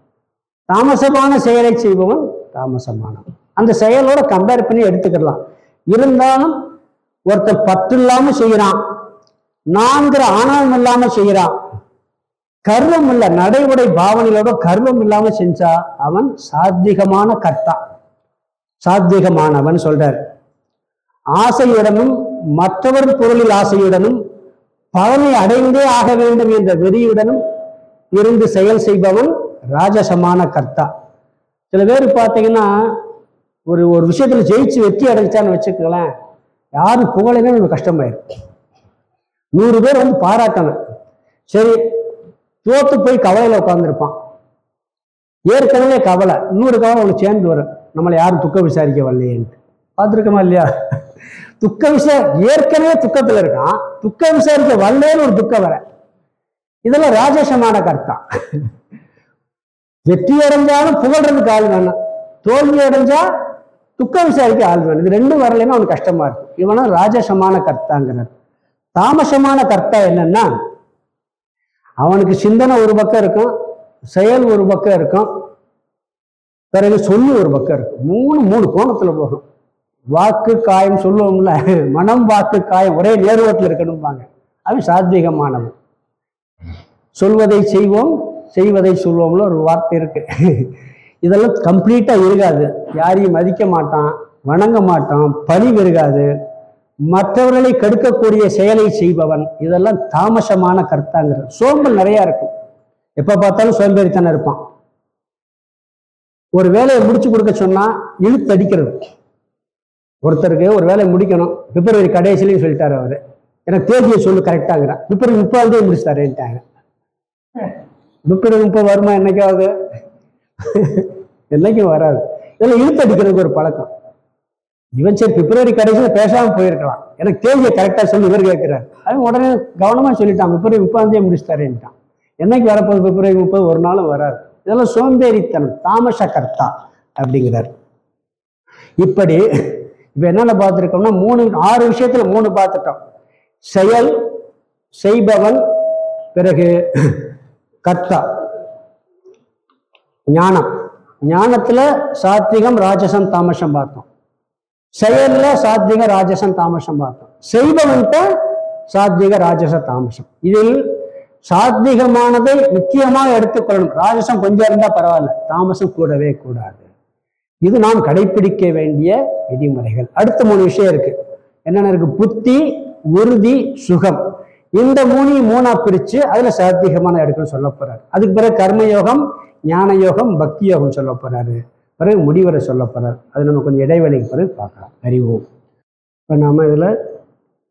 தாமசமான செயலை செய்பவன் தாமசமானவன். அந்த செயலோட கம்பேர் பண்ணி எடுத்துக்கிடலாம் இருந்தாலும் ஒருத்தன் பற்று இல்லாம செய்யறான். நான்கிற ஆணவம் இல்லாம செய்யறான். கர்வம் இல்ல நடைமுறை பாவனையோட கர்வம் இல்லாம செஞ்சா அவன் சாத்விகமான கர்த்தா. சாத்விகமானவன் சொல்றார். ஆசையுடனும் மற்றவர் பொருளில் ஆசையுடனும் பலனை அடைந்தே ஆக வேண்டும் என்ற வெறியுடனும் இருந்து செயல் செய்பவன் ராஜசமான கர்த்தா. சில பேர் பார்த்தீங்கன்னா ஒரு ஒரு விஷயத்துல ஜெயிச்சு வெற்றி அடைஞ்சான்னு வச்சுக்கோங்களேன் யாரும் புகழைனா நமக்கு கஷ்டமாயிரும். நூறு பேர் வந்து பாராட்டணும். சரி தோத்து போய் கவலையில உட்காந்துருப்பான் ஏற்கனவே கவலை இன்னொரு கவலை அவனுக்கு சேர்ந்து வரும். நம்மளை யாரும் துக்க விசாரிக்க வரலையேன்ட்டு பார்த்துருக்கோமா இல்லையா? துக்க விசா ஏற்கனவே துக்கத்துல இருக்கான். துக்க விசாரிக்க வரலேன்னு ஒரு துக்கம் வர. இதெல்லாம் ராஜசமான கர்த்தா? வெற்றி அடைஞ்சாலும் புகழ்றதுக்கு ஆள் வேணும். தோல்வி அடைஞ்சா துக்க விசாரிக்க ஆள் வேணும். இது ரெண்டும் வரலைன்னா அவனுக்கு கஷ்டமா இருக்கும். இவனா ராஜசமான கர்த்தாங்கிறார் தாமசமான கர்த்தா என்னன்னா அவனுக்கு சிந்தனை ஒரு பக்கம் இருக்கும் செயல் ஒரு பக்கம் இருக்கும் பிறகு சொல்லி ஒரு பக்கம் இருக்கும். மூணு மூணு கோணத்துல போகும். வாக்கு காயம் சொல்லுவோம்ல மனம் வாக்கு காயம் ஒரே நேர்வட்டில் இருக்கணும்பாங்க. அவன் சாத்வீகமானவன் சொல்வதை செய்வோம் செய்வதை சொல்வோம்ல ஒரு வார்த்தை இருக்கு. இதெல்லாம் கம்ப்ளீட்டாக இருக்காது. யாரையும் மதிக்க மாட்டான் வணங்க மாட்டான் பணிவு இருக்காது. மற்றவர்களை கெடுக்கக்கூடிய செயலை செய்பவன். இதெல்லாம் தாமசமான கருத்தாங்கிற சோம்பல் நிறையா இருக்கும். எப்போ பார்த்தாலும் சோம்பேறித்தனம் இருப்பான். ஒரு வேலையை முடிச்சு கொடுக்க சொன்னால் இழுத்தடிக்கிறது ஒருத்தருக்கு ஒரு வேலை முடிக்கணும். பிப்ரவரி கடைசிலையும் சொல்லிட்டாரு அவரு. எனக்கு தேதியை சொல்லு கரெக்டாங்கிறான் பிப்ரவரி முப்பதாம் தேதி முடிச்சுட்டாருன்ட்டாங்க பிப்ரவரி முப்பது வருமா என்னைக்காவது? என்னைக்கும் வராது. இதெல்லாம் இழுத்து அடிக்கிறதுக்கு ஒரு பழக்கம். இவன் சரி பிப்ரவரி கடைசியில் பேசாமல் போயிருக்கலாம். எனக்கு தேதியை கரெக்டாக சொல்லி இவர் கேட்கிறார். அவன் உடனே கவனமாக சொல்லிட்டான் பிப்ரவரி முப்பதாம் தேதி முடிச்சுட்டாருன்ட்டான் என்னைக்கு வரப்போகுது பிப்ரவரி முப்பது? ஒரு நாளும் வராது. இதெல்லாம் சோம்பேறித்தனம் தாமச கர்த்தா அப்படிங்கிறார். இப்படி இப்ப என்னென்ன பார்த்துருக்கோம்னா மூணு ஆறு விஷயத்துல மூணு பார்த்துட்டோம். செயல் செய்பவன் பிறகு கர்த்தா. ஞானம். ஞானத்துல சாத்விகம் ராஜசம் தாமசம் பார்த்தோம். செயல்ல சாத்விக ராஜசம் தாமசம் பார்த்தோம். செய்பவன்கிட்ட சாத்விக ராஜச தாமசம். இதில் சாத்விகமானதை முக்கியமாக எடுத்துக்கொள்ளணும். ராஜசம் கொஞ்சம் இருந்தா பரவாயில்ல. தாமசம் கூடவே கூடாது. இது நாம் கடைபிடிக்க வேண்டிய விதிமுறைகள். அடுத்த மூணு விஷயம் இருக்கு. என்னென்ன இருக்கு? புத்தி உறுதி சுகம். இந்த மூணையும் மூணா பிரிச்சு அதுல சாத்திகமான எடுக்கணும் சொல்ல போறாரு. அதுக்கு பிறகு கர்மயோகம் ஞான யோகம் பக்தி யோகம் சொல்ல போறாரு. பிறகு முடிவரை சொல்ல போறாரு. அது நம்ம கொஞ்சம் இடைவெளிக்கு பிறகு பார்க்கலாம். அறிவோம் இப்போ நாம் இதில்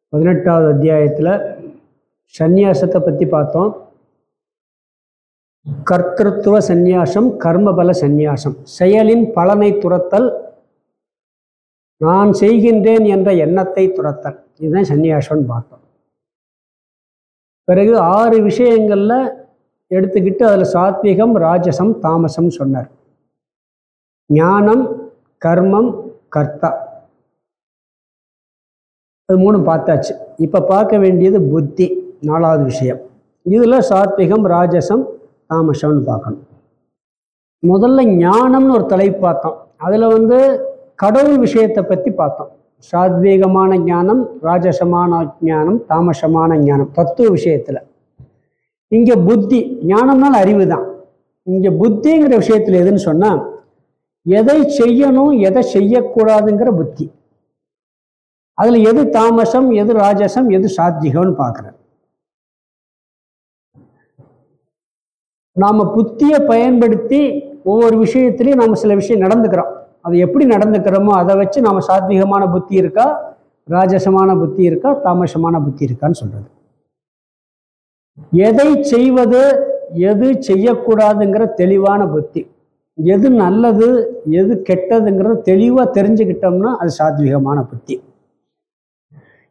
பதினெட்டாவது அத்தியாயத்தில் சந்நியாசத்தை பற்றி பார்த்தோம். கர்த்தத்துவ சந்நியாசம் கர்மபல சந்நியாசம். செயலின் பலனை துரத்தல் நான் செய்கின்றேன் என்ற எண்ணத்தை துரத்தல் இதுதான் சந்நியாசம்னு பார்த்தோம். பிறகு ஆறு விஷயங்களில் எடுத்துக்கிட்டு அதில் சாத்விகம் ராஜசம் தாமசம் சொன்னார். ஞானம் கர்மம் கர்த்தா. அது மூணு பார்த்தாச்சு. இப்போ பார்க்க வேண்டியது புத்தி நாலாவது விஷயம். இதில் சாத்விகம் ராஜசம் தாமசம்னு பார்க்கணும். முதல்ல ஞானம்னு ஒரு தலைப்பு பார்த்தோம். அதில் வந்து கடவுள் விஷயத்தை பற்றி பார்த்தோம். சாத்வீகமான ஞானம் ராஜசமான ஞானம் தாமசமான ஞானம் தத்துவ விஷயத்தில். இங்கே புத்தி ஞானம்னால அறிவு தான் இங்கே புத்திங்கிற விஷயத்தில் எதுன்னு சொன்னால் எதை செய்யணும் எதை செய்யக்கூடாதுங்கிற புத்தி. அதில் எது தாமசம் எது ராஜசம் எது சாத்விகம்னு பார்க்குறேன். நாம் புத்தியை பயன்படுத்தி ஒவ்வொரு விஷயத்துலையும் நாம் சில விஷயம் நடந்துக்கிறோம். அது எப்படி நடந்துக்கிறோமோ அதை வச்சு நாம் சாத்விகமான புத்தி இருக்கா ராஜசமான புத்தி இருக்கா தாமசமான புத்தி இருக்கான்னு சொல்கிறது எதை செய்வது எது செய்யக்கூடாதுங்கிற தெளிவான புத்தி. எது நல்லது எது கெட்டதுங்கிறத தெளிவாக தெரிஞ்சுக்கிட்டோம்னா அது சாத்விகமான புத்தி.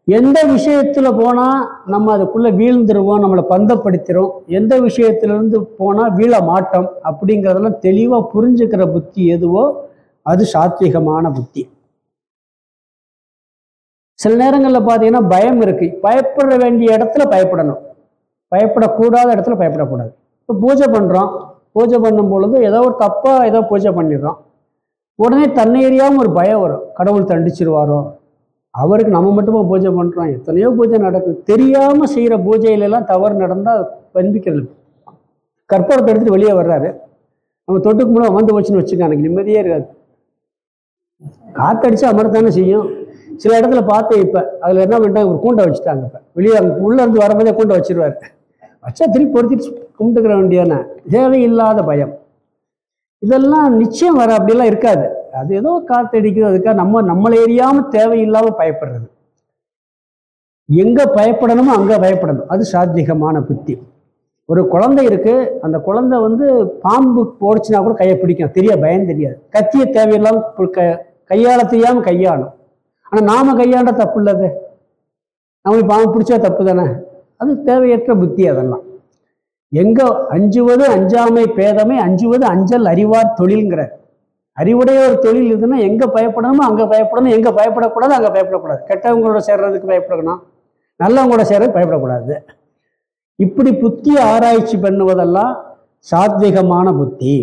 எந்த விஷயத்தில் போனால் நம்ம அதுக்குள்ளே வீழ்ந்துருவோம் நம்மளை பந்தப்படுத்திடும் எந்த விஷயத்துலேருந்து போனால் வீழ மாட்டோம் அப்படிங்கிறதெல்லாம் தெளிவாக புரிஞ்சுக்கிற புத்தி எதுவோ அது சாத்விகமான புத்தி. சில நேரங்களில் பார்த்தீங்கன்னா பயம் இருக்குது பயப்பட வேண்டிய இடத்துல பயப்படணும். பயப்படக்கூடாத இடத்துல பயப்படக்கூடாது. இப்போ பூஜை பண்ணுறோம் பூஜை பண்ணும் பொழுது ஏதோ ஒரு தப்பாக ஏதோ பூஜை பண்ணிடுறோம். உடனே தன்னை எறியாமல் ஒரு பயம் வரும். கடவுள் தண்டிச்சிருவாரோ? அவருக்கு நம்ம மட்டுமா பூஜை பண்ணுறோம் எத்தனையோ பூஜை நடக்குது. தெரியாமல் செய்கிற பூஜையிலெல்லாம் தவறு நடந்தால் பண்பிக்கிறது கற்பூரத்தை எடுத்துட்டு வெளியே வர்றாரு. நம்ம தொட்டுக்கு மூலம் வந்து வச்சுன்னு வச்சுக்கோங்க. எனக்கு நிம்மதியே இருக்காது. காத்தடிச்சு அமரத்தானே செய்யும். சில இடத்துல பார்த்தேன் இப்போ. அதில் என்ன பண்ணிட்டாங்க? ஒரு கூண்டை வச்சுட்டாங்க இப்போ. வெளியே அங்கே உள்ளேருந்து வரும்போதே கூண்டை வச்சிருவாரு. வச்சா திருப்பி பொருத்திட்டு கும்பிட்டுக்கிற வேண்டியான தேவையில்லாத பயம். இதெல்லாம் நிச்சயம் வர அப்படிலாம் இருக்காது. அது ஏதோ காத்தடிக்குது அதுக்காக நம்ம நம்மளை எரியாமல் தேவையில்லாமல் பயப்படுறது. எங்க பயப்படணுமோ அங்கே பயப்படணும். அது சாத்விகமான புத்தி. ஒரு குழந்தை இருக்கு அந்த குழந்தை வந்து பாம்பு போடுச்சுன்னா கூட கையை பிடிக்கும். தெரிய பயம் தெரியாது. கத்திய தேவையில்லாமல் க கையாள தெரியாமல் கையாளும். ஆனா நாம கையாண்ட தப்பு இல்லது நம்மளுக்கு பாம்பு பிடிச்சா தப்பு தானே? அது தேவையற்ற புத்தி அதெல்லாம். எங்க அஞ்சுவது அஞ்சாமை பேதமை அஞ்சுவது அஞ்சல் அறிவார் தொழில்ங்கிற அறிவுடைய ஒரு தொழில் இதுன்னா எங்க பயப்படணுமோ அங்க பயப்படணும் எங்க பயப்படக்கூடாது அங்கே பயப்படக்கூடாது. கெட்டவங்களோட சேர்றதுக்கு பயப்படணும் நல்லவங்களோட சேர்றதுக்கு பயப்படக்கூடாது. இப்படி புத்தி ஆராய்ச்சி பண்ணுவதெல்லாம் சாத்விகமான புத்தி.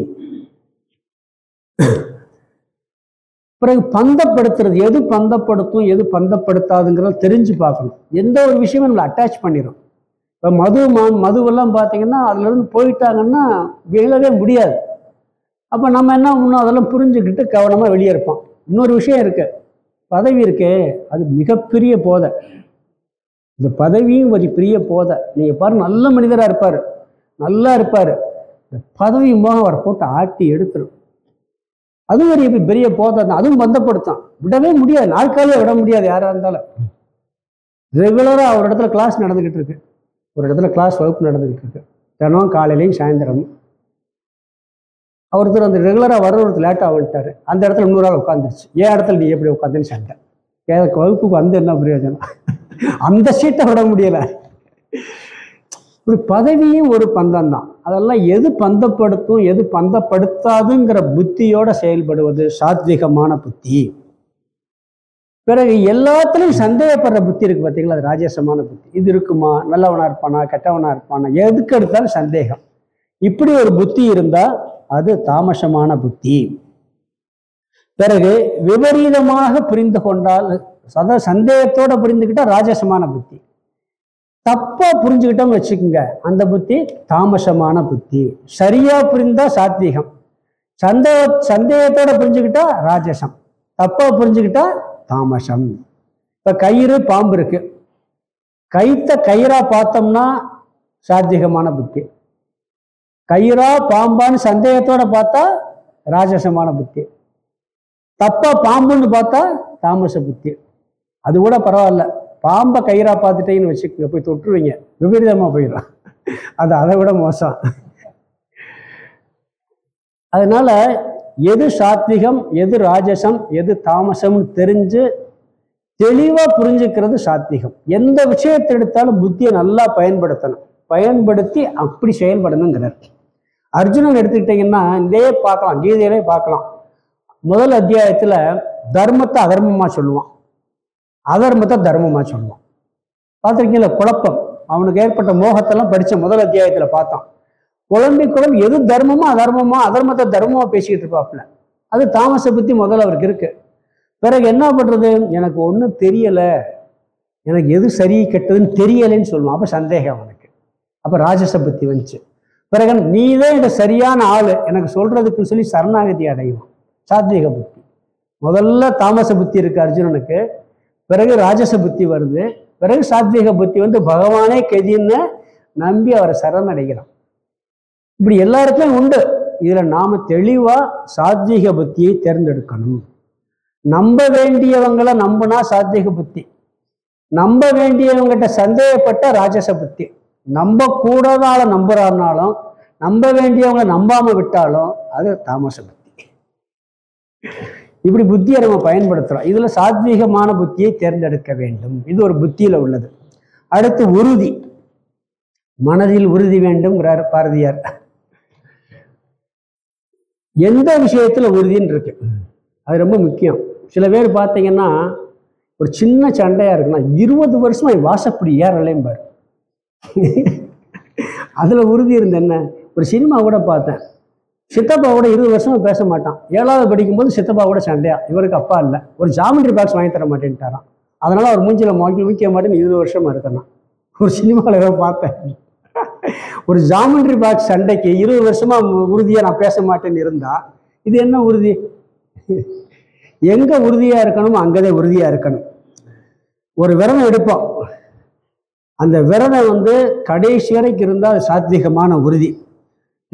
பிறகு பந்தப்படுத்துறது எது பந்தப்படுத்தும் எது பந்தப்படுத்தாதுங்கிறத தெரிஞ்சு பார்க்கணும். எந்த ஒரு விஷயமும் நம்மளை அட்டாச் பண்ணிடும் இப்போ மது மா மதுவெல்லாம் பார்த்தீங்கன்னா அதுலேருந்து போயிட்டாங்கன்னா விழவே முடியாது. அப்போ நம்ம என்ன பண்ணணும் அதெல்லாம் புரிஞ்சுக்கிட்டு கவனமாக வெளியே இருப்போம். இன்னொரு விஷயம் இருக்குது பதவி இருக்கே அது மிகப்பெரிய போதை. இந்த பதவியும் ஒரு பெரிய போதை. நீங்கள் பாரு நல்ல மனிதராக இருப்பார். நல்லா இருப்பார். இந்த பதவி மோகம் அவரை போட்டு ஆட்டி எடுத்துடும் அதுவும் ஒரு பெரிய போதை தான் அதுவும் பந்தப்படுத்தான். விடவே முடியாது. நாட்காலே விட முடியாது யாராக இருந்தாலும். ரெகுலராக ஒரு இடத்துல கிளாஸ் நடந்துக்கிட்டு இருக்கு. ஒரு இடத்துல கிளாஸ் வகுப்பு நடந்துக்கிட்டு இருக்கு. தினம் காலையிலையும் சாயந்தரமும். ஒருத்தர் அந்த ரெகுலராக வர ஒருத்தர் லேட்டாக வந்துட்டார். அந்த இடத்துல இன்னொரு ஆள் உட்காந்துருச்சு ஏன் இடத்துல நீ எப்படி உட்காந்துன்னு சண்டை எனக்கு வகுப்புக்கு வந்து என்ன பிரயோஜனம்? அந்த சீட்டை விட முடியலை. ஒரு பதவியும் ஒரு பந்தம் தான். அதெல்லாம் எது பந்தப்படுத்தும் எது பந்தப்படுத்தாதுங்கிற புத்தியோட செயல்படுவது சாத்விகமான புத்தி. பிறகு எல்லாத்துலையும் சந்தேகப்படுற புத்தி இருக்கு பார்த்தீங்களா அது ராஜசமான புத்தி. இது இருக்குமா? நல்லவனா இருப்பானா? கெட்டவனா இருப்பானா? எதுக்கு எடுத்தாலும் சந்தேகம். இப்படி ஒரு புத்தி இருந்தால் அது தாமசமான புத்தி. பிறகு விபரீதமாக புரிந்து கொண்டால் சத சந்தேகத்தோட புரிந்துக்கிட்டா ராஜசமான புத்தி. தப்பா புரிஞ்சுக்கிட்டோம்னு வச்சுக்கோங்க அந்த புத்தி தாமசமான புத்தி. சரியா புரிந்தா சாத்வீகம். சந்தேக சந்தேகத்தோட புரிஞ்சுக்கிட்டா ராஜசம். தப்பா புரிஞ்சுக்கிட்டா தாமசம். இப்ப கயிறு பாம்பு இருக்கு. கைத்த கயிறா பார்த்தோம்னா சாத்வீகமான புத்தி. கயிறா பாம்பான்னு சந்தேகத்தோட பார்த்தா ராஜசமான புத்தி. தப்பா பாம்புன்னு பார்த்தா தாமச புத்தி. அது கூட பரவாயில்ல. பாம்பை கயிறா பார்த்துட்டேன்னு வச்சுக்கோங்க போய் தொட்டுருவீங்க. விபரீதமாக போயிடும். அது அதை விட மோசம். அதனால எது சாத்விகம் எது ராஜசம் எது தாமசம்னு தெரிஞ்சு தெளிவா புரிஞ்சுக்கிறது சாத்விகம். எந்த விஷயத்தை எடுத்தாலும் புத்தியை நல்லா பயன்படுத்தணும். பயன்படுத்தி அப்படி செயல்படணுங்கிறார். அர்ஜுனன் எடுத்துக்கிட்டீங்கன்னா இதே பார்க்கலாம் கீதையிலே பார்க்கலாம். முதல் அத்தியாயத்தில் தர்மத்தை அதர்மமாக சொல்லுவான். அதர்மத்தை தர்மமாக சொல்லுவான். பார்த்துருக்கீங்களா? குழப்பம். அவனுக்கு ஏற்பட்ட மோகத்தெல்லாம் படித்த முதல் அத்தியாயத்தில் பார்த்தான். குழம்பி குழம்பு எது தர்மமோ அதர்மமோ அதர்மத்தை தர்மமாக பேசிக்கிட்டு இருப்பாப்புல. அது தாமசை பற்றி முதல்ல அவருக்கு இருக்குது பிறகு என்ன பண்ணுறது எனக்கு ஒன்றும் தெரியலை. எனக்கு எது சரி கெட்டதுன்னு தெரியலைன்னு சொல்லுவான். அப்போ சந்தேகம் அவனுக்கு. அப்போ ராஜச புத்தி வந்துச்சு. பிறகு நீதான் இந்த சரியான ஆள். எனக்கு சொல்றதுக்கு சொல்லி சரணாகதி அடைவான். சாத்விக புத்தி. முதல்ல தாமச புத்தி இருக்கு அர்ஜுனனுக்கு. பிறகு ராஜச புத்தி வருது. பிறகு சாத்விக புத்தி வந்து பகவானே கெதின்னு நம்பி அவரை சரணடைகிறான். இப்படி எல்லாருக்குமே உண்டு. இதுல நாம தெளிவா சாத்விக புத்தியை தேர்ந்தெடுக்கணும். நம்ப வேண்டியவங்களை நம்பினா சாத்விக புத்தி. நம்ப வேண்டியவங்கிட்ட சந்தேகப்பட்ட ராஜச புத்தி. நம்ப கூடாதால நம்புறாருனாலும் நம்ப வேண்டியவங்க நம்பாம விட்டாலும் அது தாமச புத்தி. இப்படி புத்தியை நம்ம பயன்படுத்துறோம். இதுல சாத்வீகமான புத்தியை தேர்ந்தெடுக்க வேண்டும். இது ஒரு புத்தியில உள்ளது. அடுத்து உறுதி. மனதில் உறுதி வேண்டும்ங்கிறார் பாரதியார். எந்த விஷயத்துல உறுதின்னு இருக்கு? அது ரொம்ப முக்கியம். சில பேர் பார்த்தீங்கன்னா ஒரு சின்ன சண்டையா இருக்குன்னா இருபது வருஷமா வாசப்படி ஏறலையும் பாரு அதில் உறுதி இருந்த என்ன? ஒரு சினிமா கூட பார்த்தேன். சித்தப்பா கூட இருபது வருஷமா பேச மாட்டான். ஏழாவது படிக்கும்போது சித்தப்பா கூட சண்டையா. இவருக்கு அப்பா இல்லை. ஒரு ஜாமெட்ரி பாக்ஸ் வாங்கி தர மாட்டேன்ட்டாராம். அதனால் அவர் மூஞ்சியில் மாக்கி முக்கிய மாட்டேன்னு இருபது வருஷமா இருக்கணும் ஒரு சினிமாவில் ஏதோ பார்த்தேன். ஒரு ஜாமெட்ரி பாக்ஸ் சண்டைக்கு இருபது வருஷமா உறுதியாக நான் பேச மாட்டேன்னு இருந்தால் இது என்ன உறுதி? எங்கே உறுதியாக இருக்கணுமோ அங்கதே உறுதியாக இருக்கணும். ஒரு விரதம் எடுப்போம். அந்த விரதம் வந்து கடைசி வரைக்கும் இருந்தால் சாத்விகமான உறுதி.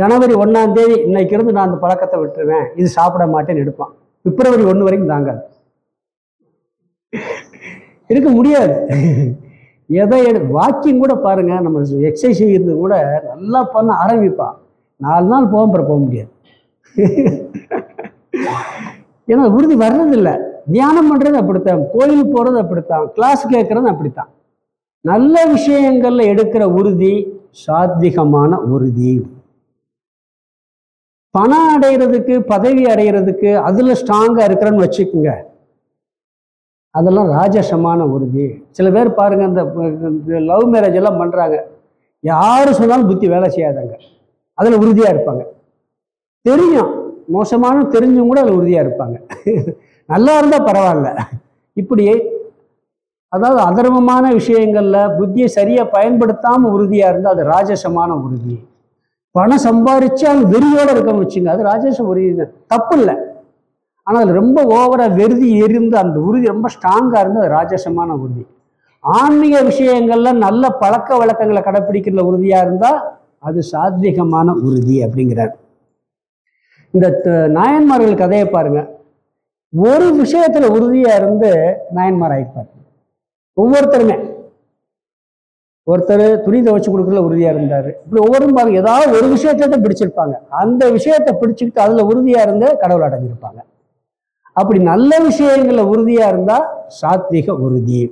ஜனவரி ஒன்றாம் தேதி இன்னைக்கு இருந்து நான் அந்த பழக்கத்தை விட்டுருவேன். இது சாப்பிட மாட்டேன்னு எடுப்பான். பிப்ரவரி ஒன்று வரைக்கும் தாங்காது. இருக்க முடியாது. எதை எடு வாக்கிங் கூட பாருங்க. நம்ம எக்ஸசைஸ் செய்கிறது கூட நல்லா பண்ண ஆரம்பிப்பான். நாலு நாள் போக அப்புறம் போக முடியாது. ஏன்னா உறுதி வர்றதில்லை. தியானம் பண்ணுறது அப்படித்தான். கோயில் போகிறது அப்படித்தான். கிளாஸ் கேட்குறது அப்படித்தான். நல்ல விஷயங்களில் எடுக்கிற உறுதி சாத்விகமான உறுதி. பணம் அடைகிறதுக்கு பதவி அடைகிறதுக்கு அதில் ஸ்ட்ராங்காக இருக்கிறேன்னு வச்சுக்கோங்க. அதெல்லாம் ராஜசமான உறுதி. சில பேர் பாருங்கள் இந்த லவ் மேரேஜ் எல்லாம் பண்ணுறாங்க யார் சொன்னாலும் புத்தி வேலை செய்யாதாங்க அதில் உறுதியாக இருப்பாங்க. தெரியும். மோசமான தெரிஞ்சும் கூட அதில் உறுதியாக இருப்பாங்க. நல்லா இருந்தால் பரவாயில்ல. இப்படி அதாவது அதர்மமான விஷயங்களில் புத்தியை சரியாக பயன்படுத்தாமல் உறுதியாக இருந்தால் அது ராஜசமான உறுதி. பணம் சம்பாரிச்சு அது வெறியோட இருக்கன்னு வச்சுங்க அது ராஜேஷ உறுதி. தப்பு இல்லை ஆனால் அது ரொம்ப ஓவராக வெறுதி எரிந்து அந்த உறுதி ரொம்ப ஸ்ட்ராங்காக இருந்து அது ராஜசமான உறுதி. ஆன்மீக விஷயங்கள்ல நல்ல பழக்க வழக்கங்களை கடைப்பிடிக்கிற உறுதியாக இருந்தால் அது சாத்விகமான உறுதி அப்படிங்கிறார். இந்த த- நாயன்மார்கள் கதையை பாருங்கள் ஒரு விஷயத்தில் உறுதியாக இருந்து நாயன்மார் ஆயிப்பார். ஒவ்வொருத்தருமே. ஒருத்தர் துணி துவைச்சு கொடுக்கறதுல உறுதியாக இருந்தார். இப்படி ஒவ்வொரு பாருங்க ஏதாவது ஒரு விஷயத்தை தான் பிடிச்சிருப்பாங்க. அந்த விஷயத்தை பிடிச்சிக்கிட்டு அதில் உறுதியாக இருந்து கடவுள் அடைஞ்சிருப்பாங்க அப்படி நல்ல விஷயங்களில் உறுதியாக இருந்தால் சாத்விக உறுதி.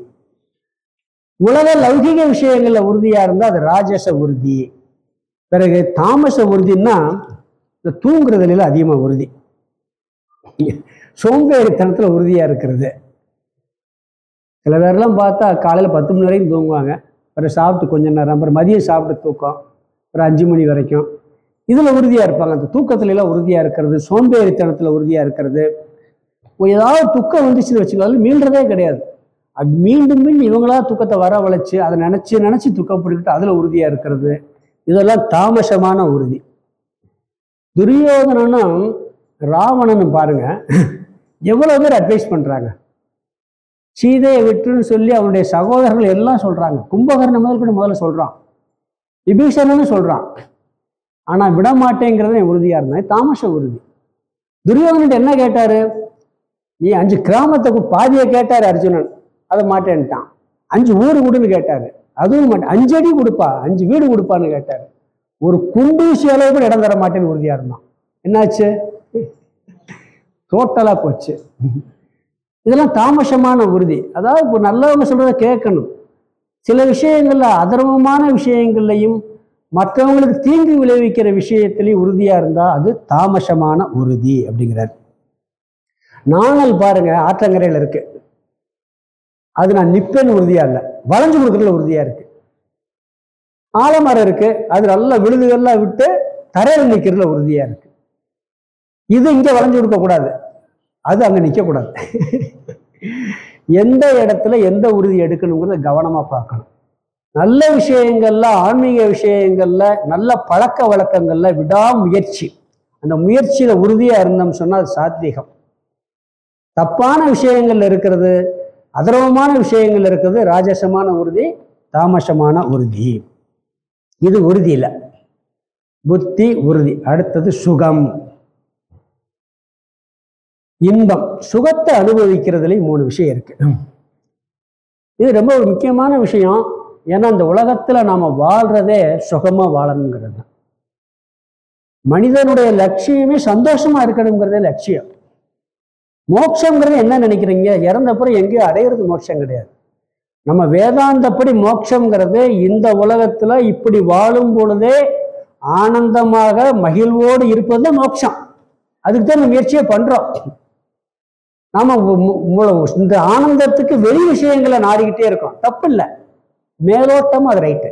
உலக லௌகிக விஷயங்களில் உறுதியாக இருந்தால் அது ராஜச உறுதி. பிறகு தாமச உறுதின்னா இந்த தூங்குறதுல அதிகமாக உறுதி. சோம்பேறித்தனத்தில் உறுதியாக இருக்கிறது. சில பேர்லாம் பார்த்தா காலையில் பத்து மணி வரைக்கும் தூங்குவாங்க. அப்புறம் சாப்பிட்டு கொஞ்ச நேரம் அப்புறம் மதியம் சாப்பிட்டு தூக்கம். ஒரு அஞ்சு மணி வரைக்கும். இதில் உறுதியாக இருப்பாங்க. அந்த தூக்கத்துலலாம் உறுதியாக இருக்கிறது சோம்பேறித்தனத்தில் உறுதியாக இருக்கிறது. இப்போ ஏதாவது துக்கம் வந்துச்சுன்னு வச்சுக்கோங்க மீள்றதே கிடையாது. அது மீண்டும் மீண்டும் இவங்களா துக்கத்தை வரவழைச்சு அதை நினச்சி நினச்சி துக்கம் பிடிக்கிட்டு அதில் உறுதியாக இருக்கிறது. இதெல்லாம் தாமசமான உறுதி. துரியோதனனும் ராவணனும் பாருங்க எவ்வளோ பேர் அட்வைஸ் பண்ணுறாங்க சீதையை விட்டுன்னு சொல்லி அவனுடைய சகோதரர்கள் எல்லாம் சொல்றாங்க. கும்பகர்ணன் முதல் கூட முதல்ல சொல்றான். விபீஷணனும் சொல்றான். ஆனா விட மாட்டேங்கிறத உறுதியா இருந்தான். தாமச உறுதி. துரியோதனன் என்ன கேட்டாரு? நீ அஞ்சு கிராமத்தை கு- பாதியை கேட்டாரு அர்ஜுனன். அதை மாட்டேன்ட்டான். அஞ்சு ஊரு கொடுன்னு கேட்டாரு. அதுவும் மாட்டேன் அஞ்சு அடி கொடுப்பா அஞ்சு வீடு கொடுப்பான்னு கேட்டாரு. ஒரு குண்டூசி அளவு கூட இடம் தர மாட்டேன்னு உறுதியா இருந்தான். என்னாச்சு? டோட்டலா போச்சு. இதெல்லாம் தாமசமான உறுதி. அதாவது இப்போ நல்லவங்க சொல்றதை கேட்கணும். சில விஷயங்கள்ல அதர்மமான விஷயங்கள்லையும் மற்றவங்களுக்கு தீங்கு விளைவிக்கிற விஷயத்திலையும் உறுதியா இருந்தா அது தாமசமான உறுதி அப்படிங்கிறார். நாணல் பாருங்க ஆற்றங்கரையில் இருக்கு. அது நான் நிப்பேன்னு உறுதியா இல்லை. வளைஞ்சு கொடுக்குறதுல உறுதியா இருக்கு. ஆலமரம் இருக்கு. அது நல்லா விழுதுகள்லாம் விட்டு தரையில் நிற்கிறதுல உறுதியா இருக்கு. இது இங்கே வளைஞ்சு கொடுக்கக்கூடாது. அது அங்க நிற்கக்கூடாது எந்த இடத்துல எந்த உறுதி எடுக்கணுங்கிறத கவனமா பார்க்கணும். நல்ல விஷயங்கள்ல ஆன்மீக விஷயங்கள்ல நல்ல பழக்க வழக்கங்கள்ல விடாமுயற்சி. அந்த முயற்சியில உறுதியா இருந்தோம் சொன்னா அது சாத்வீகம். தப்பான விஷயங்கள்ல இருக்கிறது அதர்வமான விஷயங்கள் இருக்கிறது ராஜசமான உறுதி தாமசமான உறுதி. இது உறுதியில. புத்தி உறுதி. அடுத்தது சுகம். இன்பம் சுகத்தை அனுபவிக்கிறதுல மூணு விஷயம் இருக்கு. இது ரொம்ப ஒரு முக்கியமான விஷயம். ஏன்னா இந்த உலகத்துல நாம வாழ்றதே சுகமா வாழணுங்கிறது தான். மனிதனுடைய லட்சியமே சந்தோஷமா இருக்கணுங்கிறதே லட்சியம். மோட்சங்கிறது என்ன நினைக்கிறீங்க? இறந்தப்புறம் எங்கேயும் அடையிறது மோட்சம் கிடையாது. நம்ம வேதாந்தப்படி மோட்சங்கிறது இந்த உலகத்துல இப்படி வாழும் பொழுதே ஆனந்தமாக மகிழ்வோடு இருப்பது தான் மோட்சம். அதுக்கு தான் நம்ம முயற்சியை பண்றோம். நாம மு- இந்த ஆனந்தத்துக்கு வெளி விஷயங்களை நாடிக்கிட்டே இருக்கோம். தப்பு இல்லை மேலோட்டம் அது ரைட்டு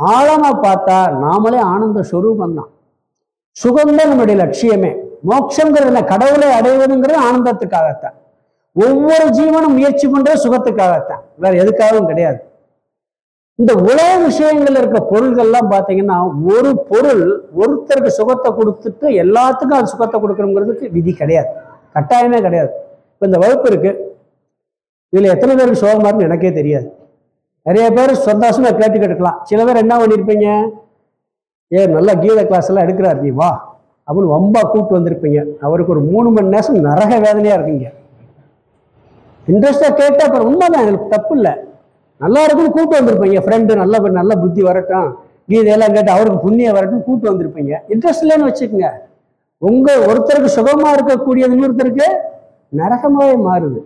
ஆழமா பார்த்தா நாமளே ஆனந்த ஸ்வரூபம் தான் சுகம்தான் நம்முடைய லட்சியமே. மோட்சங்கிறது என்ன? கடவுளை அடைவதுங்கிறது ஆனந்தத்துக்காகத்தான். ஒவ்வொரு ஜீவனும் முயற்சி பண்றது சுகத்துக்காகத்தான். வேற எதுக்காகவும் கிடையாது. இந்த உலக விஷயங்கள்ல இருக்க பொருள்கள்லாம் பார்த்தீங்கன்னா ஒரு பொருள் ஒருத்தருக்கு சுகத்தை கொடுத்துட்டு எல்லாத்துக்கும் அது சுகத்தை கொடுக்கணுங்கிறதுக்கு விதி கிடையாது. கட்டாயமே கிடையாது. இப்போ இந்த வகுப்பு இருக்குது இதில் எத்தனை பேருக்கு சோகமாக இருக்குன்னு எனக்கே தெரியாது. நிறைய பேர் சந்தோஷமாக கேட்டு கேட்டுக்கலாம் சில பேர் என்ன பண்ணியிருப்பீங்க ஏ நல்லா கீத கிளாஸ் எல்லாம் எடுக்கிறார் நீ வா அப்படின்னு ரொம்ப கூப்பிட்டு வந்திருப்பீங்க. அவருக்கு ஒரு மூணு மணி நேரம் நரக வேதனையாக இருக்குங்க. இன்ட்ரெஸ்டாக கேட்டால் அப்புறம் உண்மைதான் எங்களுக்கு தப்பு இல்லை. நல்லா இருக்குன்னு கூப்பிட்டு வந்திருப்பீங்க. ஃப்ரெண்டு நல்ல நல்ல புத்தி வரட்டும். கீதையெல்லாம் கேட்டு அவருக்கு புண்ணியம் வரட்டும் கூப்பிட்டு வந்திருப்பீங்க. இன்ட்ரெஸ்ட் இல்லைன்னு வச்சுக்கோங்க. உங்கள் ஒருத்தருக்கு சுகமாக இருக்கக்கூடியது இன்னொருத்தருக்கு நரகமாவே மாறுது.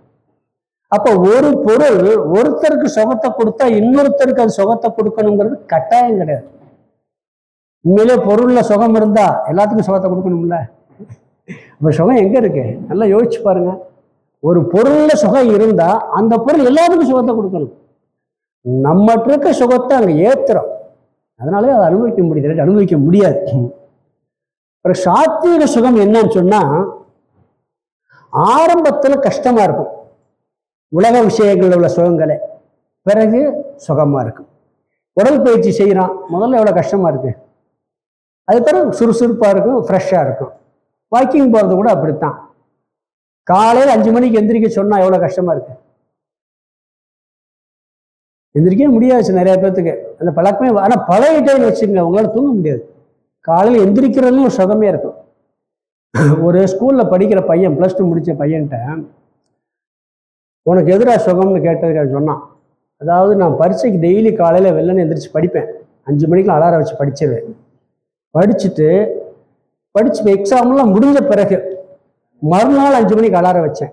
அப்போ ஒரு பொருள் ஒருத்தருக்கு சுகத்தை கொடுத்தா இன்னொருத்தருக்கு அது சுகத்தை கொடுக்கணுங்கிறது கட்டாயம் கிடையாது. உண்மையிலே பொருள்ல சுகம் இருந்தா எல்லாத்துக்கும் சுகத்தை கொடுக்கணும்ல? அப்போ சுகம் எங்க இருக்கு? நல்லா யோசிச்சு பாருங்க. ஒரு பொருள்ல சுகம் இருந்தா அந்த பொருள் எல்லாத்துக்கும் சுகத்தை கொடுக்கணும். நம்மகிட்ட இருக்க சுகத்தை அங்கே ஏத்துறோம். அதனாலே அதை அனுபவிக்க முடியாது. அனுபவிக்க முடியாது. அப்புறம் சாத்வீக சுகம் என்னன்னு சொன்னால் ஆரம்பத்தில் கஷ்டமாக இருக்கும். உலக விஷயங்களில் உள்ள சுகங்களை. பிறகு சுகமாக இருக்கும். உடல் பயிற்சி செய்கிறான் முதல்ல எவ்வளோ கஷ்டமாக இருக்கு? அது பிறகு சுறுசுறுப்பாக இருக்கும் ஃப்ரெஷ்ஷாக இருக்கும். வாக்கிங் போகிறது கூட அப்படித்தான். காலையில் அஞ்சு மணிக்கு எந்திரிக்க சொன்னால் எவ்வளோ கஷ்டமாக இருக்கு? எந்திரிக்கவே முடியாது நிறைய பேர்த்துக்கு. அந்த பழக்கமே ஆனால் பழைய டைம் வச்சுக்கோங்க உங்களால் தூங்க முடியாது. காலையில் எந்திரிக்கிறதுலையும் சுகமே இருக்கும். ஒரு ஸ்கூலில் படிக்கிற பையன் ப்ளஸ் டூ முடித்த பையன்கிட்ட உனக்கு எதிராக சுகம்னு கேட்டதுக்கு சொன்னான். அதாவது நான் பரீட்சைக்கு டெய்லி காலையில் வெள்ளன்னு எந்திரிச்சு படிப்பேன். அஞ்சு மணிக்கு அலாரம் வச்சு படிச்சிருவேன் படிச்சுட்டு படிச்சு எக்ஸாம்லாம் முடிஞ்ச பிறகு மறுநாள் அஞ்சு மணிக்கு அலாரம் வச்சேன்.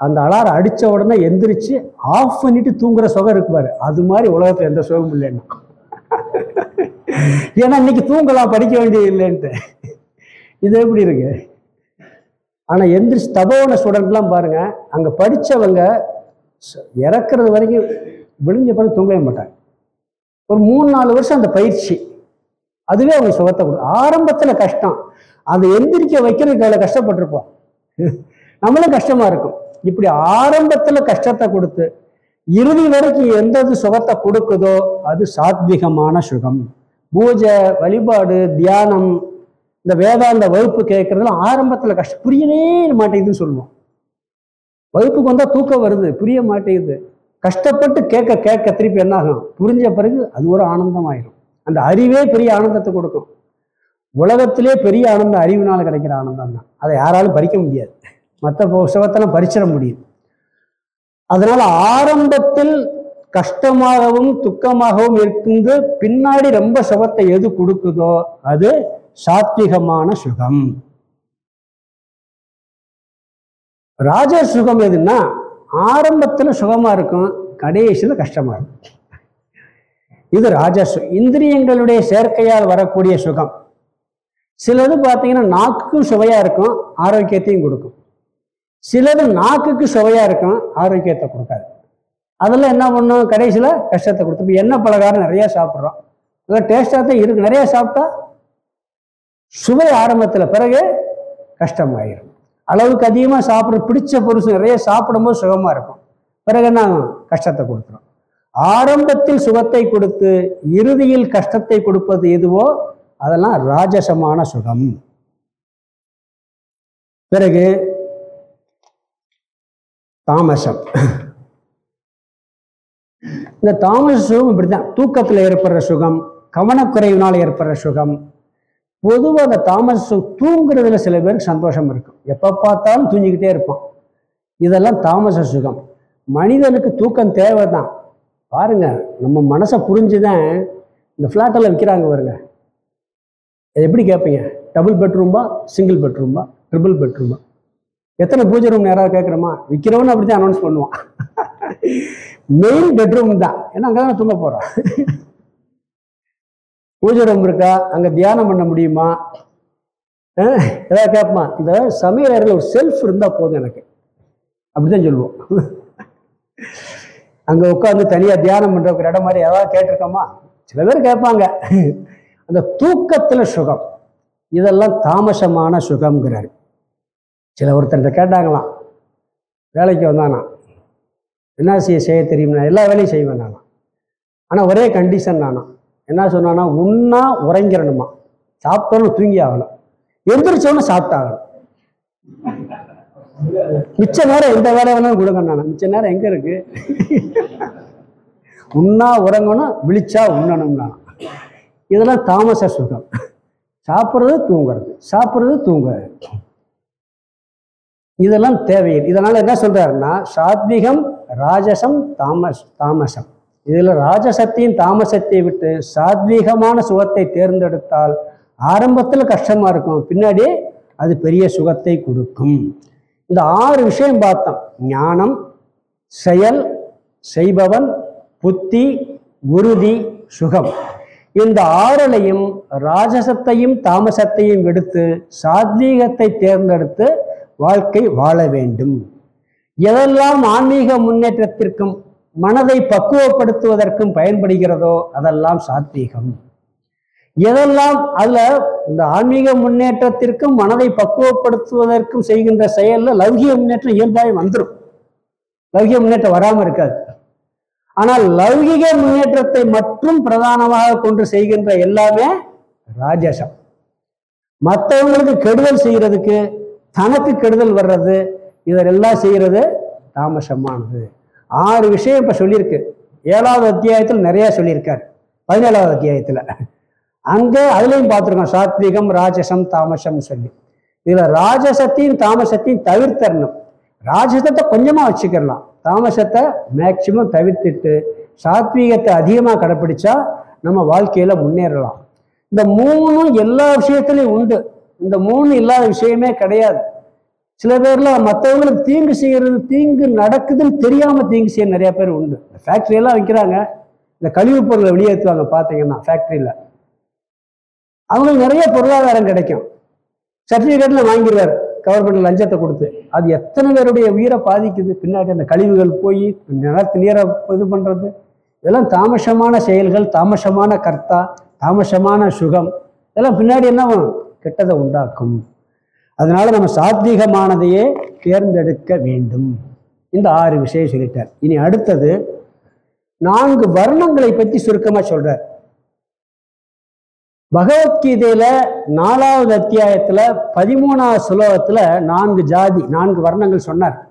அந்த அலாரம் அடித்த உடனே எந்திரிச்சு ஆஃப் பண்ணிட்டு தூங்குற சுகம் இருக்குவார் அது மாதிரி உலகத்தில் எந்த சுகமும் இல்லைன்னா. ஏன்னா இன்னைக்கு தூங்கலாம் படிக்க வேண்டியது இல்லைன்ட்டு. இது எப்படி இருக்கு? ஆனால் எந்திரிச்சு தபோன ஸ்டூடெண்ட்லாம் பாருங்கள் அங்கே படித்தவங்க இறக்குறது வரைக்கும் விழிஞ்ச பிறகு தூங்கவே மாட்டாங்க. ஒரு மூணு நாலு வருஷம் அந்த பயிற்சி. அதுவே அவங்க சுகத்தை கொடு ஆரம்பத்தில் கஷ்டம். அதை எந்திரிக்க வைக்கிறதுக்கு அவ்வளோ கஷ்டப்பட்டிருப்போம்? நம்மளும் கஷ்டமாக இருக்கும். இப்படி ஆரம்பத்தில் கஷ்டத்தை கொடுத்து இறுதி வரைக்கும் எந்தது சுகத்தை கொடுக்குதோ அது சாத்விகமான சுகம். பூஜை வழிபாடு தியானம் இந்த வேதாந்த வகுப்பு கேட்கறதுலாம் ஆரம்பத்தில் கஷ்டம் புரியவே மாட்டேங்குதுன்னு சொல்லுவோம். வகுப்புக்கு வந்தால் தூக்கம் வருது புரிய மாட்டேங்குது. கஷ்டப்பட்டு கேட்க கேட்க திருப்பி என்ன ஆகும்? புரிஞ்ச பிறகு அது ஒரு ஆனந்தம் ஆயிரும் அந்த அறிவே பெரிய ஆனந்தத்தை கொடுக்கும். உலகத்திலே பெரிய ஆனந்தம் அறிவினால் கிடைக்கிற ஆனந்தம் தான் அதை யாராலும் பறிக்க முடியாது. மற்ற புஸ்தகத்தெல்லாம் பறிச்சிட முடியும். அதனால ஆரம்பத்தில் கஷ்டமாகவும் துக்கமாகவும் இருந்து பின்னாடி ரொம்ப சுகத்தை எது கொடுக்குதோ அது சாத்விகமான சுகம். ராஜ சுகம் எதுன்னா ஆரம்பத்துல சுகமா இருக்கும் கடைசியில கஷ்டமா இருக்கும். இது ராஜசு இந்திரியங்களுடைய சேர்க்கையால் வரக்கூடிய சுகம். சிலது பார்த்தீங்கன்னா நாக்குக்கும் சுவையா இருக்கும் ஆரோக்கியத்தையும் கொடுக்கும். சிலது நாக்குக்கு சுவையா இருக்கும் ஆரோக்கியத்தை கொடுக்காது. அதெல்லாம் என்ன பண்ணும் கடைசியில கஷ்டத்தை கொடுத்து இப்போ எண்ணெய் பலகாரம் நிறைய சாப்பிட்றோம். அதெல்லாம் டேஸ்டாக தான் இருக்கு. நிறைய சாப்பிட்டா சுவை ஆரம்பத்தில் பிறகு கஷ்டமாயிரும். அளவுக்கு அதிகமாக சாப்பிட்ற பிடிச்ச பொருள் நிறைய சாப்பிடும்போது சுகமா இருக்கும். பிறகு என்ன கஷ்டத்தை கொடுத்துரும். ஆரம்பத்தில் சுகத்தை கொடுத்து இறுதியில் கஷ்டத்தை கொடுப்பது எதுவோ அதெல்லாம் ராஜசமான சுகம். பிறகு தாமசம். இந்த தாமச சுகம் இப்படிதான் தூக்கத்தில் ஏற்படுற சுகம் கவனக்குறைவினால் ஏற்படுற சுகம் பொதுவாக அந்த தாமச தூங்குறதுல சில பேருக்கு சந்தோஷம் இருக்கும். எப்போ பார்த்தாலும் தூங்கிக்கிட்டே இருப்பான். இதெல்லாம் தாமச சுகம். மனிதனுக்கு தூக்கம் தேவைதான். பாருங்க நம்ம மனசை புரிஞ்சுதான் இந்த ஃப்ளாட்டெல்லாம் விற்கிறாங்க பாருங்க. எப்படி கேட்பீங்க டபுள் பெட்ரூம்பா சிங்கிள் பெட்ரூம்பா ட்ரிபிள் பெட்ரூம்பா எத்தனை பூஜை ரூம் யாராவது கேட்குறோமா விற்கிறவனு அப்படி தான் அனௌன்ஸ் பண்ணுவான். மெயின் பெட்ரூம் தான். ஏன்னா அங்கே தான் தூங்க போகிறோம் பூஜை ரூம் இருக்கா? அங்கே தியானம் பண்ண முடியுமா? ஏதாவது கேட்பமா இந்த சமையல் அறையில் ஒரு செல்ஃப் இருந்தால் போதும் எனக்கு. அப்படிதான் சொல்லுவோம். அங்கே உட்காந்து தனியாக தியானம் பண்ணுற ஒரு இடம் மாதிரி ஏதாவது கேட்டிருக்கோமா? சில பேர் கேட்பாங்க. அந்த தூக்கத்தில் சுகம். இதெல்லாம் தாமசமான சுகம்ங்கிறாரு. சில ஒருத்தர்கிட்ட கேட்டாங்களாம். வேலைக்கு வந்தானா? என்ன செய்ய செய்ய தெரியும்னா எல்லா வேலையும் செய்வேன் நானா. ஆனால் ஒரே கண்டிஷன் நானா. என்ன சொன்னான்னா உண்ணா உறங்கிடணுமா சாப்பிட்டோன்னு தூங்கி ஆகணும் எந்திரிச்சோன்னு சாப்பிட்டாகணும். மிச்ச நேரம் எந்த வேலை வேணாலும் கொடுங்க நான் மிச்ச நேரம் எங்க இருக்கு? உண்ணா உறங்கணும் விழிச்சா உண்ணணும் நான் இதெல்லாம் தாமச சுகம். சாப்பிட்றது தூங்குறது. சாப்பிட்றது தூங்குறது. இதெல்லாம் தேவையில்லை. இதனால என்ன சொல்றாருன்னா சாத்விகம் ராஜசம் தாமஸ் தாமசம். இதில் ராஜசத்தையும் தாமசத்தையும் விட்டு சாத்வீகமான சுகத்தை தேர்ந்தெடுத்தால் ஆரம்பத்தில் கஷ்டமாக இருக்கும். பின்னாடி அது பெரிய சுகத்தை கொடுக்கும். இந்த ஆறு விஷயம் பார்த்தோம். ஞானம் செயல் செய்பவன் புத்தி உறுதி சுகம். இந்த ஆறலையும் ராஜசத்தையும் தாமசத்தையும் எடுத்து சாத்வீகத்தை தேர்ந்தெடுத்து வாழ்க்கை வாழ வேண்டும். எதெல்லாம் ஆன்மீக முன்னேற்றத்திற்கும் மனதை பக்குவப்படுத்துவதற்கும் பயன்படுகிறதோ அதெல்லாம் சாத்வீகம் எதெல்லாம் அதுல இந்த ஆன்மீக முன்னேற்றத்திற்கும் மனதை பக்குவப்படுத்துவதற்கும் செய்கின்ற செயல்ல லௌகிய முன்னேற்றம் இயல்பாக வந்துடும் லௌகிய முன்னேற்றம் வராமல் இருக்காது. ஆனால் லௌகிக முன்னேற்றத்தை மட்டும் பிரதானமாக கொண்டு செய்கின்ற எல்லாமே ராஜசம். மற்றவங்களுக்கு கெடுதல் செய்யறதுக்கு தனக்கு கெடுதல் வர்றது இதெல்லாம் செய்யறது தாமசமானது. ஆறு விஷயம் இப்போ சொல்லியிருக்கு. ஏழாவது அத்தியாயத்தில் நிறையா சொல்லியிருக்காரு. பதினேழாவது அத்தியாயத்தில். அங்கே அதுலேயும் பார்த்துருக்கோம் சாத்விகம் ராஜசம் தாமசம் சொல்லி. இதில் ராஜசத்தையும் தாமசத்தையும் தவிர்த்தரணும். ராஜசத்தை கொஞ்சமாக வச்சுக்கிடலாம் தாமசத்தை மேக்சிமம் தவிர்த்துட்டு சாத்வீகத்தை அதிகமாக கடைப்பிடிச்சா நம்ம வாழ்க்கையில் முன்னேறலாம். இந்த மூணும் எல்லா விஷயத்துலையும் உண்டு. இந்த மூணு இல்லாத விஷயமே கிடையாது. சில பேர்லாம் மற்றவங்களுக்கு தீங்கு செய்கிறது தீங்கு நடக்குதுன்னு தெரியாமல் தீங்கு செய்ய நிறையா பேர் உண்டு. ஃபேக்ட்ரியெல்லாம் வைக்கிறாங்க. இந்த கழிவுப் பொருளை வெளியேற்றுவாங்க பார்த்தீங்கன்னா ஃபேக்ட்ரியில் அவங்களுக்கு நிறைய பொருளாதாரம் கிடைக்கும். சர்டிஃபிகேட்டில் வாங்கிடுவார். கவர்மெண்ட் லஞ்சத்தை கொடுத்து. அது எத்தனை பேருடைய உயிரை பாதிக்குது? பின்னாடி அந்த கழிவுகள் போய் நிலத்து நீரை இது பண்ணுறது இதெல்லாம் தாமசமான செயல்கள் தாமசமான கர்த்தா தாமசமான சுகம். இதெல்லாம் பின்னாடி என்ன கெட்டதை உண்டாக்கும். அதனால நம்ம சாத்வீகமானதையே தேர்ந்தெடுக்க வேண்டும் இந்த ஆறு விஷயம் சொல்லிட்டார். இனி அடுத்தது நான்கு வர்ணங்களை பற்றி சுருக்கமா சொல்றார். பகவத்கீதையில நாலாவது அத்தியாயத்துல பதிமூணாவது சுலோகத்துல நான்கு ஜாதி நான்கு வர்ணங்கள் சொன்னார்.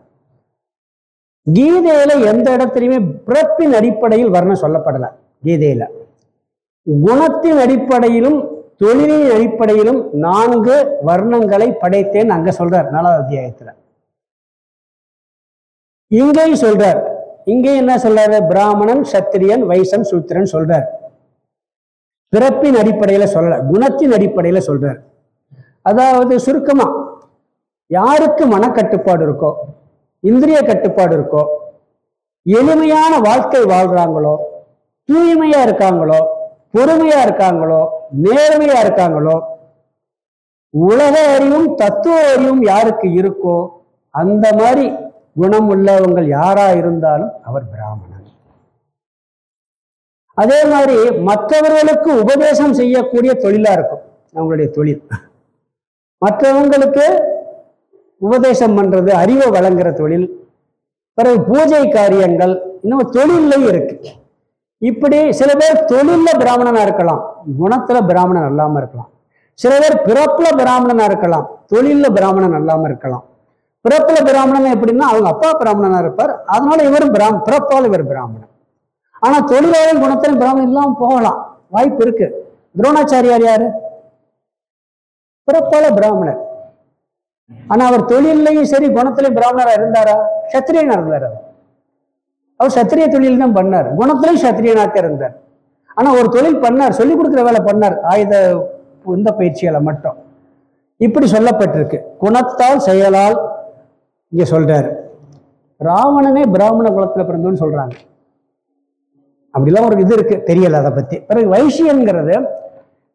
கீதையில எந்த இடத்துலையுமே பிறப்பின் அடிப்படையில் வர்ணம் சொல்லப்படல. கீதையில. குணத்தின் அடிப்படையிலும் தொழிலின் அடிப்படையிலும் நான்கு வர்ணங்களை படைத்தேன் அங்க சொல்றார் நாலாவது அத்தியாயத்துல. இங்கேயும் சொல்றார். இங்கேயும் என்ன சொல்றாரு? பிராமணன் சத்திரியன் வைசன் சூத்திரன் சொல்றார். பிறப்பின் அடிப்படையில சொல்லல குணத்தின் அடிப்படையில சொல்றார். அதாவது சுருக்கமா யாருக்கு மனக்கட்டுப்பாடு இருக்கோ இந்திரிய கட்டுப்பாடு இருக்கோ எளிமையான வாழ்க்கை வாழ்றாங்களோ தூய்மையா இருக்காங்களோ பொறுமையா இருக்காங்களோ நேர்மையா இருக்காங்களோ உலக அறிவும் தத்துவ அறிவும் யாருக்கு இருக்கோ அந்த மாதிரி குணம் உள்ளவங்கள் யாரா இருந்தாலும் அவர் பிராமணன் அதே மாதிரி மற்றவர்களுக்கு உபதேசம் செய்யக்கூடிய தொழிலா இருக்கும் அவங்களுடைய தொழில். மற்றவங்களுக்கு உபதேசம் பண்றது அறிவை வழங்குற தொழில் பிறகு பூஜை காரியங்கள் இன்னும் தொழிலையும் இருக்கு. இப்படி சில பேர் தொழில பிராமணனா இருக்கலாம் குணத்துல பிராமணன் அல்லாம இருக்கலாம். சில பேர் பிறப்புல பிராமணனா இருக்கலாம் தொழில பிராமணன் அல்லாம இருக்கலாம். பிறப்புல பிராமணன் எப்படின்னா அவங்க அப்பா பிராமணனா இருப்பார். அதனால இவரும் பிராம் பிறப்பால் இவர் பிராமணன். ஆனா தொழிலாளர் குணத்திலும் பிராமணன் இல்லாம போகலாம். வாய்ப்பு இருக்கு. துரோணாச்சாரியார் யாரு? பிறப்பால பிராமணர் ஆனா அவர் தொழிலையும் சரி குணத்திலையும் பிராமணரா இருந்தாரா? சத்திரியனா இருந்தாரா? அவர் சத்திரிய தொழில் தான் பண்ணார். குணத்திலையும் சத்திரியனாக இருந்தார் ஆனால் ஒரு தொழில் பண்ணார் சொல்லிக் கொடுக்குற வேலை பண்ணார். ஆயுத இந்த பயிற்சிகளை மட்டும். இப்படி சொல்லப்பட்டிருக்கு. குணத்தால் செயலால் இங்க சொல்றாரு. ராவணனே பிராமண குலத்தில் பிறந்தோன்னு சொல்றாங்க. அப்படிலாம் ஒரு இது இருக்கு. தெரியல அதை பத்தி. பிறகு வைசியங்கிறது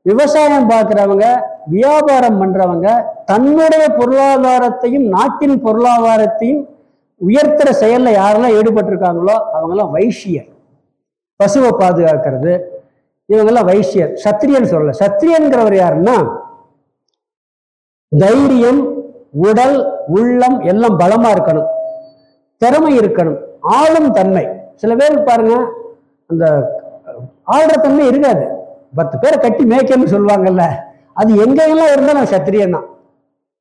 விவசாயம் பார்க்குறவங்க வியாபாரம் பண்றவங்க தன்னுடைய பொருளாதாரத்தையும் நாட்டின் பொருளாதாரத்தையும் உயர்த்துற செயல்ல யாரெல்லாம் ஈடுபட்டிருக்காங்களோ அவங்கெல்லாம் வைஷ்யர். பசுவை பாதுகாக்கிறது. இவங்கெல்லாம் வைஷ்யர். சத்திரியன் சொல்லல. சத்திரியன்கிறவர் யாருன்னா தைரியம் உடல் உள்ளம் எல்லாம் பலமா இருக்கணும். திறமை இருக்கணும். ஆளும் தன்மை. சில பேர் பாருங்க அந்த ஆள்ற தன்மை இருக்காது. பத்து பேரை கட்டி மேய்க்கன்னு சொல்லுவாங்கல்ல. அது எங்கெல்லாம் இருந்தாலும் சத்திரியன் தான்.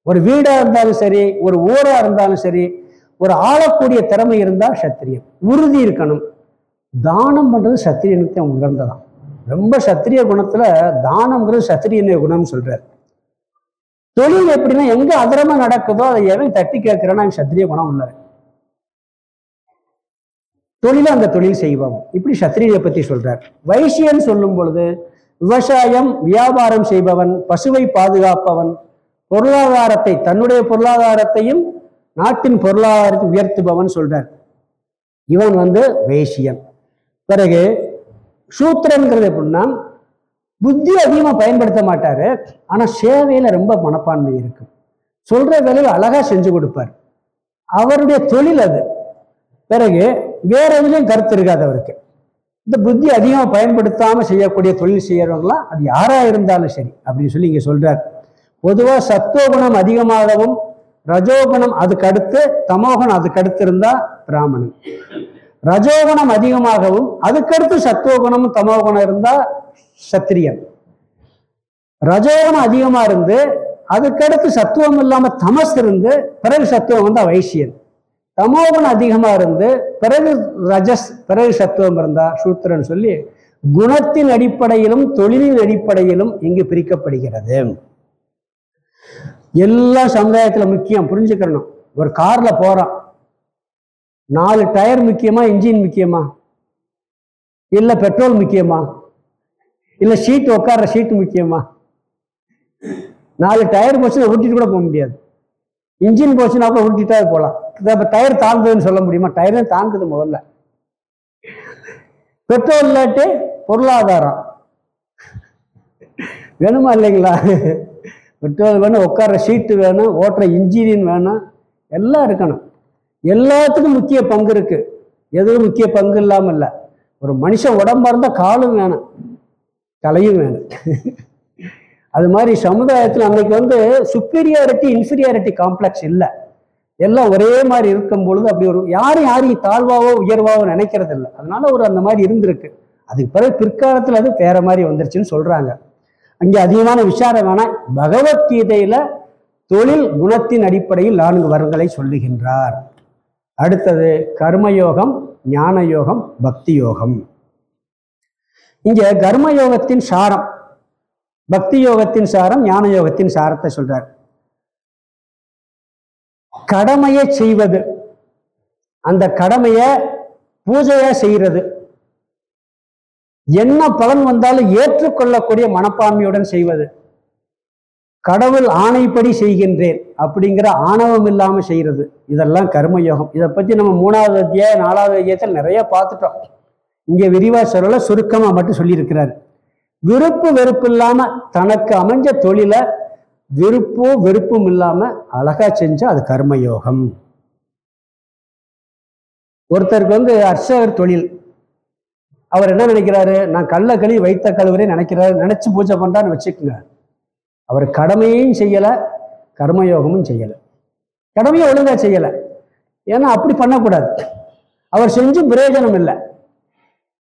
ஒரு வீடா இருந்தாலும் சரி ஒரு ஊரா இருந்தாலும் சரி ஒரு ஆளக்கூடிய திறமை இருந்தால் சத்திரியம். உறுதி இருக்கணும். தானம் பண்ணுறது சத்திரியனுக்கு அவங்க உணர்ந்ததான் ரொம்ப சத்திரிய குணத்துல தானம்ங்கிறது சத்திரியனுடைய குணம்னு சொல்றாரு. தொழில் எப்படின்னா எங்க அதரமா நடக்குதோ அதை எவன் தட்டி கேட்குறேன்னா அவன் சத்திரிய குணம் உள்ளார் தொழில அந்த தொழில் செய்வான் இப்படி சத்திரியை பத்தி சொல்கிறார் வைசியன் சொல்லும் பொழுது விவசாயம் வியாபாரம் செய்பவன் பசுவை பாதுகாப்பவன் பொருளாதாரத்தை தன்னுடைய பொருளாதாரத்தையும் நாட்டின் பொருளாதாரத்தை உயர்த்துபவன் சொல்றார். இவன் வந்து வேசியன். பிறகு சூத்திரங்கிறது எப்படின்னா புத்தி அதிகமாக பயன்படுத்த மாட்டாரு ஆனால் சேவையில ரொம்ப மனப்பான்மை இருக்கு. சொல்ற வேலையை அழகா செஞ்சு கொடுப்பார். அவருடைய தொழில் அது. பிறகு வேற எதுலையும் கருத்து இருக்காது அவருக்கு. இந்த புத்தி அதிகமாக பயன்படுத்தாம செய்யக்கூடிய தொழில் செய்யறவங்களாம் அது யாரா இருந்தாலும் சரி அப்படின்னு சொல்லி இங்க சொல்றார். சத்துவ சத்துவகுணம் அதிகமாகவும் ரஜோகுணம் அதுக்கு அடுத்து தமோகுணம் அதுக்கு அடுத்து இருந்தா பிராமணன். ரஜோகுணம் அதிகமாகவும் அதுக்கடுத்து சத்துவகுணமும் தமோகுணம் இருந்தா சத்திரியன். ரஜோகுணம் அதிகமா இருந்து அதுக்கடுத்து சத்துவம் இல்லாம தமஸ் இருந்து பிறகு சத்துவம் வந்து வைசியன் தமோகுணம் அதிகமா இருந்து பிறகு ரஜஸ் பிறகு சத்துவம் இருந்தா சூத்திரன் சொல்லி குணத்தின் அடிப்படையிலும் தொழிலின் அடிப்படையிலும் இங்கு பிரிக்கப்படுகிறது. எல்லாம் சமுதாயத்தில் முக்கியம் புரிஞ்சுக்கிறணும் ஒரு காரில் போகிறான் நாலு டயர் முக்கியமா இன்ஜின் முக்கியமா? இல்லை பெட்ரோல் முக்கியமா? இல்லை ஷீட் உட்கார்ற ஷீட் முக்கியமா? நாலு டயர் போச்சுன்னா ஊட்டிட்டு கூட போக முடியாது. இன்ஜின் போச்சுன்னா கூட ஊட்டிட்டா போகலாம் இப்போ டயர் தாழ்ந்ததுன்னு சொல்ல முடியுமா? டயர் தான் தாங்குது முதல்ல. பெட்ரோல் இல்லாட்டு பொருளாதாரம். வேணுமா இல்லைங்களா? பெட்ரோல் வேணும் உட்கார்ற ஷீட்டு வேணும் ஓட்டுற இன்ஜினியன் வேணும் எல்லாம் இருக்கணும். எல்லாத்துக்கும் முக்கிய பங்கு இருக்குது எதுவும் முக்கிய பங்கு இல்லாமல் இல்லை. ஒரு மனுஷன் உடம்பா இருந்தால் காலும் வேணும் தலையும் வேணும். அது மாதிரி சமுதாயத்தில் அன்னைக்கு வந்து சுப்பீரியாரிட்டி இன்ஃபீரியாரிட்டி காம்ப்ளெக்ஸ் இல்லை. எல்லாம் ஒரே மாதிரி இருக்கும் பொழுது அப்படி ஒரு யாரும் யாரையும் தாழ்வாவோ உயர்வாவோ நினைக்கிறது இல்லை அதனால ஒரு அந்த மாதிரி இருந்திருக்கு. அதுக்கு பிறகு பிற்காலத்தில் அது வேற மாதிரி வந்துருச்சுன்னு சொல்றாங்க. அங்கே அதிகமான விசாரம் வேணாம் பகவத்கீதையில தொழில் குணத்தின் அடிப்படையில் நான்கு வரங்களை சொல்லுகின்றார். அடுத்தது கர்மயோகம் ஞான யோகம் பக்தி யோகம் இங்கே கர்மயோகத்தின் சாரம் பக்தி யோகத்தின் சாரம் ஞான யோகத்தின் சாரத்தை சொல்றார். கடமையை செய்வது அந்த கடமையை பூஜையா செய்கிறது என்ன பலன் வந்தாலும் ஏற்றுக்கொள்ளக்கூடிய மனப்பான்மையுடன் செய்வது. கடவுள் ஆணைப்படி செய்கின்றேன் அப்படிங்கிற ஆணவம் இல்லாமல் செய்கிறது. இதெல்லாம் கர்மயோகம். இதை பற்றி நம்ம மூணாவது அத்தியாய நாலாவது அத்தியாயத்தில் நிறைய பார்த்துட்டோம். இங்கே விரிவா சொல்லல சுருக்கமாக மட்டும் சொல்லியிருக்கிறார். விருப்பு வெறுப்பு இல்லாமல் தனக்கு அமைஞ்ச தொழிலை விருப்போ வெறுப்பும் இல்லாமல் அழகா செஞ்சால் அது கர்மயோகம். ஒருத்தருக்கு வந்து அர்ச்சகர் தொழில். அவர் என்ன நினைக்கிறாரு? நான் கள்ள களி வைத்த கழுவரே நினைக்கிறாரு. நினைச்சு பூஜை பண்றான்னு வச்சுக்கோங்க. அவர் கடமையும் செய்யலை கர்மயோகமும் செய்யலை. கடமையை ஒழுங்கா செய்யலை. ஏன்னா அப்படி பண்ணக்கூடாது. அவர் செஞ்சும் பிரயோஜனம் இல்லை.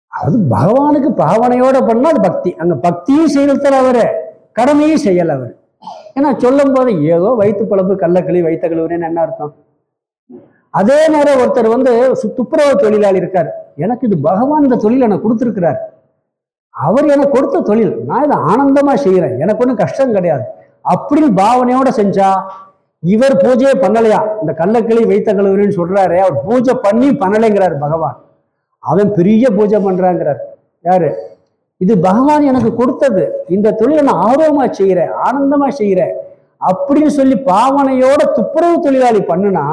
அது பகவானுக்கு பாவனையோட பண்ணா அது பக்தி. அங்க பக்தியும் செய்யறதுல அவர். கடமையும் செய்யலை அவர். ஏன்னா சொல்லும் போது ஏதோ வயிற்று பழப்பு கள்ளக்களி வைத்த கழுவுறேன்னு என்ன அர்த்தம்? அதே நேரம் ஒருத்தர் வந்து சு- துப்புரவு தொழிலாளி இருக்கார். எனக்கு இது பகவான் இந்த தொழில் எனக்கு கொடுத்துருக்கிறார். அவர் எனக்கு கொடுத்த தொழில். நான் இதை ஆனந்தமாக செய்கிறேன் எனக்கு ஒன்றும் கஷ்டம் கிடையாது. அப்படின்னு பாவனையோட செஞ்சா இவர் பூஜையே பண்ணலையா? இந்த கள்ளக்கிளி வைத்த கழுவுன்னு சொல்றாரு. அவர் பூஜை பண்ணி பண்ணலைங்கிறார் பகவான். அவன் பெரிய பூஜை பண்றாங்கிறார். யாரு? இது பகவான் எனக்கு கொடுத்தது. இந்த தொழிலை நான் ஆர்வமா செய்கிறேன் ஆனந்தமா செய்கிறேன் அப்படின்னு சொல்லி பாவனையோட துப்புரவு தொழிலாளி பண்ணுனா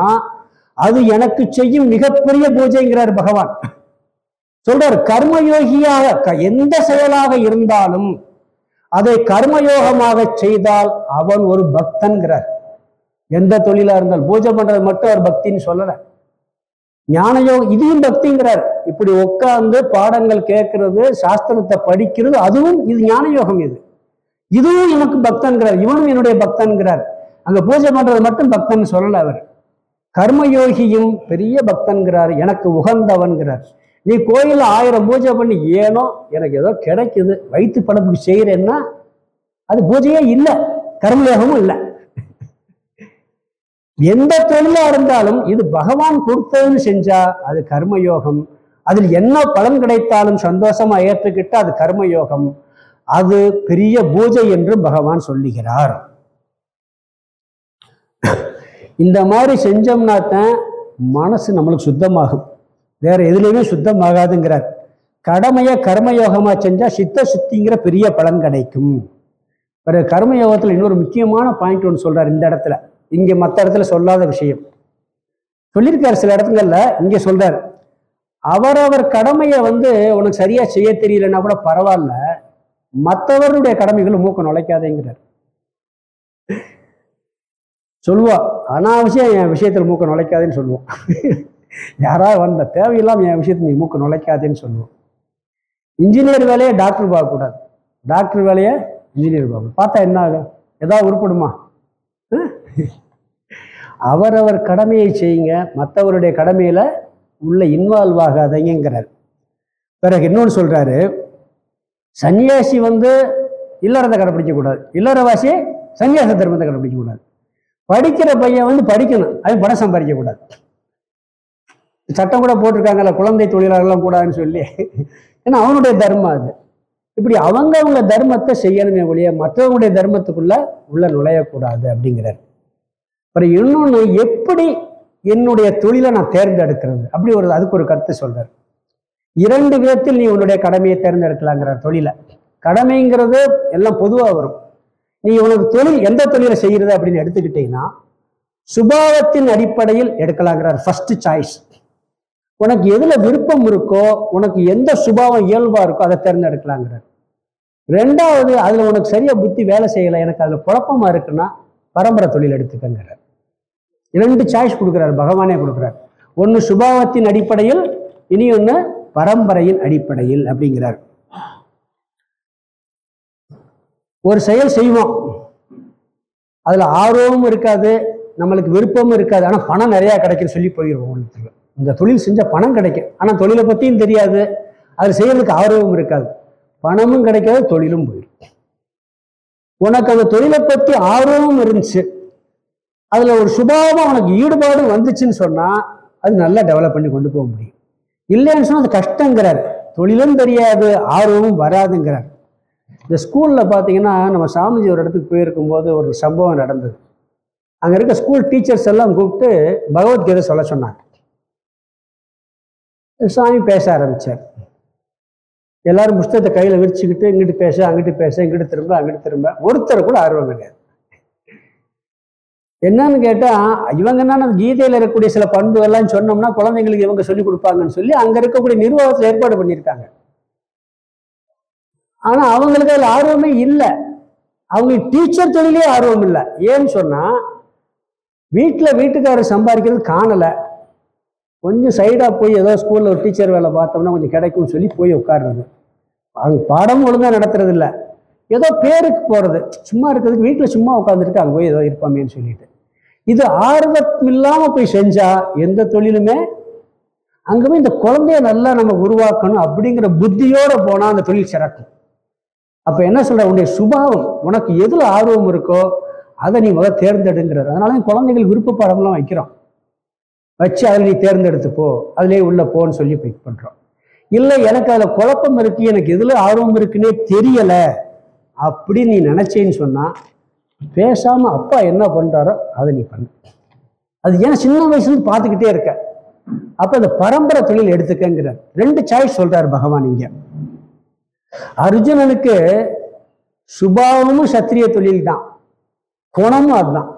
அது எனக்கு செய்யும் மிகப்பெரிய பூஜைங்கிறார் பகவான். சொல்றார் கர்மயோகியாக க- எந்த செயலாக இருந்தாலும் அதை கர்மயோகமாக செய்தால் அவன் ஒரு பக்தன்கிறார். எந்த தொழிலா இருந்தால் பூஜை பண்றது மட்டும் அவர் பக்தின்னு சொல்லல. ஞானயோகம் இதையும் பக்திங்கிறார். இப்படி உட்கார்ந்து பாடங்கள் கேட்கறது சாஸ்திரத்தை படிக்கிறது அதுவும் இது ஞானயோகம் இது. இதுவும் எனக்கு பக்தன்கிறார் இவனும் என்னுடைய பக்தன்கிறார். அங்க பூஜை பண்றது மட்டும் பக்தன் சொல்லல அவர். கர்மயோகியும் பெரிய பக்தன்கிறார் எனக்கு உகந்தவன்கிறார். நீ கோயிலில் ஆயிரம் பூஜை பண்ணி ஏனோ எனக்கு ஏதோ கிடைக்குது வயிற்று படப்புக்கு செய்கிறேன்னா அது பூஜையே இல்லை கர்மயோகமும் இல்லை. எந்த தொழிலா இருந்தாலும் இது பகவான் கொடுத்ததுன்னு செஞ்சா அது கர்மயோகம். அதில் என்ன பலன் கிடைத்தாலும் சந்தோஷமா ஏற்றுக்கிட்டு அது கர்மயோகம். அது பெரிய பூஜை என்று பகவான் சொல்லுகிறார். இந்த மாதிரி செஞ்சோம்னா தான் மனசு நம்மளுக்கு சுத்தமாகும். வேற எதுலையுமே சுத்தமாகாதுங்கிறார். கடமையை கர்மயோகமா செஞ்சா சித்த சுத்திங்கிற பெரிய பலன் கிடைக்கும். பிறகு கர்மயோகத்தில் இன்னொரு முக்கியமான பாயிண்ட் ஒன்று சொல்றார் இந்த இடத்துல. இங்க மற்ற இடத்துல சொல்லாத விஷயம். சொல்லியிருக்காரு சில இடத்துங்களில் இங்க சொல்றார் அவரவர் கடமையை வந்து உனக்கு சரியா செய்ய தெரியலன்னா கூட பரவாயில்ல. மற்றவருடைய கடமைகளை மூக்க நுழைக்காதேங்கிறார். சொல்லுவா அனாவசியம் என் விஷயத்தில் மூக்க நுழைக்காதேன்னு சொல்லுவோம் யாராவது வந்த தேவையில்லாம என் விஷயத்தை நீ மூக்க நுழைக்காதேன்னு சொல்லுவோம். இன்ஜினியர் வேலையை டாக்டர் பார்க்கக்கூடாது. டாக்டர் வேலையை இன்ஜினியர் பார்க்கணும். பார்த்தா என்ன ஆகும்? ஏதாவது உருப்படுமா? அவரவர் கடமையை செய்யுங்க. மற்றவருடைய கடமையில் உள்ள இன்வால்வ் ஆகாதீங்கிறார் பிறகு இன்னொன்று சொல்கிறாரு சன்னியாசி வந்து இல்லறத்தை கடைப்பிடிக்கக்கூடாது. இல்லறவாசி சன்னியாச தர்மத்தை கடைப்பிடிக்கக்கூடாது. படிக்கிற பையன் வந்து படிக்கணும். அவன் பணம் சம்பாதிக்கக்கூடாது. சட்டம் கூட போட்டிருக்காங்கல்ல குழந்தை தொழிலாளர்லாம் கூடாதுன்னு சொல்லி. ஏன்னா அவனுடைய தர்மம் அது. இப்படி அவங்க அவங்க தர்மத்தை செய்யணுமே ஒழிய மற்றவங்களுடைய தர்மத்துக்குள்ள உள்ள நுழையக்கூடாது அப்படிங்கிறார். அப்புறம் இன்னொன்று எப்படி என்னுடைய தொழிலை நான் தேர்ந்தெடுக்கிறது? அப்படி ஒரு அதுக்கு ஒரு கருத்து சொல்றார். இரண்டு விதத்தில் நீ உன்னுடைய கடமையை தேர்ந்தெடுக்கலாங்கிறார் தொழிலை. கடமைங்கிறது எல்லாம் பொதுவாக வரும். நீ உனக்கு தொழில் எந்த தொழிலை செய்கிறது அப்படின்னு எடுத்துக்கிட்டீங்கன்னா சுபாவத்தின் அடிப்படையில் எடுக்கலாங்கிறார் ஃபர்ஸ்ட் சாய்ஸ் உனக்கு எதுல விருப்பம் இருக்கோ உனக்கு எந்த சுபாவம் இயல்பா இருக்கோ அதை தேர்ந்தெடுக்கலாங்கிறார். ரெண்டாவது அதுல உனக்கு சரியா புத்தி வேலை செய்யலை எனக்கு அதுல குழப்பமா இருக்குன்னா பரம்பரை தொழில் எடுத்துக்கங்கிறார். இரண்டு சாய்ஸ் கொடுக்குறாரு பகவானே கொடுக்குறார். ஒன்று சுபாவத்தின் அடிப்படையில் இனி ஒன்று பரம்பரையின் அடிப்படையில் அப்படிங்கிறார். ஒரு செயல் செய்வோம். அதுல ஆர்வமும் இருக்காது நம்மளுக்கு விருப்பமும் இருக்காது ஆனா பணம் நிறைய கிடைக்குன்னு சொல்லி போயிடுவோம் ஒன்று இந்த தொழில் செஞ்சால் பணம் கிடைக்கும். ஆனால் தொழிலை பற்றியும் தெரியாது. அது செய்யறதுக்கு ஆர்வமும் இருக்காது. பணமும் கிடைக்காது தொழிலும் போயிடும். உனக்கு அந்த தொழிலை பற்றி ஆர்வமும் இருந்துச்சு. அதில் ஒரு சுபாவம் உனக்கு ஈடுபாடு வந்துச்சுன்னு சொன்னால் அது நல்லா டெவலப் பண்ணி கொண்டு போக முடியும். இல்லைன்னு சொன்னால் அது கஷ்டங்கிறார். தொழிலும் தெரியாது ஆர்வமும் வராதுங்கிறார். இந்த ஸ்கூலில் பார்த்தீங்கன்னா நம்ம சாமிஜி ஒரு இடத்துக்கு போயிருக்கும்போது ஒரு சம்பவம் நடந்தது. அங்கே இருக்க ஸ்கூல் டீச்சர்ஸ் எல்லாம் கூப்பிட்டு பகவத்கீதை சொல்ல சொன்னாங்க. சாமி பேச ஆரம்பித்தார் எல்லாரும் புஸ்தகத்தை கையில் விரிச்சுக்கிட்டு இங்கிட்டு பேச அங்கிட்டு பேச இங்கிட்டு திரும்ப அங்கிட்டு திரும்ப. ஒருத்தர் கூட ஆர்வம் கிடையாது. என்னன்னு கேட்டால் இவங்க என்ன கீதையில் இருக்கக்கூடிய சில பண்புகள்லாம் சொன்னோம்னா குழந்தைங்களுக்கு இவங்க சொல்லி கொடுப்பாங்கன்னு சொல்லி அங்கே இருக்கக்கூடிய நிர்வாகத்தில் ஏற்பாடு பண்ணியிருக்காங்க. ஆனால் அவங்களுக்கு அதில் ஆர்வமே இல்லை. அவங்களுக்கு டீச்சர் தொழிலே ஆர்வம் இல்லை. ஏன்னு சொன்னால் வீட்டில் வீட்டுக்காரர் சம்பாதிக்கிறது காணலை. கொஞ்சம் சைடாக போய் ஏதோ ஸ்கூலில் ஒரு டீச்சர் வேலை பார்த்தோம்னா கொஞ்சம் கிடைக்கும்னு சொல்லி போய் உட்காடுறது அவங்க பாடம் ஒழுங்காக நடத்துறது ஏதோ பேருக்கு போகிறது சும்மா இருக்கிறதுக்கு வீட்டில் சும்மா உட்காந்துருக்கு அங்கே போய் ஏதோ இருப்பாமேன்னு சொல்லிட்டு. இது ஆர்வம் இல்லாமல் போய் செஞ்சால் எந்த தொழிலுமே அங்கே போய் இந்த குழந்தைய நல்லா நம்ம உருவாக்கணும் அப்படிங்கிற புத்தியோடு போனால் அந்த தொழில் சிறக்கும். அப்போ என்ன சொல்கிற உன்னுடைய சுபாவம் உனக்கு எதில் ஆர்வம் இருக்கோ அதை நீ முதல் தேர்ந்தெடுங்கிறது அதனால குழந்தைகள் விருப்ப பாடம்லாம் வைக்கிறோம். வச்சு அதில் நீ தேர்ந்தெடுத்து போ. அதுலேயே உள்ள போன்னு சொல்லி பிக் பண்றோம். இல்லை எனக்கு அதில் குழப்பம் இருக்குது எனக்கு எதுல ஆர்வம் இருக்குன்னே தெரியலை. அப்படின்னு நீ நினைச்சேன்னு சொன்னா பேசாம அப்பா என்ன பண்ணுறாரோ அதை நீ பண்ணு. அது ஏன் சின்ன வயசுல இருந்து பார்த்துக்கிட்டே இருக்க. அப்போ அந்த பரம்பரை தொழில் எடுத்துக்கங்கிறார் ரெண்டு சாய்ஸ் சொல்றாரு பகவான் இங்கே. அர்ஜுனனுக்கு சுபாவமும் சத்திரிய தொழில் தான் குணமும் அதுதான்.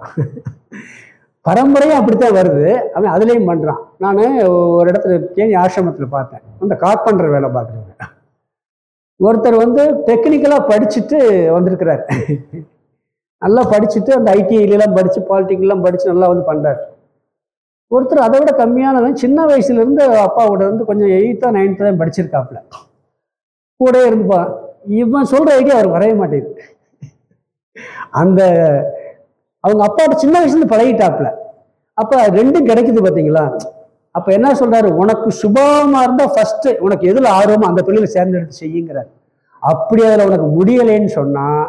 பரம்பரையும் அப்படித்தான் வருது. அவன் அதுலேயும் பண்ணுறான் நான் ஒரு இடத்துல கேணி ஆசிரமத்தில் பார்த்தேன். அந்த கார்பண்டர் வேலை பார்க்குறவங்க ஒருத்தர் வந்து டெக்னிக்கலாக படிச்சுட்டு வந்திருக்கிறார். நல்லா படிச்சுட்டு அந்த ஐடிஐலாம் படித்து பாலிடெக்னிக்லாம் படித்து நல்லா வந்து பண்ணுறார் ஒருத்தர் அதை விட கம்மியானவன் சின்ன வயசுலேருந்து அப்பாவோட வந்து கொஞ்சம் எயித்தோ நைன்த்தோ தான் படிச்சிருக்காப்புல. கூட இருந்துப்பான். இவன் சொல்கிற ஐடியா அவர் வரைய மாட்டேங்குது. அந்த அவங்க அப்பாட்ட சின்ன வயசுலேருந்து பழகிட்டாப்புல. அப்போ ரெண்டும் கிடைக்குது பார்த்தீங்களா அப்போ என்ன சொல்கிறாரு உனக்கு சுபமாக இருந்தால் ஃபஸ்ட்டு உனக்கு எதில் ஆர்வமோ அந்த தொழிலை சேர்ந்தெடுத்து செய்யுங்கிறார். அப்படி அதில் உனக்கு முடியலைன்னு சொன்னால்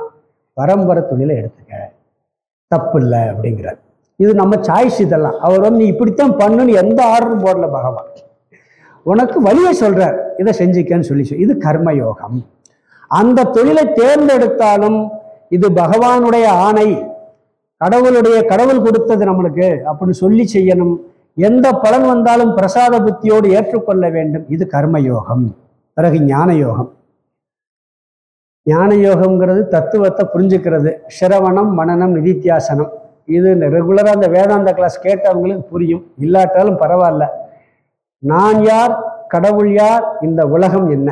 பரம்பரை தொழிலை எடுத்துக்க. தப்பு இல்லை அப்படிங்கிறார். இது நம்ம சாய்ஸ் இதெல்லாம். அவர் வந்து நீ இப்படித்தான் பண்ணுன்னு எந்த ஆர்டரும் போடல பகவான்? உனக்கு வழியை சொல்கிறார் இதை செஞ்சுக்கன்னு சொல்லி இது கர்மயோகம். அந்த தொழிலை தேர்ந்தெடுத்தாலும் இது பகவானுடைய ஆணை. கடவுளுடைய கடவுள் கொடுத்தது நம்மளுக்கு அப்படின்னு சொல்லி செய்யணும். எந்த பலன் வந்தாலும் பிரசாத புத்தியோடு ஏற்றுக்கொள்ள வேண்டும். இது கர்மயோகம். பிறகு ஞான யோகம் ஞான யோகம்ங்கிறது தத்துவத்தை புரிஞ்சுக்கிறது. சிரவணம் மனனம் நிதித்தியாசனம். இது ரெகுலராக அந்த வேதாந்த கிளாஸ் கேட்டவங்களுக்கு புரியும். இல்லாட்டாலும் பரவாயில்ல. நான் யார் கடவுள் யார் இந்த உலகம் என்ன?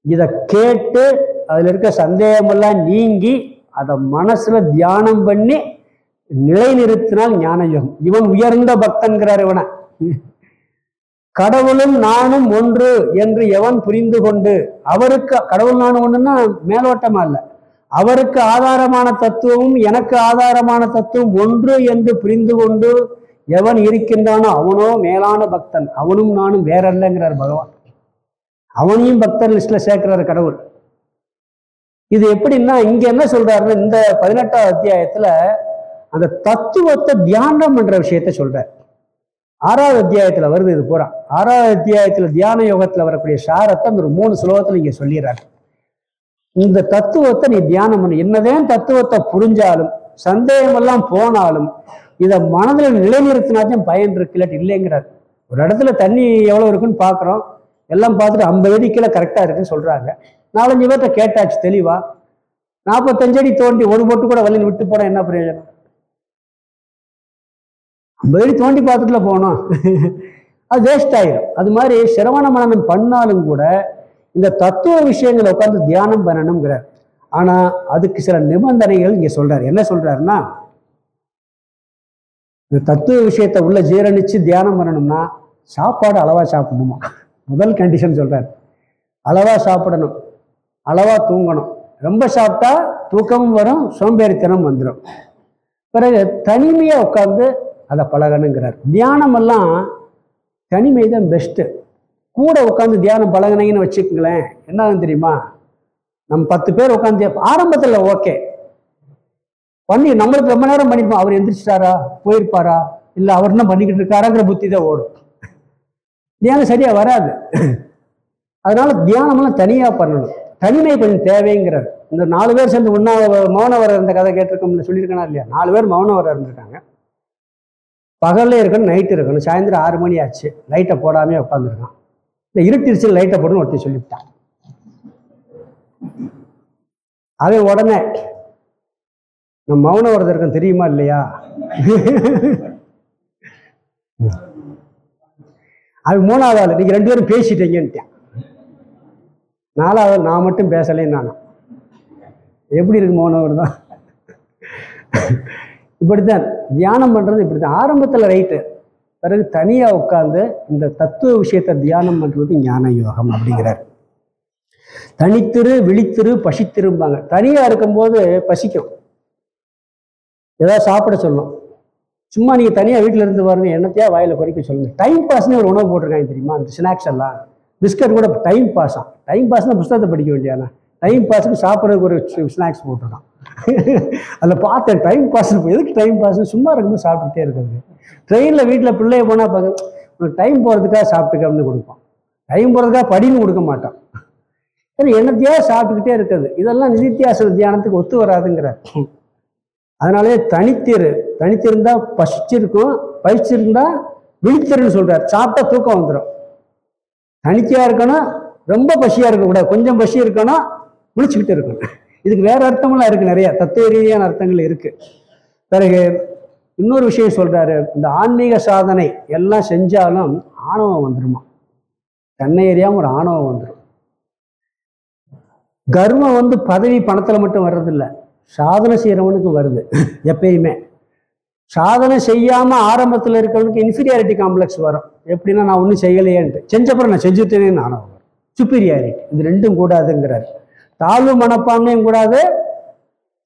இதை கேட்டு அதில் இருக்க சந்தேகமெல்லாம் நீங்கி அதை மனசில் தியானம் பண்ணி நிலைநிறுத்தினால் ஞான யோகம் இவன் உயர்ந்த பக்தன்கிறார் இவனை. கடவுளும் நானும் ஒன்று என்று எவன் புரிந்து கொண்டு அவருக்கு கடவுள் நானும் ஒன்றுன்னா மேலோட்டமா இல்லை. அவருக்கு ஆதாரமான தத்துவமும் எனக்கு ஆதாரமான தத்துவம் ஒன்று என்று புரிந்து கொண்டு எவன் இருக்கின்றானோ அவனோ மேலான பக்தன். அவனும் நானும் வேறல்லங்கிறார் பகவான். அவனையும் பக்தர் லிஸ்ட்ல சேர்க்கிறார் கடவுள். இது எப்படின்னா இங்க என்ன சொல்றாருன்னா இந்த பதினெட்டாவது அத்தியாயத்துல அந்த தத்துவத்தை தியானம் என்ற விஷயத்த சொல்றார் ஆறாவது அத்தியாயத்துல வருது இது பூரா. ஆறாவது அத்தியாயத்துல தியான யோகத்துல வரக்கூடிய சாரத்தை அந்த ஒரு மூணு ஸ்லோகத்துல இங்க சொல்லிடுறாரு. இந்த தத்துவத்தை நீ தியானம் பண்ணு. என்னதான் தத்துவத்தை புரிஞ்சாலும் சந்தேகம் எல்லாம் போனாலும் இதை மனதில் நிலைநிறுத்தினாச்சும் பயன் இருக்கு இல்லாட்டி இல்லைங்கிறார். ஒரு இடத்துல தண்ணி எவ்வளவு இருக்குன்னு பார்க்குறோம் எல்லாம் பார்த்துட்டு ஐம்பது அடி கீழே கரெக்டாக இருக்குன்னு சொல்றாங்க. நாலஞ்சு பேர்த்த கேட்டாச்சு தெளிவா. நாற்பத்தஞ்சு அடி தோண்டி ஒரு போட்டு கூட வழியில் விட்டு போனா என்ன பிரயோஜனம்? ஐம்பது தோண்டி பார்த்துட்டுல போகணும் அது வேஸ்ட் ஆயிடும் அது மாதிரி சிரவண மனநம் பண்ணாலும் கூட இந்த தத்துவ விஷயங்களை உட்காந்து தியானம் பண்ணணுங்கிறார் ஆனா அதுக்கு சில நிபந்தனைகள் இங்க சொல்றாரு. என்ன சொல்றாருன்னா இந்த தத்துவ விஷயத்தை உள்ள ஜீரணிச்சு தியானம் பண்ணணும்னா சாப்பாடு அளவா சாப்பிடணுமா? முதல் கண்டிஷன் சொல்றாரு. அளவா சாப்பிடணும். அளவா தூங்கணும். ரொம்ப சாப்பிட்டா தூக்கமும் வரும் சோம்பேறித்தனம் வந்துடும் பிறகு தனிமையா உட்காந்து அதை பழகணுங்கிறார். தியானம் எல்லாம் தனிமை தான் பெஸ்ட்டு கூட உட்காந்து தியானம் பழகினீங்கன்னு வச்சுக்கோங்களேன் என்ன ஆகும் தெரியுமா? நம்ம பத்து பேர் உட்காந்து ஆரம்பத்தில் ஓகே பண்ணி நம்மளுக்கு ரொம்ப நேரம் பண்ணிப்போம் அவர் எந்திரிச்சிட்டாரா? போயிருப்பாரா? இல்லை அவர் என்ன பண்ணிக்கிட்டு இருக்காராங்கிற புத்தி தான் ஓடும். தியானம் சரியாக வராது. அதனால தியானம்லாம் தனியாக பண்ணணும். தனிமை கொஞ்சம் தேவைங்கிறார். இந்த நாலு பேர் சேர்ந்து ஒன்றா மௌனவரர் இந்த கதை கேட்டிருக்கோம்னு சொல்லியிருக்கனா இல்லையா? நாலு பேர் மௌனவரர் இருந்திருக்காங்க. பகல்ல இருக்கணும் நைட் இருக்கணும். சாயந்தரம் ஆறு மணி ஆச்சு. லைட்டை போடாமே உட்காந்துருக்கான் இல்லை இருட்டிருச்சு லைட்டை போடணும்னு ஒருத்தர் சொல்லிவிட்டான். அவன் உடனே நம்ம மௌன விரதம் இருக்கோம் தெரியுமா இல்லையா? அவன் மூணாவது ஆள். நீங்க ரெண்டு பேரும் பேசிட்டீங்கன்ட்டேன். நாலாவது நான் மட்டும் பேசலைன்னு நானும். எப்படி இருக்கு மௌன விரதம்? இப்படித்தான் தியானம் பண்றது இப்படித்தான். ஆரம்பத்துல ரைட்டு பிறகு தனியா உட்கார்ந்து இந்த தத்துவ விஷயத்தை தியானம் பண்ணுறது ஞான யோகம் அப்படிங்கிறார். தனித்திரு விழித்திரு பசித்திரும்பாங்க. தனியா இருக்கும்போது பசிக்கும். ஏதாவது சாப்பிட சொல்லணும் சும்மா நீங்க தனியா வீட்டுல இருந்து பாருங்க என்னத்தையா வாயில குறைக்க சொல்லுங்கள் டைம் பாஸ்னு ஒரு உணவு போட்டிருக்காங்க தெரியுமா? அந்த ஸ்நாக்ஸ் எல்லாம். பிஸ்கட் கூட டைம் பாஸா டைம் பாஸ்னால் புஸ்தகத்தை படிக்க வேண்டியானா டைம் பாஸுக்கு சாப்பிட்றதுக்கு ஒரு ஸ்நாக்ஸ் போட்டிருக்கான். அதில் பார்த்தேன் டைம் பாஸ் எதுக்கு டைம் பாஸ் சும்மா இருக்கும்போது சாப்பிட்டுட்டே இருக்கிறது ட்ரெயினில் வீட்டில் பிள்ளைய போனால் பார்க்க உனக்கு டைம் போகிறதுக்காக சாப்பிட்டுக்கன்னு கொடுப்போம் டைம் போகிறதுக்காக படின்னு கொடுக்க மாட்டான். சரி என்னத்தையோ சாப்பிட்டுக்கிட்டே இருக்காது. இதெல்லாம் நிதித்தியாசன தியானத்துக்கு ஒத்து வராதுங்கிற. அதனாலே தனித்திரு. தனித்திருந்தா பசிச்சிருக்கும். பசிச்சிருந்தா விழித்திருன்னு சொல்கிறார் சாப்பிட்டா தூக்கம் வந்துடும் தனிக்கையாக இருக்கணும் ரொம்ப பசியாக இருக்கக்கூடாது. கொஞ்சம் பசி இருக்கணும் விழிச்சுக்கிட்டு இருக்கணும். இதுக்கு வேற அர்த்தமெல்லாம் இருக்கு நிறைய. தத்துவ ரீதியான அர்த்தங்கள் இருக்கு. பிறகு இன்னொரு விஷயம் சொல்றாரு இந்த ஆன்மீக சாதனை எல்லாம் செஞ்சாலும் ஆணவம் வந்துருமா? தன்னை எறியாம ஒரு ஆணவம் வந்துடும் கர்வம் வந்து பதவி பணத்துல மட்டும் வர்றதில்ல. சாதனை செய்யறவனுக்கு வருது எப்பயுமே. சாதனை செய்யாம ஆரம்பத்தில் இருக்கிறவனுக்கு இன்ஃபீரியாரிட்டி காம்ப்ளெக்ஸ் வரும். எப்படின்னா நான் ஒன்றும் செய்யலையேன்ட்டு. செஞ்சப்பறம் நான் செஞ்சுட்டேனேன்னு ஆணவம் வரும். சுப்பீரியாரிட்டி இது ரெண்டும் கூடாதுங்கிறார். தாழ்வு மனப்பான்மையும் கூடாது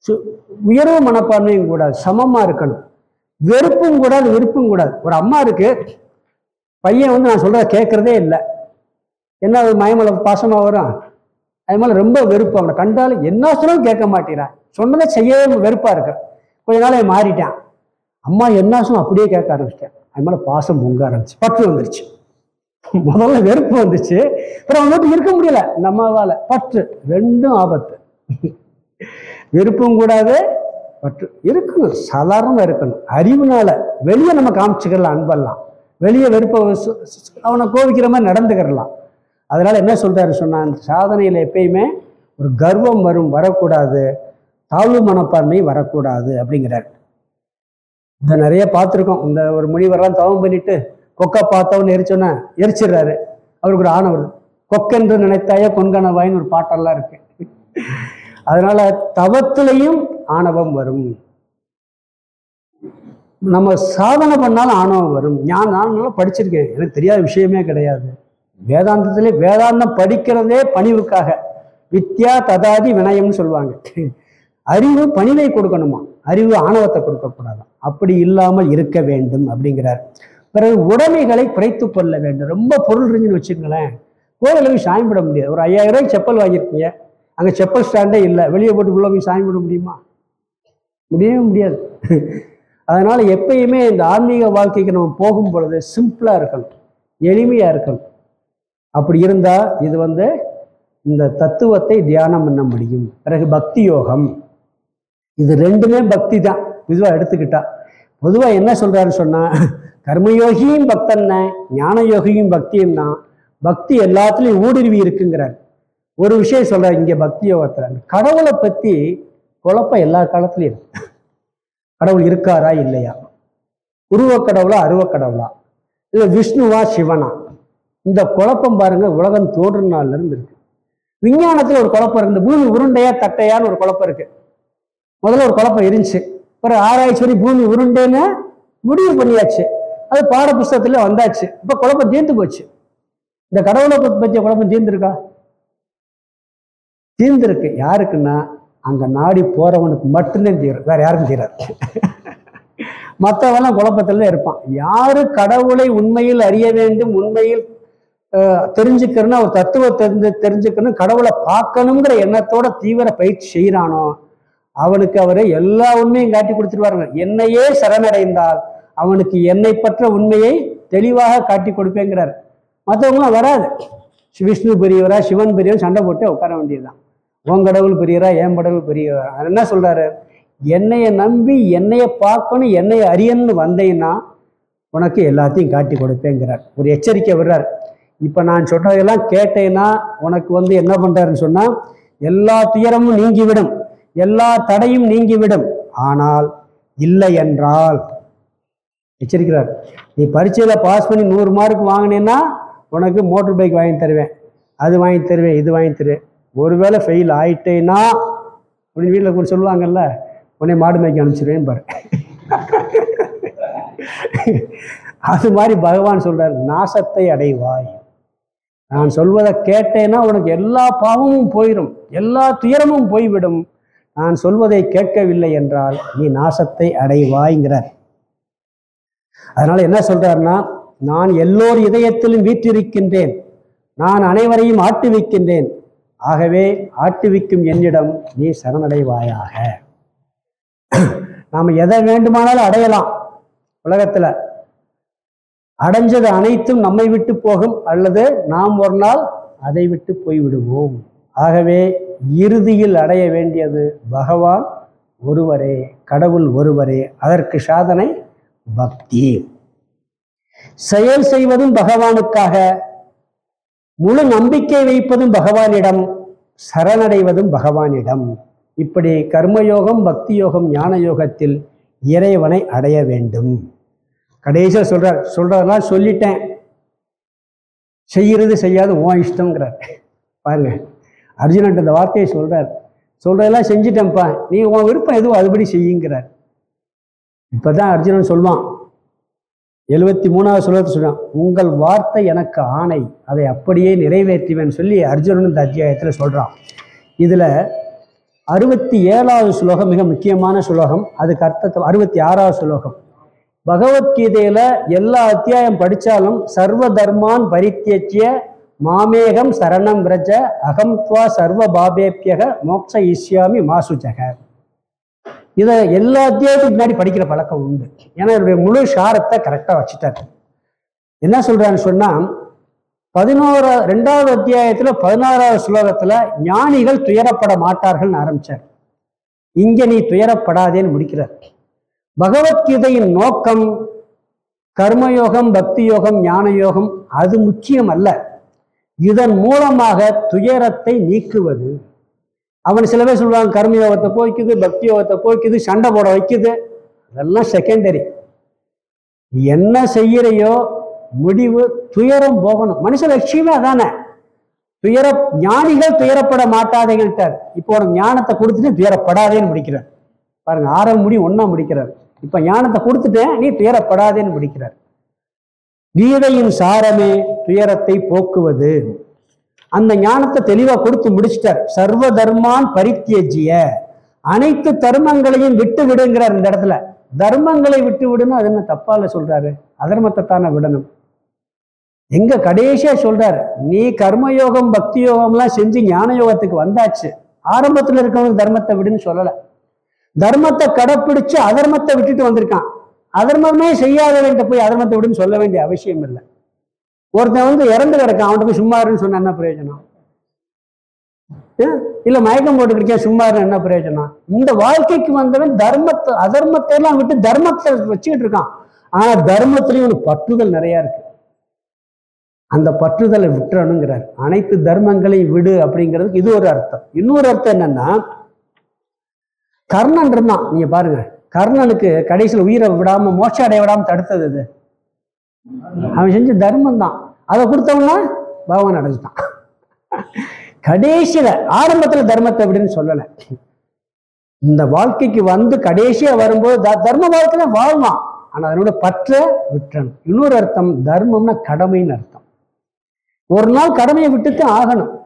சு- உயர்வு மனப்பான்மையும் கூடாது சமமாக இருக்கணும். வெறுப்பும் கூடாது விருப்பும் கூடாது. ஒரு அம்மா இருக்கு பையன் வந்து நான் சொல்கிறத கேட்குறதே இல்லை. என்ன அது மயமல பாசமாக வரும்? அது மேலே ரொம்ப வெறுப்பு. அவனை கண்டாலும் என்ன சொன்னாலும் கேட்க மாட்டேறான் சொன்னதை செய்யவே வெறுப்பாக இருக்கு. கொஞ்ச நாள் மாறிட்டான். அம்மா என்ன சொன்ன அப்படியே கேட்க ஆரம்பிச்சிட்டேன். அது மேலே பாசம் பொங்க ஆரம்பிச்சு பற்று வந்துருச்சு. முதல்ல வெறுப்பு வந்துச்சு. அப்புறம் அவங்க இருக்க முடியல. இந்த பற்று. ரெண்டும் ஆபத்து. வெறுப்பும் கூடாது பற்று. இருக்கணும். சாதாரணமாக இருக்கணும். அறிவுனால வெளியே நம்ம காமிச்சுக்கலாம் அன்பெல்லாம். வெளியே வெறுப்பை அவனை கோவிக்கிற மாதிரி நடந்துக்கிறலாம். அதனால என்ன சொல்றாரு சொன்னான் சாதனையில் எப்பயுமே ஒரு கர்வம் வரும் வரக்கூடாது. தாழ்வு மனப்பான்மை வரக்கூடாது அப்படிங்கிறார். இதை நிறைய பார்த்துருக்கோம். இந்த ஒரு முனிவரெல்லாம் தவம் பண்ணிட்டு கொக்கை பார்த்தவன்னு எரிச்சோன்னா எரிச்சிடுறாரு. அவருக்கு ஒரு ஆணவர் கொக்கென்று நினைத்தாயே கொன்கணவாயின்னு ஒரு பாட்டெல்லாம் இருக்கு. அதனால தவத்திலையும் ஆணவம் வரும். நம்ம சாதனை பண்ணாலும் ஆணவம் வரும். நான் நான் படிச்சிருக்கேன். எனக்கு தெரியாத விஷயமே கிடையாது. வேதாந்தத்திலே வேதாந்தம் படிக்கிறதே பணிவுக்காக. வித்யா ததாதி வினயம்னு சொல்லுவாங்க. அறிவு பணிவை கொடுக்கணுமா? அறிவு ஆணவத்தை கொடுக்கக்கூடாது? அப்படி இல்லாமல் இருக்க வேண்டும் அப்படிங்கிறார். பிறகு உடைமைகளை குறைத்து கொள்ள வேண்டும். ரொம்ப பொருள் இருந்துன்னு வச்சுக்கங்களேன். கோயிலுக்கு சாயம் போட முடியாது. ஒரு ஐயாயிரம் ரூபாய்க்கு செப்பல் வாங்கியிருக்கீங்க. அங்கே செப்பல் ஸ்டாண்டே இல்லை. வெளியே போட்டு உள்ளே போய் சாயம் போட முடியுமா? முடியவே முடியாது. அதனால் எப்பயுமே இந்த ஆன்மீக வாழ்க்கைக்கு நம்ம போகும் பொழுது சிம்பிளாக இருக்கணும். எளிமையாக இருக்கணும். அப்படி இருந்தால் இது வந்து இந்த தத்துவத்தை தியானம் பண்ண முடியும். பிறகு பக்தி யோகம். இது ரெண்டுமே பக்தி தான். பொதுவாக எடுத்துக்கிட்டா. பொதுவாக என்ன சொல்கிறாருன்னு சொன்னால் கர்மயோகியும் பக்தன் ஞான யோகியும் பக்தியும் தான். பக்தி எல்லாத்துலேயும் ஊடுருவி இருக்குங்கிறார். ஒரு விஷயம் சொல்கிறார் இங்கே பக்தி யோகத்துல. கடவுளை பற்றி குழப்பம் எல்லா காலத்துலையும் இருக்கு. கடவுள் இருக்காரா இல்லையா? உருவக் கடவுளா இல்லை விஷ்ணுவா சிவனா? இந்த குழப்பம் பாருங்க உலகம் தோன்ற இருந்து இருக்கு. விஞ்ஞானத்தில் ஒரு குழப்பம் இருந்து பூமி உருண்டையா தட்டையான்னு ஒரு குழப்பம் இருக்கு. முதல்ல ஒரு குழப்பம் இருந்துச்சு. ஒரு ஆராய்ச்சி பூமி உருண்டைன்னு முடிவு பண்ணியாச்சு. அது பாட புஸ்தகத்தில் வந்தாச்சு. இப்போ குழப்பம் தீர்ந்து போச்சு. இந்த கடவுளை பற்றிய குழப்பம் தீர்ந்துருக்கா? தீர்ந்துருக்கு. யாருக்குன்னா அங்கே நாடி போகிறவனுக்கு மட்டும்தான் தீரும். வேற யாருக்கும் தீராது. மற்றவெல்லாம் குழப்பத்தில் இருப்பான். யாரு கடவுளை உண்மையில் அறிய வேண்டும் உண்மையில் அஹ், தெரிஞ்சுக்கணும்னா ஒரு தத்துவத்தை தெரிஞ்சு தெரிஞ்சுக்கணும் கடவுளை பார்க்கணுங்கிற எண்ணத்தோட தீவிர பயிற்சி செய்கிறானோ அவனுக்கு அவரை எல்லா உண்மையும் காட்டி கொடுத்துருவாருங்க என்னையே சரணடைந்தால் அவனுக்கு என்னை பற்ற உண்மையை தெளிவாக காட்டி கொடுப்பேங்கிறார். மற்றவங்களாம் வராது. விஷ்ணு பெரியவரா சிவன் பெரியவர் சண்டை போட்டு உட்கார வேண்டியதுதான். உன் கடவுள் பெரியவரா என் கடவுள் பெரியவரா. அவர் என்ன சொல்றாரு? என்னைய நம்பி என்னைய பார்க்கணும் என்னை அறியணும்னு வந்தேன்னா உனக்கு எல்லாத்தையும் காட்டி கொடுப்பேங்கிறார். ஒரு எச்சரிக்கை விடுறார். இப்போ நான் சொன்னதெல்லாம் கேட்டேன்னா உனக்கு வந்து என்ன பண்ணுறாருன்னு சொன்னால் எல்லா துயரமும் நீங்கிவிடும். எல்லா தடையும் நீங்கிவிடும். ஆனால் இல்லை என்றால் எச்சரிக்கிறார். நீ பரீட்சையில் பாஸ் பண்ணி நூறு மார்க் வாங்கினேன்னா உனக்கு மோட்டர் பைக் வாங்கி தருவேன். அது வாங்கி தருவேன் இது வாங்கி தருவேன். ஒருவேளை ஃபெயில் ஆயிட்டேன்னா அப்படின்னு வீட்டில் கூட சொல்லுவாங்கல்ல உன்னை மாடு மேய்க்க அனுப்பிச்சிருவேன் பாரு. அது மாதிரி பகவான் சொல்கிறார் நாசத்தை அடைவாய். நான் சொல்வதை கேட்டேன்னா உனக்கு எல்லா பாவமும் போயிடும் எல்லா துயரமும் போய்விடும். நான் சொல்வதை கேட்கவில்லை என்றால் நீ நாசத்தை அடைவாய்ங்கிறார். அதனால என்ன சொல்றாருன்னா நான் எல்லோர் இதயத்திலும் வீற்றிருக்கின்றேன். நான் அனைவரையும் ஆட்டுவிக்கின்றேன். ஆகவே ஆட்டுவிக்கும் என்னிடம் நீ சரணடைவாயாக. நாம் எதை வேண்டுமானாலும் அடையலாம் உலகத்தில். அடைஞ்சது அனைத்தும் நம்மை விட்டு போகும் அல்லது நாம் ஒரு நாள் அதை விட்டு போய்விடுவோம். ஆகவே இறுதியில் அடைய வேண்டியது பகவான் ஒருவரே கடவுள் ஒருவரே அதற்கு சாதனை பக்தி. செயல் செய்வதும் பகவானுக்காக முழு நம்பிக்கை வைப்பதும் பகவானிடம் சரணடைவதும் பகவானிடம். இப்படி கர்மயோகம் பக்தி யோகம் ஞான யோகத்தில் இறைவனை அடைய வேண்டும். கடைசியாக சொல்றார் சொல்றதெல்லாம் சொல்லிட்டேன். செய்யறது செய்யாது உன் இஷ்டங்கிறார் பாருங்க அர்ஜுனன் இந்த வார்த்தையை சொல்றார். சொல்றதெல்லாம் செஞ்சிட்டேன்ப்பா நீ உன் விருப்பம் எதுவும் அதுபடி செய்யுங்கிறார். இப்பதான் அர்ஜுனன் சொல்வான். எழுபத்தி மூணாவது சொல்லுறது சொல்றான் உங்கள் வார்த்தை எனக்கு ஆணை அதை அப்படியே நிறைவேற்றுவேன் சொல்லி அர்ஜுனன் இந்த அத்தியாயத்தில் சொல்கிறான் இதில் அறுபத்தி ஏழாவது சுலோகம் மிக முக்கியமான சுலோகம் அதுக்கு அர்த்தத்தை அறுபத்தி ஆறாவது சுலோகம். பகவத்கீதையில் எல்லா அத்தியாயம் படித்தாலும் சர்வ தர்மான் பரித்தியச்சிய மாமேகம் சரணம் விரஜ அகம் துவா சர்வ பாபேபியக மோக்ஷ ஈஸ்யாமி மாசுஜக இதை எல்லா அத்தியாயத்துக்கு முன்னாடி படிக்கிற பழக்கம் உண்டு. ஏன்னா என்னுடைய முழு சாரத்தை கரெக்டாக வச்சுட்டாரு. என்ன சொல்கிறான்னு சொன்னால் பதினோரா ரெண்டாவது அத்தியாயத்தில் பதினாறாவது ஸ்லோகத்தில் ஞானிகள் துயரப்பட மாட்டார்கள்னு ஆரம்பித்தார் இங்கே நீ துயரப்படாதேன்னு முடிக்கிறார். பகவத்கீதையின் நோக்கம் கர்மயோகம் பக்தி யோகம் ஞான யோகம் அது முக்கியம் அல்ல இதன் மூலமாக துயரத்தை நீக்குவது. அவன் சில பேர் சொல்லுவாங்க கர்மயோகத்தை போய்க்குது பக்தி யோகத்தை போய்க்குது சண்டை போட வைக்குது. அதெல்லாம் செகண்டரி என்ன செய்யறையோ முடிவு துயரம் போகணும். மனுஷ லட்சியமே அதானே. துயர ஞானிகள் துயரப்பட மாட்டாதேங்கள்ட்டார் இப்போ உனக்கு ஞானத்தை கொடுத்துட்டு துயரப்படாதேன்னு முடிக்கிறார். பாருங்க ஆறாம் முடி ஒன்னா முடிக்கிறார். இப்ப ஞானத்தை கொடுத்துட்டேன் நீ துயரப்படாதேன்னு முடிக்கிறார். கீதையின் சாரமே துயரத்தை போக்குவது. அந்த ஞானத்தை தெளிவா கொடுத்து முடிச்சிட்டார். சர்வ தர்மான் பரித்தியஜிய அனைத்து தர்மங்களையும் விட்டு விடுங்கிறார் இந்த இடத்துல. தர்மங்களை விட்டு விடுன்னு அது என்ன தப்பால சொல்றாரு? அதர்மத்தை தானே விடணும். எங்க கடைசியா சொல்றாரு நீ கர்மயோகம் பக்தி யோகம்லாம் செஞ்சு ஞான யோகத்துக்கு வந்தாச்சு. ஆரம்பத்துல இருக்கவங்க தர்மத்தை விடுன்னு சொல்லல. தர்மத்தை கடைப்பிடிச்சு அதர்மத்தை விட்டுட்டு வந்திருக்கான். அதர்மமே செய்யாதவன்ட்ட போய் அதர்மத்தை விடுன்னு சொல்ல வேண்டிய அவசியம் இல்லை. ஒருத்தன் வந்து இறந்து கிடக்கான் அவன்கிட்ட போய் சும்மா இருன்னு என்ன பிரயோஜனம்? ஏன்? இல்ல மயக்கம் போட்டு கிடைக்கா சும்மா என்ன பிரயோஜனம்? இந்த வாழ்க்கைக்கு வந்தவன் தர்மத்தை அதர்மத்தை எல்லாம் விட்டு தர்மத்தை வச்சுக்கிட்டு இருக்கான். ஆனா தர்மத்திலையும் ஒரு பற்றுதல் நிறைய இருக்கு. அந்த பற்றுதலை விட்டுறணுங்கிறார். அனைத்து தர்மங்களையும் விடு அப்படிங்கிறதுக்கு இது ஒரு அர்த்தம். இன்னொரு அர்த்தம் என்னன்னா கர்ணன் இருந்தான். நீங்க பாருங்க. கர்ணனுக்கு கடைசியில் உயிரை விடாம மோட்ச அடைய விடாம தடுத்தது இது அவன் செஞ்ச தர்மம் தான் அதை கொடுத்தவனா பகவான் அடைஞ்சிட்டான். கடைசியில ஆரம்பத்துல தர்மத்தை அப்படின்னு சொல்லலை. இந்த வாழ்க்கைக்கு வந்து கடைசியா வரும்போது த- தர்ம வாழ்க்கையில வாழ்வான் ஆனா அதனோட பற்ற விட்டுறணும் இன்னொரு அர்த்தம் தர்மம்னா கடமைன்னு அர்த்தம். ஒரு நாள் கடமையை விட்டுட்டு ஆகணும்.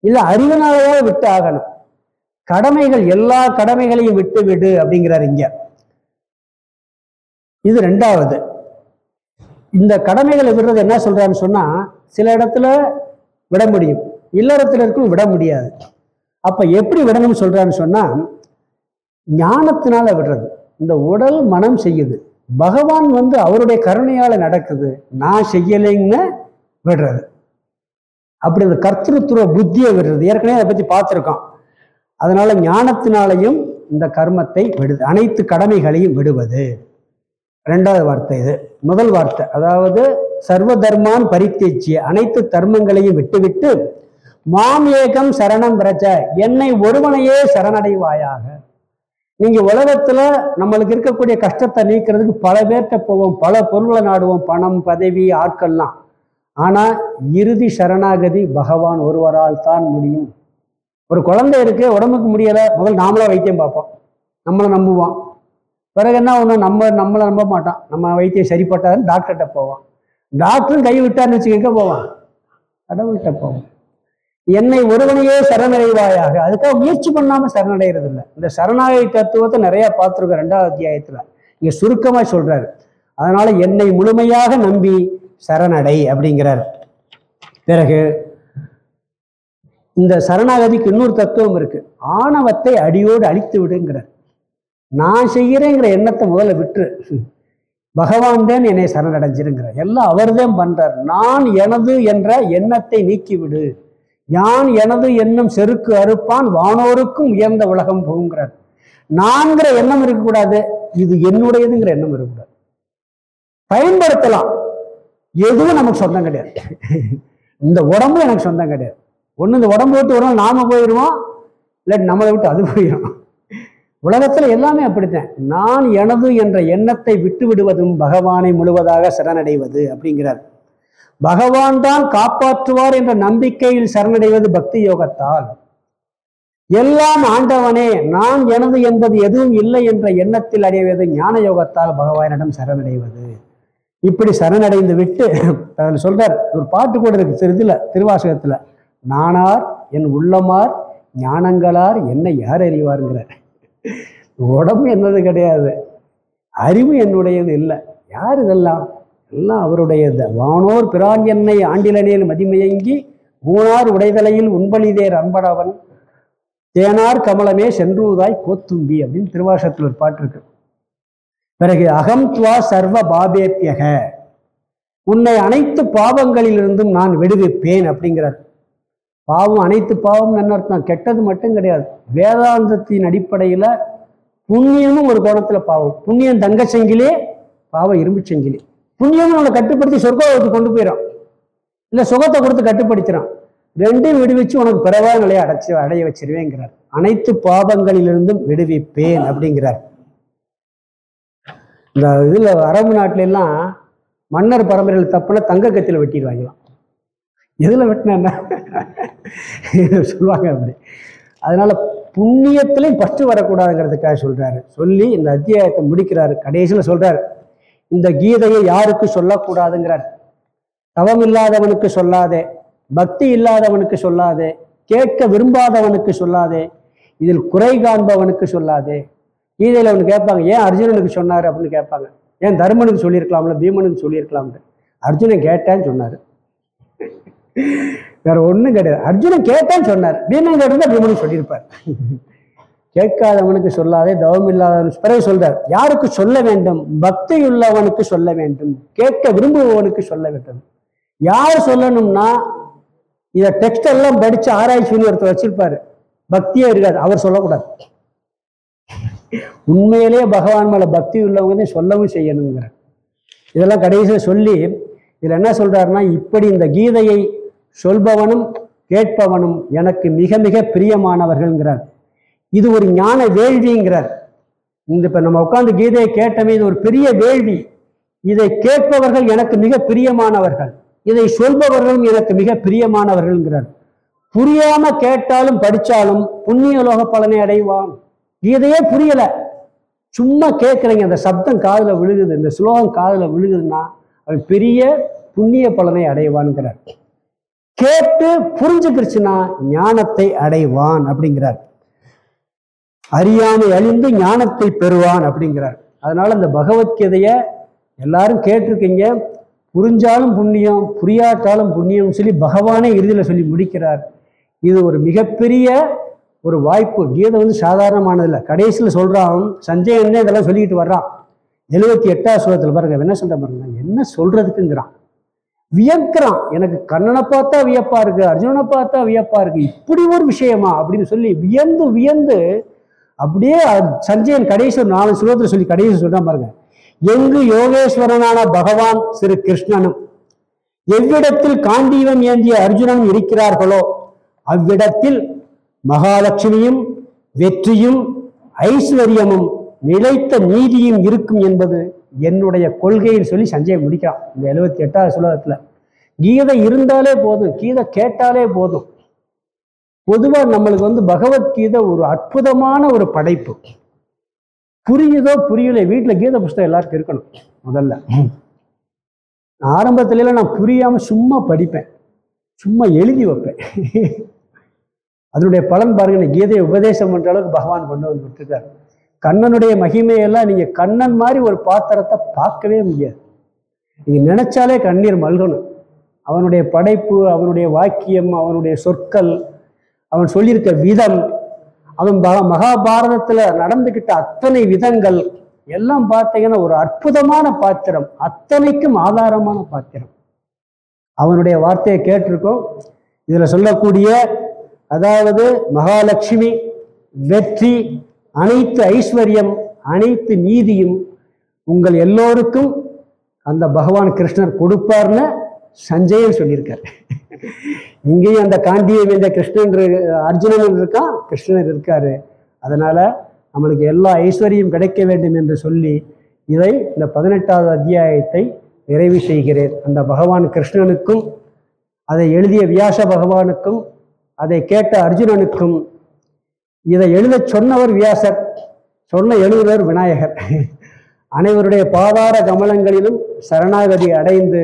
இல்ல அறிவினாலேயே விட்டு ஆகணும். கடமைகள் எல்லா கடமைகளையும் விட்டு விடு அப்படிங்கிறார் இங்க. இது ரெண்டாவது. இந்த கடமைகளை விடுறது என்ன சொல்றான்னு சொன்னா சில இடத்துல விட முடியும். இல்லறத்துல இருக்கும் விட முடியாது. அப்ப எப்படி விடணும்னு சொல்றான்னு சொன்னா ஞானத்தினால விடுறது. இந்த உடல் மனம் செய்யுது. பகவான் வந்து அவருடைய கருணையால நடக்குது. நான் செய்யலைன்னு விடுறது. அப்படி இந்த கர்த்திருத்துவ புத்தியை விடுறது. ஏற்கனவே அதை பத்தி பார்த்துருக்கோம். அதனால ஞானத்தினாலையும் இந்த கர்மத்தை விடுது. அனைத்து கடமைகளையும் விடுவது. ரெண்டாவது வார்த்தை இது. முதல் வார்த்தை. அதாவது சர்வ தர்மான் பரித்தேச்சிய அனைத்து தர்மங்களையும் விட்டுவிட்டு மாம் ஏகம் சரணம் பிரச்ச என்னை ஒருவனையே சரணடைவாயாக. நீங்க உலகத்துல நம்மளுக்கு இருக்கக்கூடிய கஷ்டத்தை நீக்கிறதுக்கு பல பேர்கிட்ட போவோம் பல பொருள்களை நாடுவோம் பணம் பதவி ஆட்கள்லாம். ஆனா இறுதி சரணாகதி பகவான் ஒருவரால் தான் முடியும். ஒரு குழந்தை இருக்கு உடம்புக்கு முடியல முதல் நாமளா வைத்தியம் பார்ப்போம். நம்மளை நம்புவோம் பிறகு என்ன ஒன்று நம்ம நம்மளை நம்ப மாட்டான். நம்ம வைத்தியம் சரிப்பட்டாலும் டாக்டர்கிட்ட போவான். டாக்டரும் கை விட்டான்னு வச்சு எங்க போவான்? கடவுள்கிட்ட போவான். என்னை ஒருவனையே சரணடைவாயாக. அதுக்காக முயற்சி பண்ணாமல் சரணடைகிறது இல்லை இந்த சரணாகி தத்துவத்தை நிறையா பார்த்துருக்கோம் ரெண்டாவது அத்தியாயத்தில். இங்கே சுருக்கமாக சொல்கிறாரு அதனால் என்னை முழுமையாக நம்பி சரணடை அப்படிங்கிறார். பிறகு இந்த சரணாகதிக்கு இன்னொரு தத்துவம் இருக்குது ஆணவத்தை அடியோடு அழித்து விடுங்கிறார். நான் செய்கிறேங்கிற எண்ணத்தை முதல்ல விட்டுரு. பகவான் தான் என்னை சரணடைஞ்சிருங்கிற எல்லாம் அவர்தான் பண்றார். நான் எனது என்ற எண்ணத்தை நீக்கிவிடு. யான் எனது என்னும் செருக்கு அறுப்பான். வானோருக்கும் உயர்ந்த உலகம் போகுங்கிறார். நான்கிற எண்ணம் இருக்கக்கூடாது. இது என்னுடையதுங்கிற எண்ணம் இருக்கக்கூடாது. பயன்படுத்தலாம். எதுவும் நமக்கு சொந்தம் கிடையாது. இந்த உடம்பு எனக்கு சொந்தம் கிடையாது. ஒன்று இந்த உடம்பு விட்டு ஒரு நாள் நாம போயிடுவோம் இல்லாட்டி நம்மளை விட்டு அது போயிடும் உலகத்துல எல்லாமே அப்படித்தான். நான் எனது என்ற எண்ணத்தை விட்டு விடுவதும் பகவானை முழுவதாக சரணடைவது அப்படிங்கிறார். பகவான் தான் காப்பாற்றுவார் என்ற நம்பிக்கையில் சரணடைவது பக்தி யோகத்தால். எல்லாம் ஆண்டவனே நான் எனது என்பது எதுவும் இல்லை என்ற எண்ணத்தில் அடைவது ஞான யோகத்தால் பகவானிடம் சரணடைவது. இப்படி சரணடைந்து விட்டு அதில் சொல்றார் ஒரு பாட்டு கூட இருக்கு சிறிதுல திருவாசகத்துல நானார் என் உள்ளமார் ஞானங்களார் என்னை யார் அறிவாருங்கிறார். உடம்பு என்னது கிடையாது. அறிவு என்னுடையது இல்லை. யார் இதெல்லாம்? எல்லாம் அவருடையது. வானோர் பிரான் என்னை ஆண்டிலனேல் மதிமயங்கி ஊனார் உடைதலையில் உண்பலிதேர் அன்படவன் தேனார் கமலமே சென்றூதாய் கோத்தும்பி அப்படின்னு திருவாசத்தில் ஒரு பாட்டு இருக்கு. பிறகு அகம் துவா சர்வ பாபேத்யக உன்னை அனைத்து பாவங்களிலிருந்தும் நான் விடுவிப்பேன் அப்படிங்கிறார். பாவம் அனைத்து பாவம் என்ன அர்த்தம். கெட்டது மட்டும் கிடையாது. வேதாந்தத்தின் அடிப்படையில் புண்ணியமும் ஒரு கோணத்தில் பாவம். புண்ணியம் தங்க செங்கிலே பாவம் இரும்பு செங்கிலே. புண்ணியமும் நம்மளை கட்டுப்படுத்தி சொர்க்கத்துக்கு கொண்டு போயிடும் இல்லை சுகத்தை கொடுத்து கட்டுப்படுத்திடும் ரெண்டையும் விடுவிச்சு உனக்கு பிறவா நிலையை அடைச்சி அடைய வச்சிருவேங்கிறார். அனைத்து பாவங்களிலிருந்தும் விடுவிப்பேன் அப்படிங்கிறார். இந்த இதில் அரபு நாட்டிலெல்லாம் மன்னர் பரம்பரையில் தப்புனா தங்க கத்தியில் வெட்டிடுவாங்களாம். எதில் வெட்டினா சொல்லுவாங்க அப்படி. அதனால் புண்ணியத்திலையும் ஃபஸ்ட்டு வரக்கூடாதுங்கிறதுக்காக சொல்கிறாரு சொல்லி இந்த அத்தியாயத்தை முடிக்கிறாரு. கடைசியில் சொல்கிறார் இந்த கீதையை யாருக்கு சொல்லக்கூடாதுங்கிறார். தவம் இல்லாதவனுக்கு சொல்லாதே பக்தி இல்லாதவனுக்கு சொல்லாதே கேட்க விரும்பாதவனுக்கு சொல்லாதே இதில் குறை காண்பவனுக்கு சொல்லாதே. கீதையில் அவனு கேட்பாங்க ஏன் அர்ஜுனனுக்கு சொன்னார்? அப்படின்னு கேட்பாங்க. ஏன் தர்மனுக்கு சொல்லியிருக்கலாம்ல பீமனுக்கு சொல்லியிருக்கலாம்னு? அர்ஜுனன் கேட்டேன்னு சொன்னார். வேற ஒன்றும் கிடையாது. அர்ஜுனன் கேட்டான்னு சொன்னார். பீமன் கேட்டிருந்தா பீமனுக்கு சொல்லியிருப்பார். கேட்காதவனுக்கு சொல்லாதே தவம் இல்லாதவன் பிறகு சொல்றார் யாருக்கு சொல்ல வேண்டும்? பக்தி உள்ளவனுக்கு சொல்ல வேண்டும். கேட்க விரும்புபவனுக்கு சொல்ல வேண்டும். யார் சொல்லணும்னா இதை டெக்ஸ்ட் எல்லாம் படிச்சு ஆராய்ச்சின்னு ஒருத்தர் வச்சிருப்பாரு. பக்தியே இருக்காது. அவர் சொல்லக்கூடாது. உண்மையிலேயே பகவான் மேல பக்தி உள்ளவங்க சொல்லவும் செய்யணுங்கிற இதெல்லாம் கடைசியில் சொல்லி இதில் என்ன சொல்றாருன்னா இப்படி இந்த கீதையை சொல்பவனும் கேட்பவனும் எனக்கு மிக மிக பிரியமானவர்கள்ங்கிறார். இது ஒரு ஞான வேள்விங்கிறார். இந்த இப்போ நம்ம உட்காந்து கீதையை கேட்டமே இது ஒரு பெரிய வேள்வி. இதை கேட்பவர்கள் எனக்கு மிக பிரியமானவர்கள். இதை சொல்பவர்களும் எனக்கு மிக பிரியமானவர்கள்ங்கிறார். புரியாம கேட்டாலும் படித்தாலும் புண்ணிய லோக பலனை அடைவான். கீதையே புரியல. சும்மா கேட்குறீங்க அந்த சப்தம் காதில் விழுகுது. இந்த ஸ்லோகம் காதில் விழுகுதுன்னா அவன் பெரிய புண்ணிய பலனை அடைவான்கிறார் கேட்டு புரிஞ்சுக்கிருச்சுன்னா ஞானத்தை அடைவான் அப்படிங்கிறார். அறியாமை அழிந்து ஞானத்தை பெறுவான் அப்படிங்கிறார். அதனால இந்த பகவத்கீதைய எல்லாரும் கேட்டிருக்கீங்க. புரிஞ்சாலும் புண்ணியம் புரியாட்டாலும் புண்ணியம் சொல்லி பகவானே இறுதியில் சொல்லி முடிக்கிறார். இது ஒரு மிகப்பெரிய ஒரு வாய்ப்பு. கீதை வந்து சாதாரணமானதில்லை. கடைசியில் சொல்கிறான் சஞ்சயன் இதெல்லாம் சொல்லிக்கிட்டு வர்றான். எழுபத்தி எட்டாவது சுலத்தில் பாருங்க என்ன சொல்கிற பாருங்க? என்ன சொல்கிறதுக்குங்கிறான் வியக்கிறான் எனக்கு கண்ணனை பார்த்தா வியப்பா இருக்கு அர்ஜுனனை பார்த்தா வியப்பா இருக்கு. இப்படி ஒரு விஷயமா அப்படின்னு சொல்லி வியந்து வியந்து அப்படியே அ- சஞ்சயன் கடைசி நாலு ஸ்லோகத்தில் சொல்லி கடைசி சொல்றான் பாருங்க. எங்கு யோகேஸ்வரனான பகவான் ஸ்ரீ கிருஷ்ணனும் எவ்விடத்தில் காண்டீவம் ஏந்திய அர்ஜுனனும் இருக்கிறார்களோ அவ்விடத்தில் மகாலட்சுமியும் வெற்றியும் ஐஸ்வர்யமும் நிலைத்த நீதியும் இருக்கும் என்பது என்னுடைய கொள்கைன்னு சொல்லி சஞ்சய் முடிக்கிறான். இந்த எழுபத்தி எட்டாவது சுலகத்தில். கீதை இருந்தாலே போதும் கீதை கேட்டாலே போதும். பொதுவா நம்மளுக்கு வந்து பகவத்கீதை ஒரு அற்புதமான ஒரு படைப்பு. புரியுதோ புரியல வீட்டுல கீதை புஸ்தகம் எல்லாருக்கும் இருக்கணும் முதல்ல. ஆரம்பத்துல எல்லாம் நான் புரியாம சும்மா படிப்பேன். சும்மா எழுதி வைப்பேன். அதனுடைய பலன் பாருங்க கீதையை உபதேசம் பண்ணுற அளவுக்கு பகவான் கொண்டு வந்து விட்டுருக்காரு கண்ணனுடைய மகிமையெல்லாம் நீங்கள் கண்ணன் மாதிரி ஒரு பாத்திரத்தை பார்க்கவே முடியாது. நீங்கள் நினச்சாலே கண்ணீர் மல்கணும். அவனுடைய படைப்பு அவனுடைய வாக்கியம் அவனுடைய சொற்கள் அவன் சொல்லியிருக்க விதம் அவன் மகாபாரதத்தில் நடந்துக்கிட்ட அத்தனை விதங்கள் எல்லாம் பார்த்தீங்கன்னா ஒரு அற்புதமான பாத்திரம் அத்தனைக்கும் ஆதாரமான பாத்திரம். அவனுடைய வார்த்தையை கேட்டிருக்கோம். இதில் சொல்லக்கூடிய அதாவது மகாலட்சுமி வெற்றி அனைத்து ஐஸ்வர்யம் அனைத்து நீதியும் உங்கள் எல்லோருக்கும் அந்த பகவான் கிருஷ்ணர் கொடுப்பார்னு சஞ்சயன் சொல்லியிருக்கார். இங்கேயும் அந்த காண்டியை வேந்த கிருஷ்ணன் அர்ஜுனன் இருக்கான் கிருஷ்ணர் இருக்காரு. அதனால நம்மளுக்கு எல்லா ஐஸ்வர்யம் கிடைக்க வேண்டும் என்று சொல்லி இதை இந்த பதினெட்டாவது அத்தியாயத்தை நிறைவு செய்கிறேன். அந்த பகவான் கிருஷ்ணனுக்கும் அதை எழுதிய வியாச பகவானுக்கும் அதை கேட்ட அர்ஜுனனுக்கும் இதை எழுதச் சொன்னவர் வியாசர் சொன்ன எழுதுவர் விநாயகர். அனைவருடைய பாதார கமலங்களிலும் சரணாகதி அடைந்து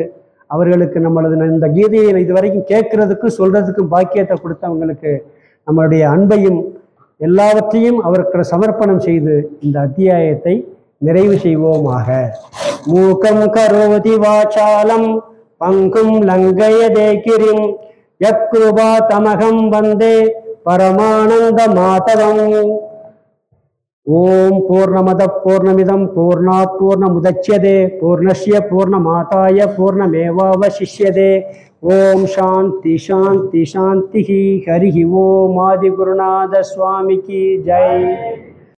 அவர்களுக்கு நம்மளது இந்த கீதையை இதுவரைக்கும் கேட்கறதுக்கும் சொல்றதுக்கும் பாக்கியத்தை கொடுத்தவங்களுக்கு நம்மளுடைய அன்பையும் எல்லாவற்றையும் அவருக்கு சமர்ப்பணம் செய்து இந்த அத்தியாயத்தை நிறைவு செய்வோமாக. மூக்கம் கரோதி வாசாலம் பங்கும் லங்கைய கிரிம் யக்ருபா தமகம் வந்தே. பரமானந்த மாதவம் ஓம் பூர்ணமத பூர்ணமிதம் பூர்ணாத் பூர்ணமுதட்சியதே பூர்ணஸ்ய பூர்ணமாதாய பூர்ணமேவாவசிஷ்யதே ஓம் சாந்தி சாந்தி சாந்தி ஹரி ஓம் ஆதிகுருநாத சுவாமிக்கு ஜெய்